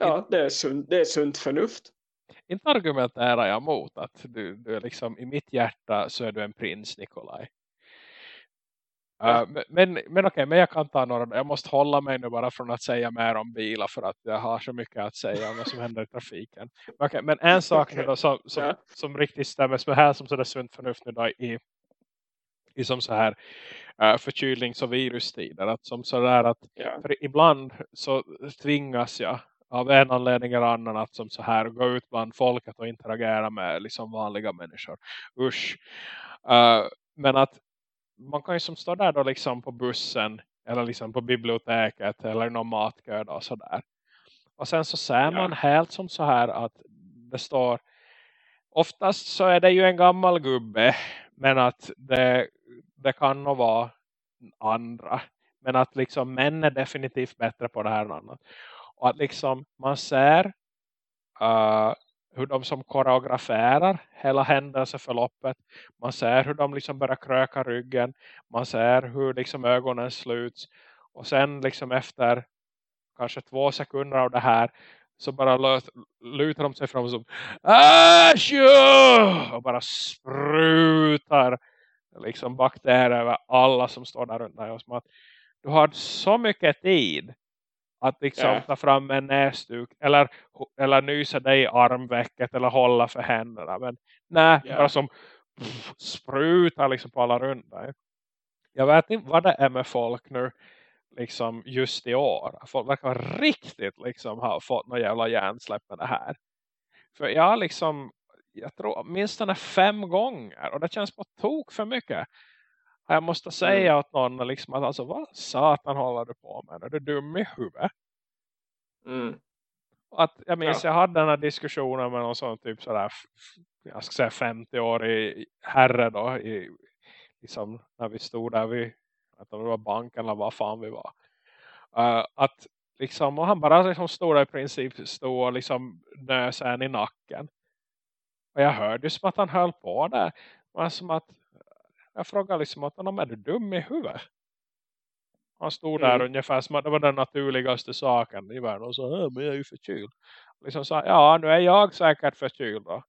ja, det är, sunt, det är sunt förnuft. Inte argumenterar jag mot att du, du är liksom i mitt hjärta så är du en prins Nikolaj. Uh, men, men okej, okay, men jag kan ta några. Jag måste hålla mig nu bara från att säga mer om bilar för att jag har så mycket att säga om vad som händer i trafiken. Men, okay, men en sak okay. då som, som, ja. som riktigt stämmer som här som sådär sunt förnuft nu då i, i som så här uh, förkylnings- och virustider. Att som sådär att ja. ibland så tvingas jag av en anledning eller annan att som så här gå ut bland folket och interagera med liksom vanliga människor. Usch. Uh, men att man kan ju som stå där då liksom på bussen eller liksom på biblioteket eller någon matkö och sådär. Och sen så ser man ja. helt som så här att det står oftast så är det ju en gammal gubbe men att det, det kan nog vara andra. Men att liksom män är definitivt bättre på det här än annat. Och att liksom man ser uh, hur de som koreograferar hela händelseförloppet. Man ser hur de liksom börjar kröka ryggen. Man ser hur liksom ögonen sluts. Och sen liksom efter kanske två sekunder av det här så bara lutar de sig fram som och bara sprutar liksom bakterier över alla som står där runt dig. Som att du har så mycket tid att liksom yeah. ta fram en näsduk eller, eller nysa dig i armvecket eller hålla för händerna. Men nej, yeah. bara som pff, sprutar liksom på alla runt dig. Jag vet inte vad det är med folk nu liksom just i år. Folk verkar riktigt liksom ha fått några jävla hjärnsläpp med det här. För jag liksom, jag tror minst den fem gånger och det känns på tok för mycket. Jag måste säga åt någon liksom att alltså vad satan håller du på med? Är du dum i huvudet? Mm. Att, jag minns ja. jag hade den här diskussionen med någon sån typ sådär jag ska säga 50-årig herre då i, liksom, när vi stod där vid att det var banken eller vad fan vi var. Uh, att liksom, och han bara liksom stod där i princip stod och liksom nösen i nacken. Och jag hörde ju som att han höll på där. Men som att jag frågade liksom att är du dum i huvudet? Han stod där mm. ungefär som att det var den naturligaste saken i världen. Och så, men jag är ju förkyld. Liksom sa, ja nu är jag säkert förkyld då.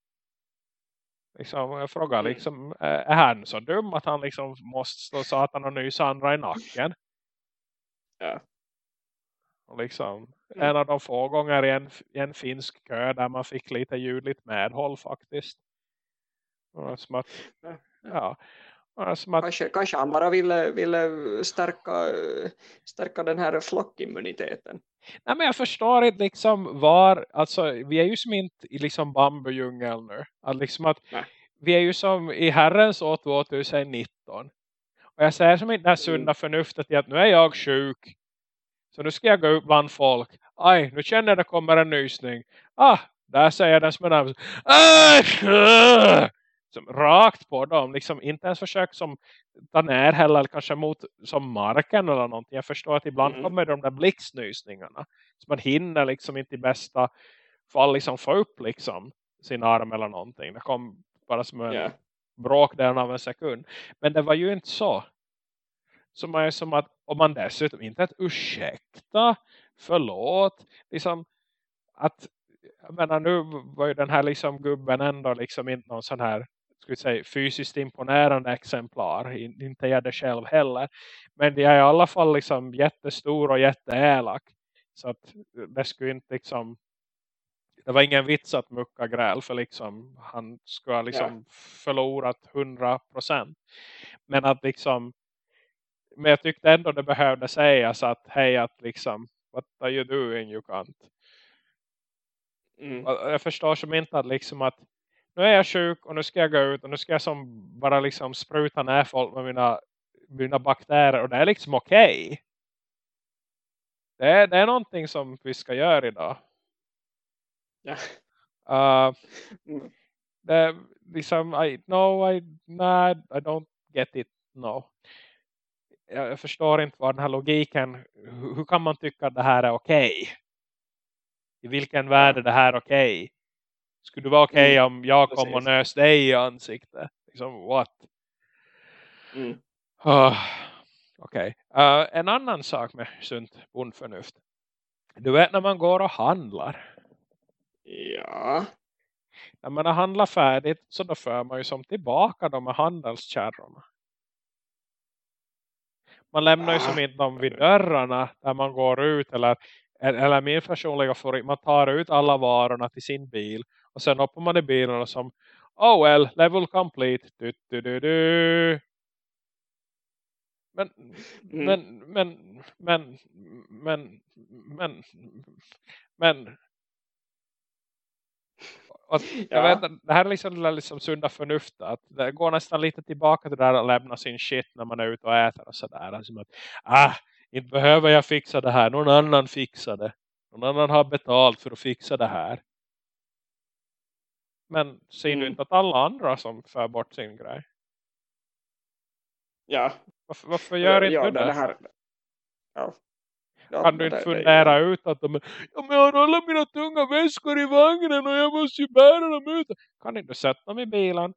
Liksom, jag frågar mm. liksom, är han så dum att han liksom måste stå satan och nysa andra i nacken? Ja. Och liksom, mm. en av de få gånger i en, i en finsk kö där man fick lite ljudligt medhåll faktiskt. Som att, ja. Att... Kanske, kanske han bara ville, ville stärka, stärka den här flockimmuniteten. Nej men jag förstår inte liksom var, alltså vi är ju som inte i liksom bambujungel nu. Att liksom att Nej. vi är ju som i herrens år 2019. Och jag säger som inte det här sunda mm. förnuftet i att nu är jag sjuk. Så nu ska jag gå ut bland folk. Aj, nu känner jag att det kommer en nysning. Ah, där säger den som är närmast som, rakt på dem. Liksom inte ens försök som ta ner heller kanske mot som marken eller någonting. Jag förstår att ibland mm. kommer de där blixtnysningarna. Så man hinner liksom inte i bästa fall liksom få upp liksom sin arm eller någonting. Det kom bara som en yeah. bråkdel av en sekund. Men det var ju inte så. Så man är som att om man dessutom inte ett ursäkta, förlåt, liksom att jag menar nu var ju den här liksom gubben ändå liksom inte någon sån här skulle säga, fysiskt imponerande exemplar. Inte jag det själv heller. Men de är i alla fall liksom jättestor och jätteelak. Så att det skulle inte liksom det var ingen vits att mucka gräl för liksom han skulle ha liksom ja. förlorat 100%. Men att liksom men jag tyckte ändå det behövde sägas att hej att liksom what are you doing you can't. Mm. Jag förstår som inte att liksom att nu är jag sjuk och nu ska jag gå ut och nu ska jag som bara liksom spruta ner folk med mina, mina bakterier och det är liksom okej. Okay. Det, är, det är någonting som vi ska göra idag. Ja. Uh, det, liksom, I, no, I, nah, I don't get it, no. Jag, förstår inte vad den här logiken, hur, hur kan man tycka att det här är okej? Okay? I vilken värld är det här okej? Okay? Skulle det vara okej okay mm, om jag kom precis. och nös dig i ansiktet? Liksom, what? Mm. Uh, Okej. Okay. Uh, en annan sak med sunt bondförnuft. Du vet när man går och handlar. Ja. När man har handlat färdigt så då för man ju som tillbaka de här handelskärrorna. Man lämnar ju som inte dem vid dörrarna där man går ut eller, eller min personliga favorit, man tar ut alla varorna till sin bil och sen hoppar man i bilen och som oh well, level complete du, du, du, du. Men, mm. men, men, men, men, men, men, och jag ja. vet, det här är liksom liksom sunda förnuftet. Att det går nästan lite tillbaka till det där att lämna sin shit när man är ute och äter och sådär. Alltså att, ah, inte behöver jag fixa det här. Någon annan fixar det. Någon annan har betalt för att fixa det här. Men ser mm. du inte att alla andra som för bort sin grej? Ja. Varför, varför gör ja, inte ja, du det? Här, ja. Ja, kan du inte det, fundera det, ut att de, ja, men jag har alla mina tunga väskor i vagnen och jag måste ju bära dem ut. Kan inte sätta dem i bilen?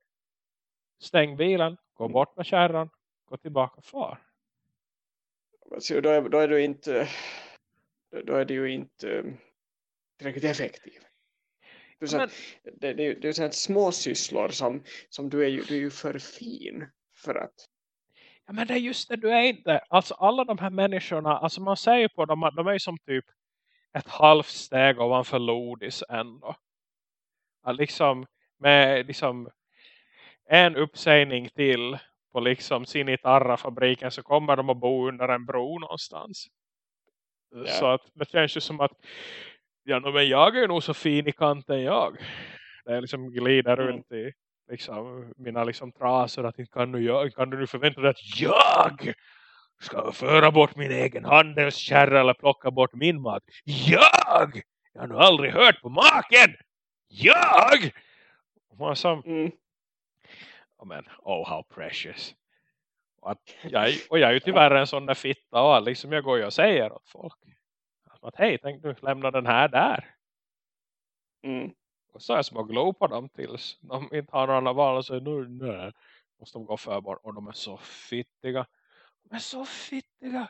Stäng bilen, gå mm. bort med kärran, gå tillbaka far. Så då, är, då är du inte då är du ju inte tillräckligt effektiv. Du men, det, det, det är sådana små sysslor som, som du, är ju, du är ju för fin för att Ja men det är just det, du är inte. Alltså alla de här människorna, alltså man säger på dem att de är som typ ett halvt steg ovanför Lodis ändå. Att liksom med liksom en uppsägning till på liksom Sinitarra-fabriken så kommer de att bo under en bro någonstans. Yeah. Så att det känns ju som att ja, men jag är nog så fin i kanten jag. Det är liksom glider mm. runt i liksom, mina liksom trasor att inte kan du, jag, kan du förvänta dig att jag ska föra bort min egen handelskärra eller plocka bort min mat. Jag! Jag har nog aldrig hört på maken! Jag! Och som, mm. oh, men, oh how precious. Och, jag, och jag är ju tyvärr en sån där fitta och liksom jag går och säger åt folk. Att hej, tänk du lämna den här där. Mm. Och så är jag små glow på dem tills de inte har några val och säger nu nej, måste de gå för bort. Och de är så fittiga. De är så fittiga.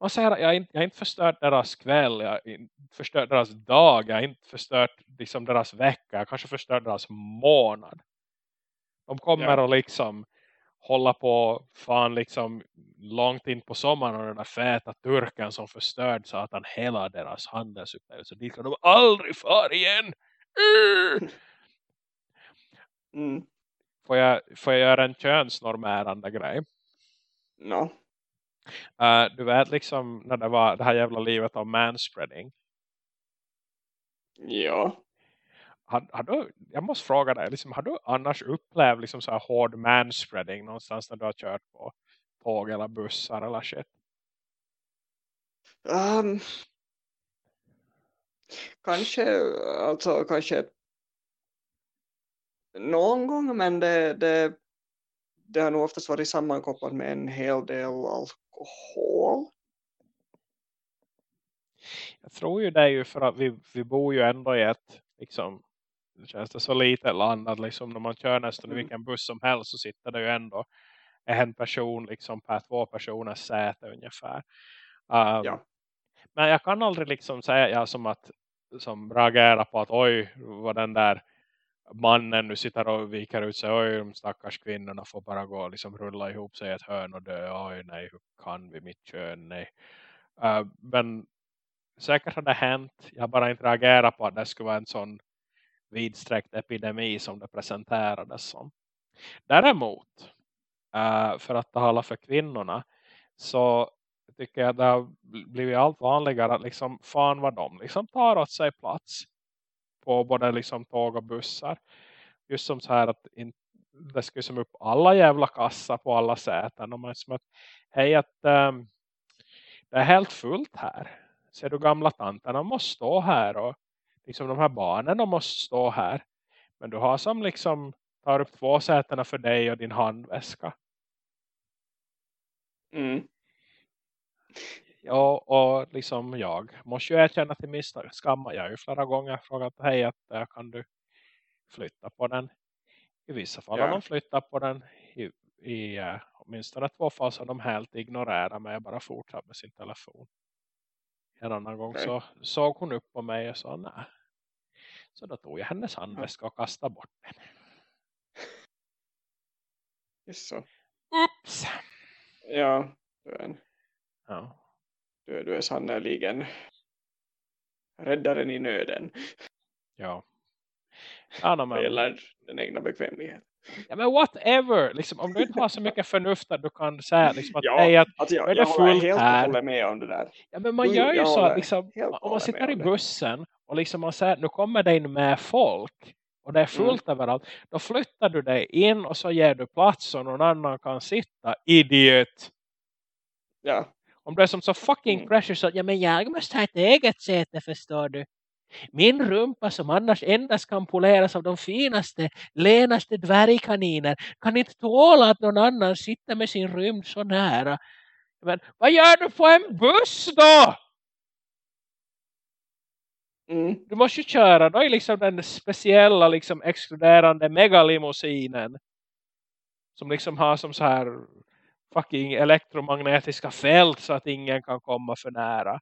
Man säger att jag har inte, jag har inte förstört deras kväll, jag har inte förstört deras dag, jag har inte förstört liksom deras vecka, jag kanske förstört deras månad. De kommer ja. och liksom hålla på fan liksom långt in på sommaren och den där feta turken som förstörd så att han hela deras handelsupplevelse. Dit kan de aldrig fara igen. Mm. Får, jag, får jag göra en könsnormärande grej? No. Uh, du vet liksom när det var det här jävla livet av manspreading. Ja. Har, har du, jag måste fråga dig, liksom, har du annars upplevt liksom så här hård manspreading någonstans när du har kört på tåg eller bussar eller shit? Um, kanske, alltså kanske någon gång men det, det, det har nog oftast varit sammankopplat med en hel del alkohol. Jag tror ju det är ju för att vi, vi bor ju ändå i ett liksom, känns det så lite land att liksom när man kör nästan mm. vilken buss som helst så sitter det ju ändå en person liksom per två personers säte ungefär. Um, ja. Men jag kan aldrig liksom säga ja, som att som reagerar på att oj vad den där mannen nu sitter och viker ut sig. Oj de stackars kvinnorna får bara gå och liksom rulla ihop sig i ett hörn och dö. Oj nej hur kan vi mitt kön nej. Uh, men säkert har det hänt. Jag har bara inte reagerat på att det skulle vara en sån vidsträckt epidemi som det presenterades som. Däremot eh, för att tala för kvinnorna så tycker jag det har blivit allt vanligare att liksom fan vad de liksom tar åt sig plats på både liksom tåg och bussar. Just som så här att in, det ska som upp alla jävla kassa på alla säten. Och man är som att, hej att um, det är helt fullt här. Ser du gamla tanterna måste stå här och liksom de här barnen de måste stå här. Men du har som liksom tar upp två sätena för dig och din handväska. Mm. Ja, och liksom jag måste ju erkänna till min skam. Jag har ju flera gånger frågat hej att äh, kan du flytta på den. I vissa fall har de flyttat på den. I, i uh, åtminstone två fall så har de helt ignorerat mig och bara fortsatt med sin telefon. En annan gång okay. så såg hon upp på mig och sa nej. Så då tog jag hennes handväska och kastade bort den. Just så. Oops! Ja, du är en... Ja. Du, du är sannoliken räddaren i nöden. Ja. ja men... gäller den egna bekvämligheten. Ja men whatever, liksom, om du inte har så mycket förnuft att du kan säga liksom, att, ja, nej, att alltså jag, är det jag fullt helt här. med om det där. Ja men man gör ju jag så att liksom, om man sitter i bussen och liksom man säger nu kommer det in med folk och det är fullt mm. överallt, då flyttar du dig in och så ger du plats så någon annan kan sitta, idiot. Ja. Om du är som så fucking mm. så ja men jag måste ha ett eget säte förstår du. Min rumpa som annars endast kan poleras av de finaste, lenaste dvärgkaniner kan inte tåla att någon annan sitter med sin rymd så nära. Men vad gör du på en buss då? Mm. Du måste ju köra då i liksom den speciella liksom exkluderande megalimousinen. Som liksom har som så här fucking elektromagnetiska fält så att ingen kan komma för nära.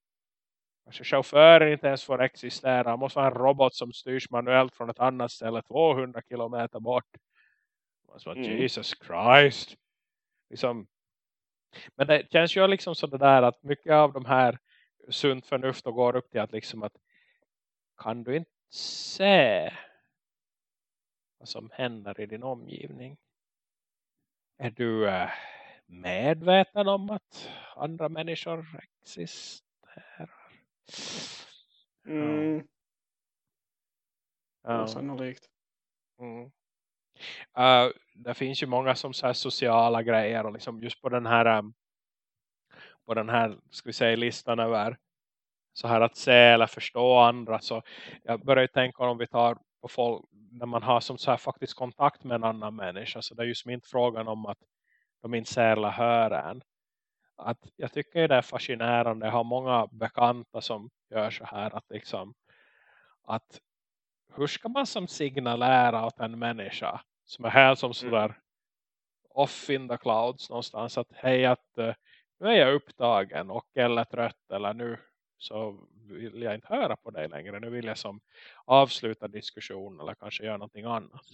Kanske chauffören inte ens får existera. Det måste vara en robot som styrs manuellt från ett annat ställe 200 kilometer bort. Alltså, mm. Jesus Christ. Liksom. Men det känns ju liksom så det där att mycket av de här sunt förnuft och går upp till att liksom att kan du inte se vad som händer i din omgivning? Är du äh, medveten om att andra människor existerar? Mm. Ja. Sannolikt. Mm. Uh, det finns ju många som så sociala grejer och liksom just på den här um, på den här ska vi säga listan över så här att se eller förstå andra så jag börjar tänka om vi tar på folk när man har som så här faktiskt kontakt med en annan människa så det är just inte frågan om att de inte ser eller hör en att jag tycker det är fascinerande jag har många bekanta som gör så här att liksom att hur ska man som signalera åt en människa som är här som mm. sådär off in the clouds någonstans att hej att uh, nu är jag upptagen och eller trött eller nu så vill jag inte höra på dig längre. Nu vill jag som avsluta diskussionen eller kanske göra någonting annat.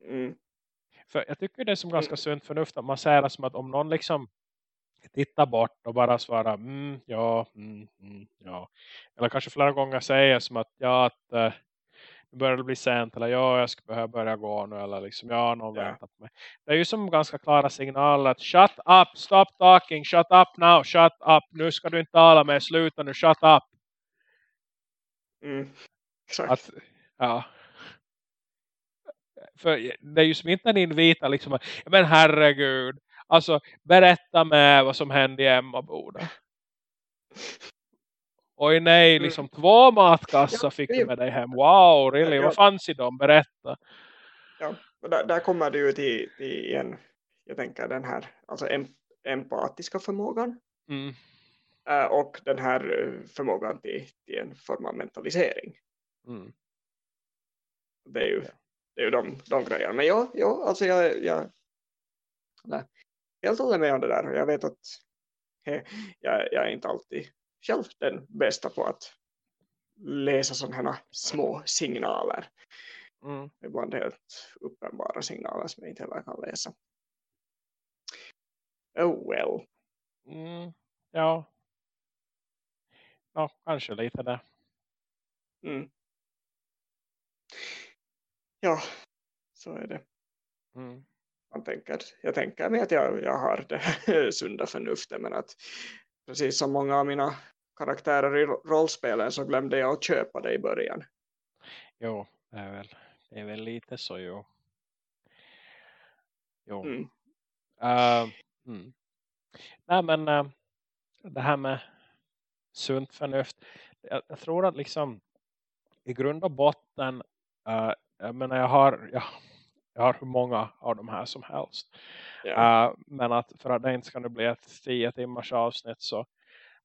Mm. För jag tycker det är som ganska mm. sunt förnuft att man säger som att om någon liksom tittar bort och bara svarar mm, ja, mm, mm, ja. Eller kanske flera gånger säger som att ja, att uh, nu börjar det bli sent eller ja, jag ska behöva börja gå nu eller liksom ja, någon yeah. väntar på mig. Det är ju som ganska klara signaler att shut up, stop talking, shut up now, shut up, nu ska du inte tala med, sluta nu, shut up. Mm, [laughs] Att, ja. För det är ju som inte en invita liksom, men herregud, alltså berätta med vad som hände i Emma-Boda. Oj nej, mm. liksom två matkassar fick du med dig hem. Wow, really? Vad fanns i dem? Berätta. Ja, där, där kommer du ju till, till en, jag tänker den här alltså em, empatiska förmågan. Mm. Äh, och den här eh, förmågan till, till en form av mentalisering. Mm. Det är ju, det är ju de, de grejerna. Men ja, ja alltså jag, jag nej, helt håller med om det där. Jag vet att jag, jag är inte alltid själv den bästa på att läsa sådana här små signaler. Mm. Ibland helt uppenbara signaler som jag inte heller kan läsa. Oh well. Mm. Ja. Ja, kanske lite där. Mm. Ja, så är det. Mm. man tänker, jag tänker mig att jag, jag har det [laughs] sunda förnuftet men att precis som många av mina karaktärer i rollspelen så glömde jag att köpa det i början. Jo, det är väl, det är väl lite så jo. Jo. Mm. Uh, mm. Nej men uh, det här med sunt förnuft. Jag, jag, tror att liksom i grund och botten uh, jag menar jag har jag, jag har hur många av de här som helst. Yeah. Uh, men att för att det inte ska bli ett tio timmars avsnitt så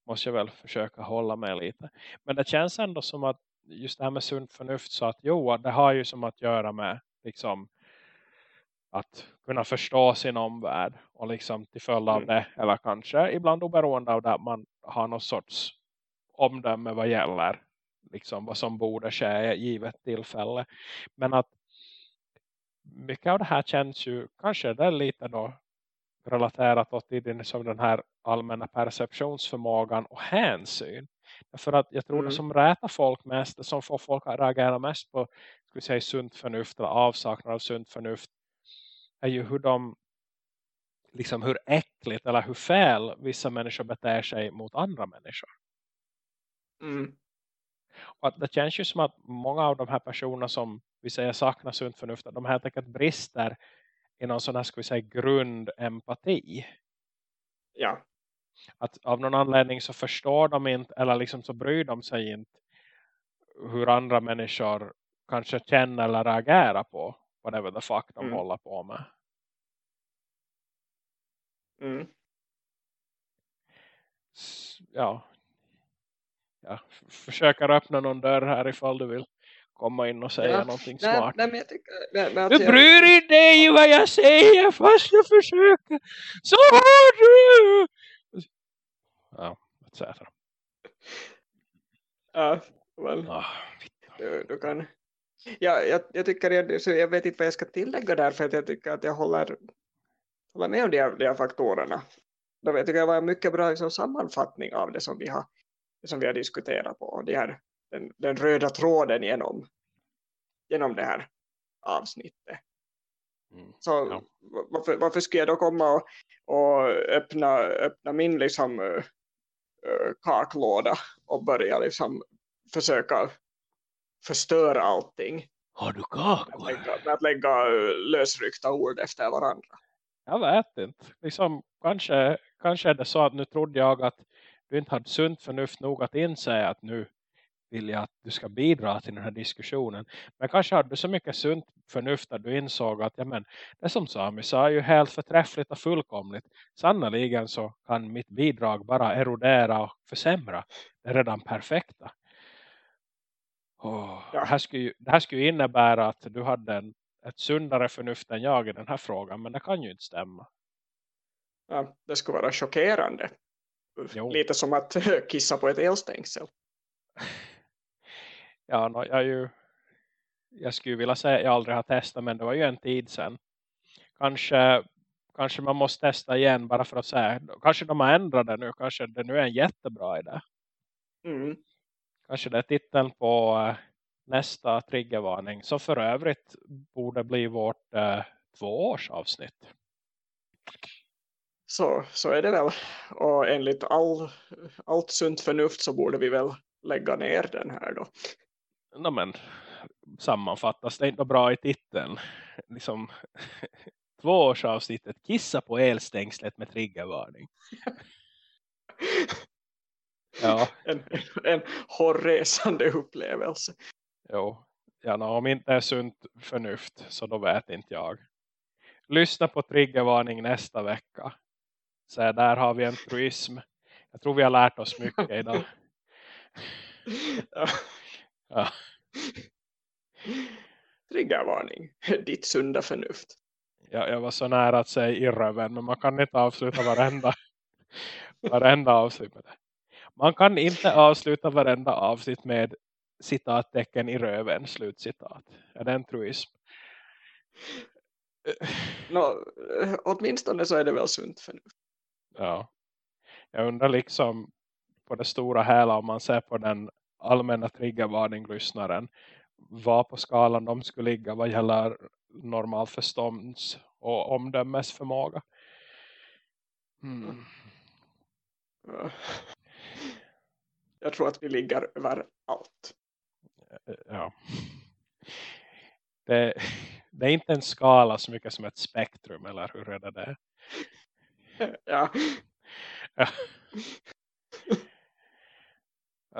måste jag väl försöka hålla mig lite. Men det känns ändå som att just det här med sunt förnuft så att jo, det har ju som att göra med liksom att kunna förstå sin omvärld och liksom till följd av mm. det eller kanske ibland oberoende av det att man har någon sorts omdöme vad gäller liksom vad som borde ske i givet tillfälle. Men att mycket av det här känns ju kanske det lite då relaterat till den, som den här allmänna perceptionsförmågan och hänsyn. För att jag tror mm. det som rätar folk mest, det som får folk att reagera mest på skulle säga, sunt förnuft eller avsaknad av sunt förnuft är ju hur de liksom hur äckligt eller hur fel vissa människor beter sig mot andra människor. Mm. Och att det känns ju som att många av de här personerna som vi säger saknar sunt förnuft, de helt enkelt brister i någon sån här ska vi säga grundempati. Ja. Att av någon anledning så förstår de inte eller liksom så bryr de sig inte hur andra människor kanske känner eller reagerar på whatever the fuck de mm. håller på med. Mm. Ja. Jag försöker öppna någon dörr här ifall du vill komma in och säga ja. någonting nej, smart. Nej, men jag tycker, men, men du jag... bryr dig dig vad jag säger fast jag försöker. Så har du! Ja, etc. Ja, väl. Ah, du, du kan Ja, jag, jag tycker jag, så jag vet inte vad jag ska tillägga där för att jag tycker att jag håller, håller med om de här, de här faktorerna. Jag tycker det var en mycket bra liksom, sammanfattning av det som vi har, som vi har diskuterat på. De här, den, den röda tråden genom, genom det här avsnittet. Mm. Så ja. varför, varför skulle jag då komma och, och öppna, öppna min liksom, uh, kaklåda och börja liksom försöka förstöra allting. Har du kakor? Med att lägga, med att lägga lösryckta ord efter varandra. Jag vet inte. Liksom, kanske, kanske är det så att nu trodde jag att du inte hade sunt förnuft nog att inse att nu vill jag att du ska bidra till den här diskussionen. Men kanske hade du så mycket sunt förnuft att du insåg att ja, men, det som Sami sa är ju helt förträffligt och fullkomligt. Sannoliken så kan mitt bidrag bara erodera och försämra det redan perfekta. Oh, ja. det, här skulle ju, det här skulle innebära att du hade en, ett sundare förnuft än jag i den här frågan. Men det kan ju inte stämma. Ja, det skulle vara chockerande. Jo. Lite som att kissa på ett elstängsel. [laughs] ja, no, jag, ju, jag skulle vilja säga att jag aldrig har testat. Men det var ju en tid sedan. Kanske, kanske man måste testa igen bara för att säga. Kanske de har ändrat det nu. Kanske det nu är en jättebra idé. Mm. Kanske det är titeln på uh, nästa triggervarning. Som för övrigt borde bli vårt uh, tvåårsavsnitt. Så, så är det väl. Och enligt all, allt sunt förnuft så borde vi väl lägga ner den här då. No, men sammanfattas det inte bra i titeln. Liksom [laughs] tvåårsavsnittet Kissa på elstängslet med triggervarning. [laughs] Ja. En, en hårresande upplevelse. Jo, ja, no, om inte är sunt förnuft så då vet inte jag. Lyssna på triggervarning nästa vecka. Så där har vi en truism. Jag tror vi har lärt oss mycket idag. ja. [laughs] ja. Triggervarning. Ditt sunda förnuft. Ja, jag var så nära att säga i röven. Men man kan inte avsluta varenda, varenda avslut med det. Man kan inte avsluta varenda avsnitt med citattecken i röven, slutcitat. Är det en truism? No, åtminstone så är det väl sunt förnuft. Ja. Jag undrar liksom på det stora hela om man ser på den allmänna triggervarning-lyssnaren vad på skalan de skulle ligga vad gäller normal förstånds och omdömesförmåga. Mm. [laughs] Jag tror att vi ligger över allt. Ja. Det, det, är inte en skala så mycket som ett spektrum, eller hur är det det? Ja.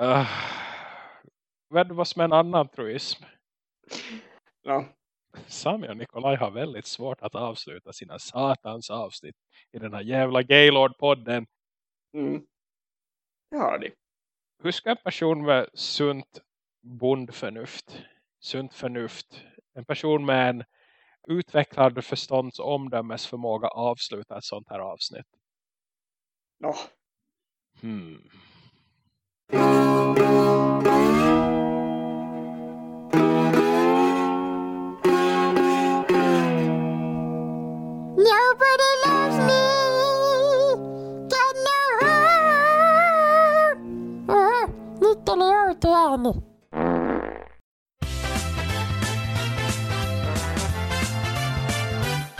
[laughs] uh, som är en annan truism? Ja. Sami och Nikolaj har väldigt svårt att avsluta sina satans avsnitt i den här jävla Gaylord-podden. Mm. Det har de. Hur ska en person med sunt bondförnuft, sunt förnuft, en person med en utvecklad förstånds- och omdömesförmåga avsluta ett sånt här avsnitt? Ja. Hmm.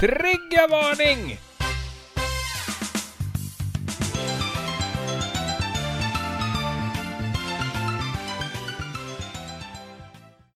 Triggervarning!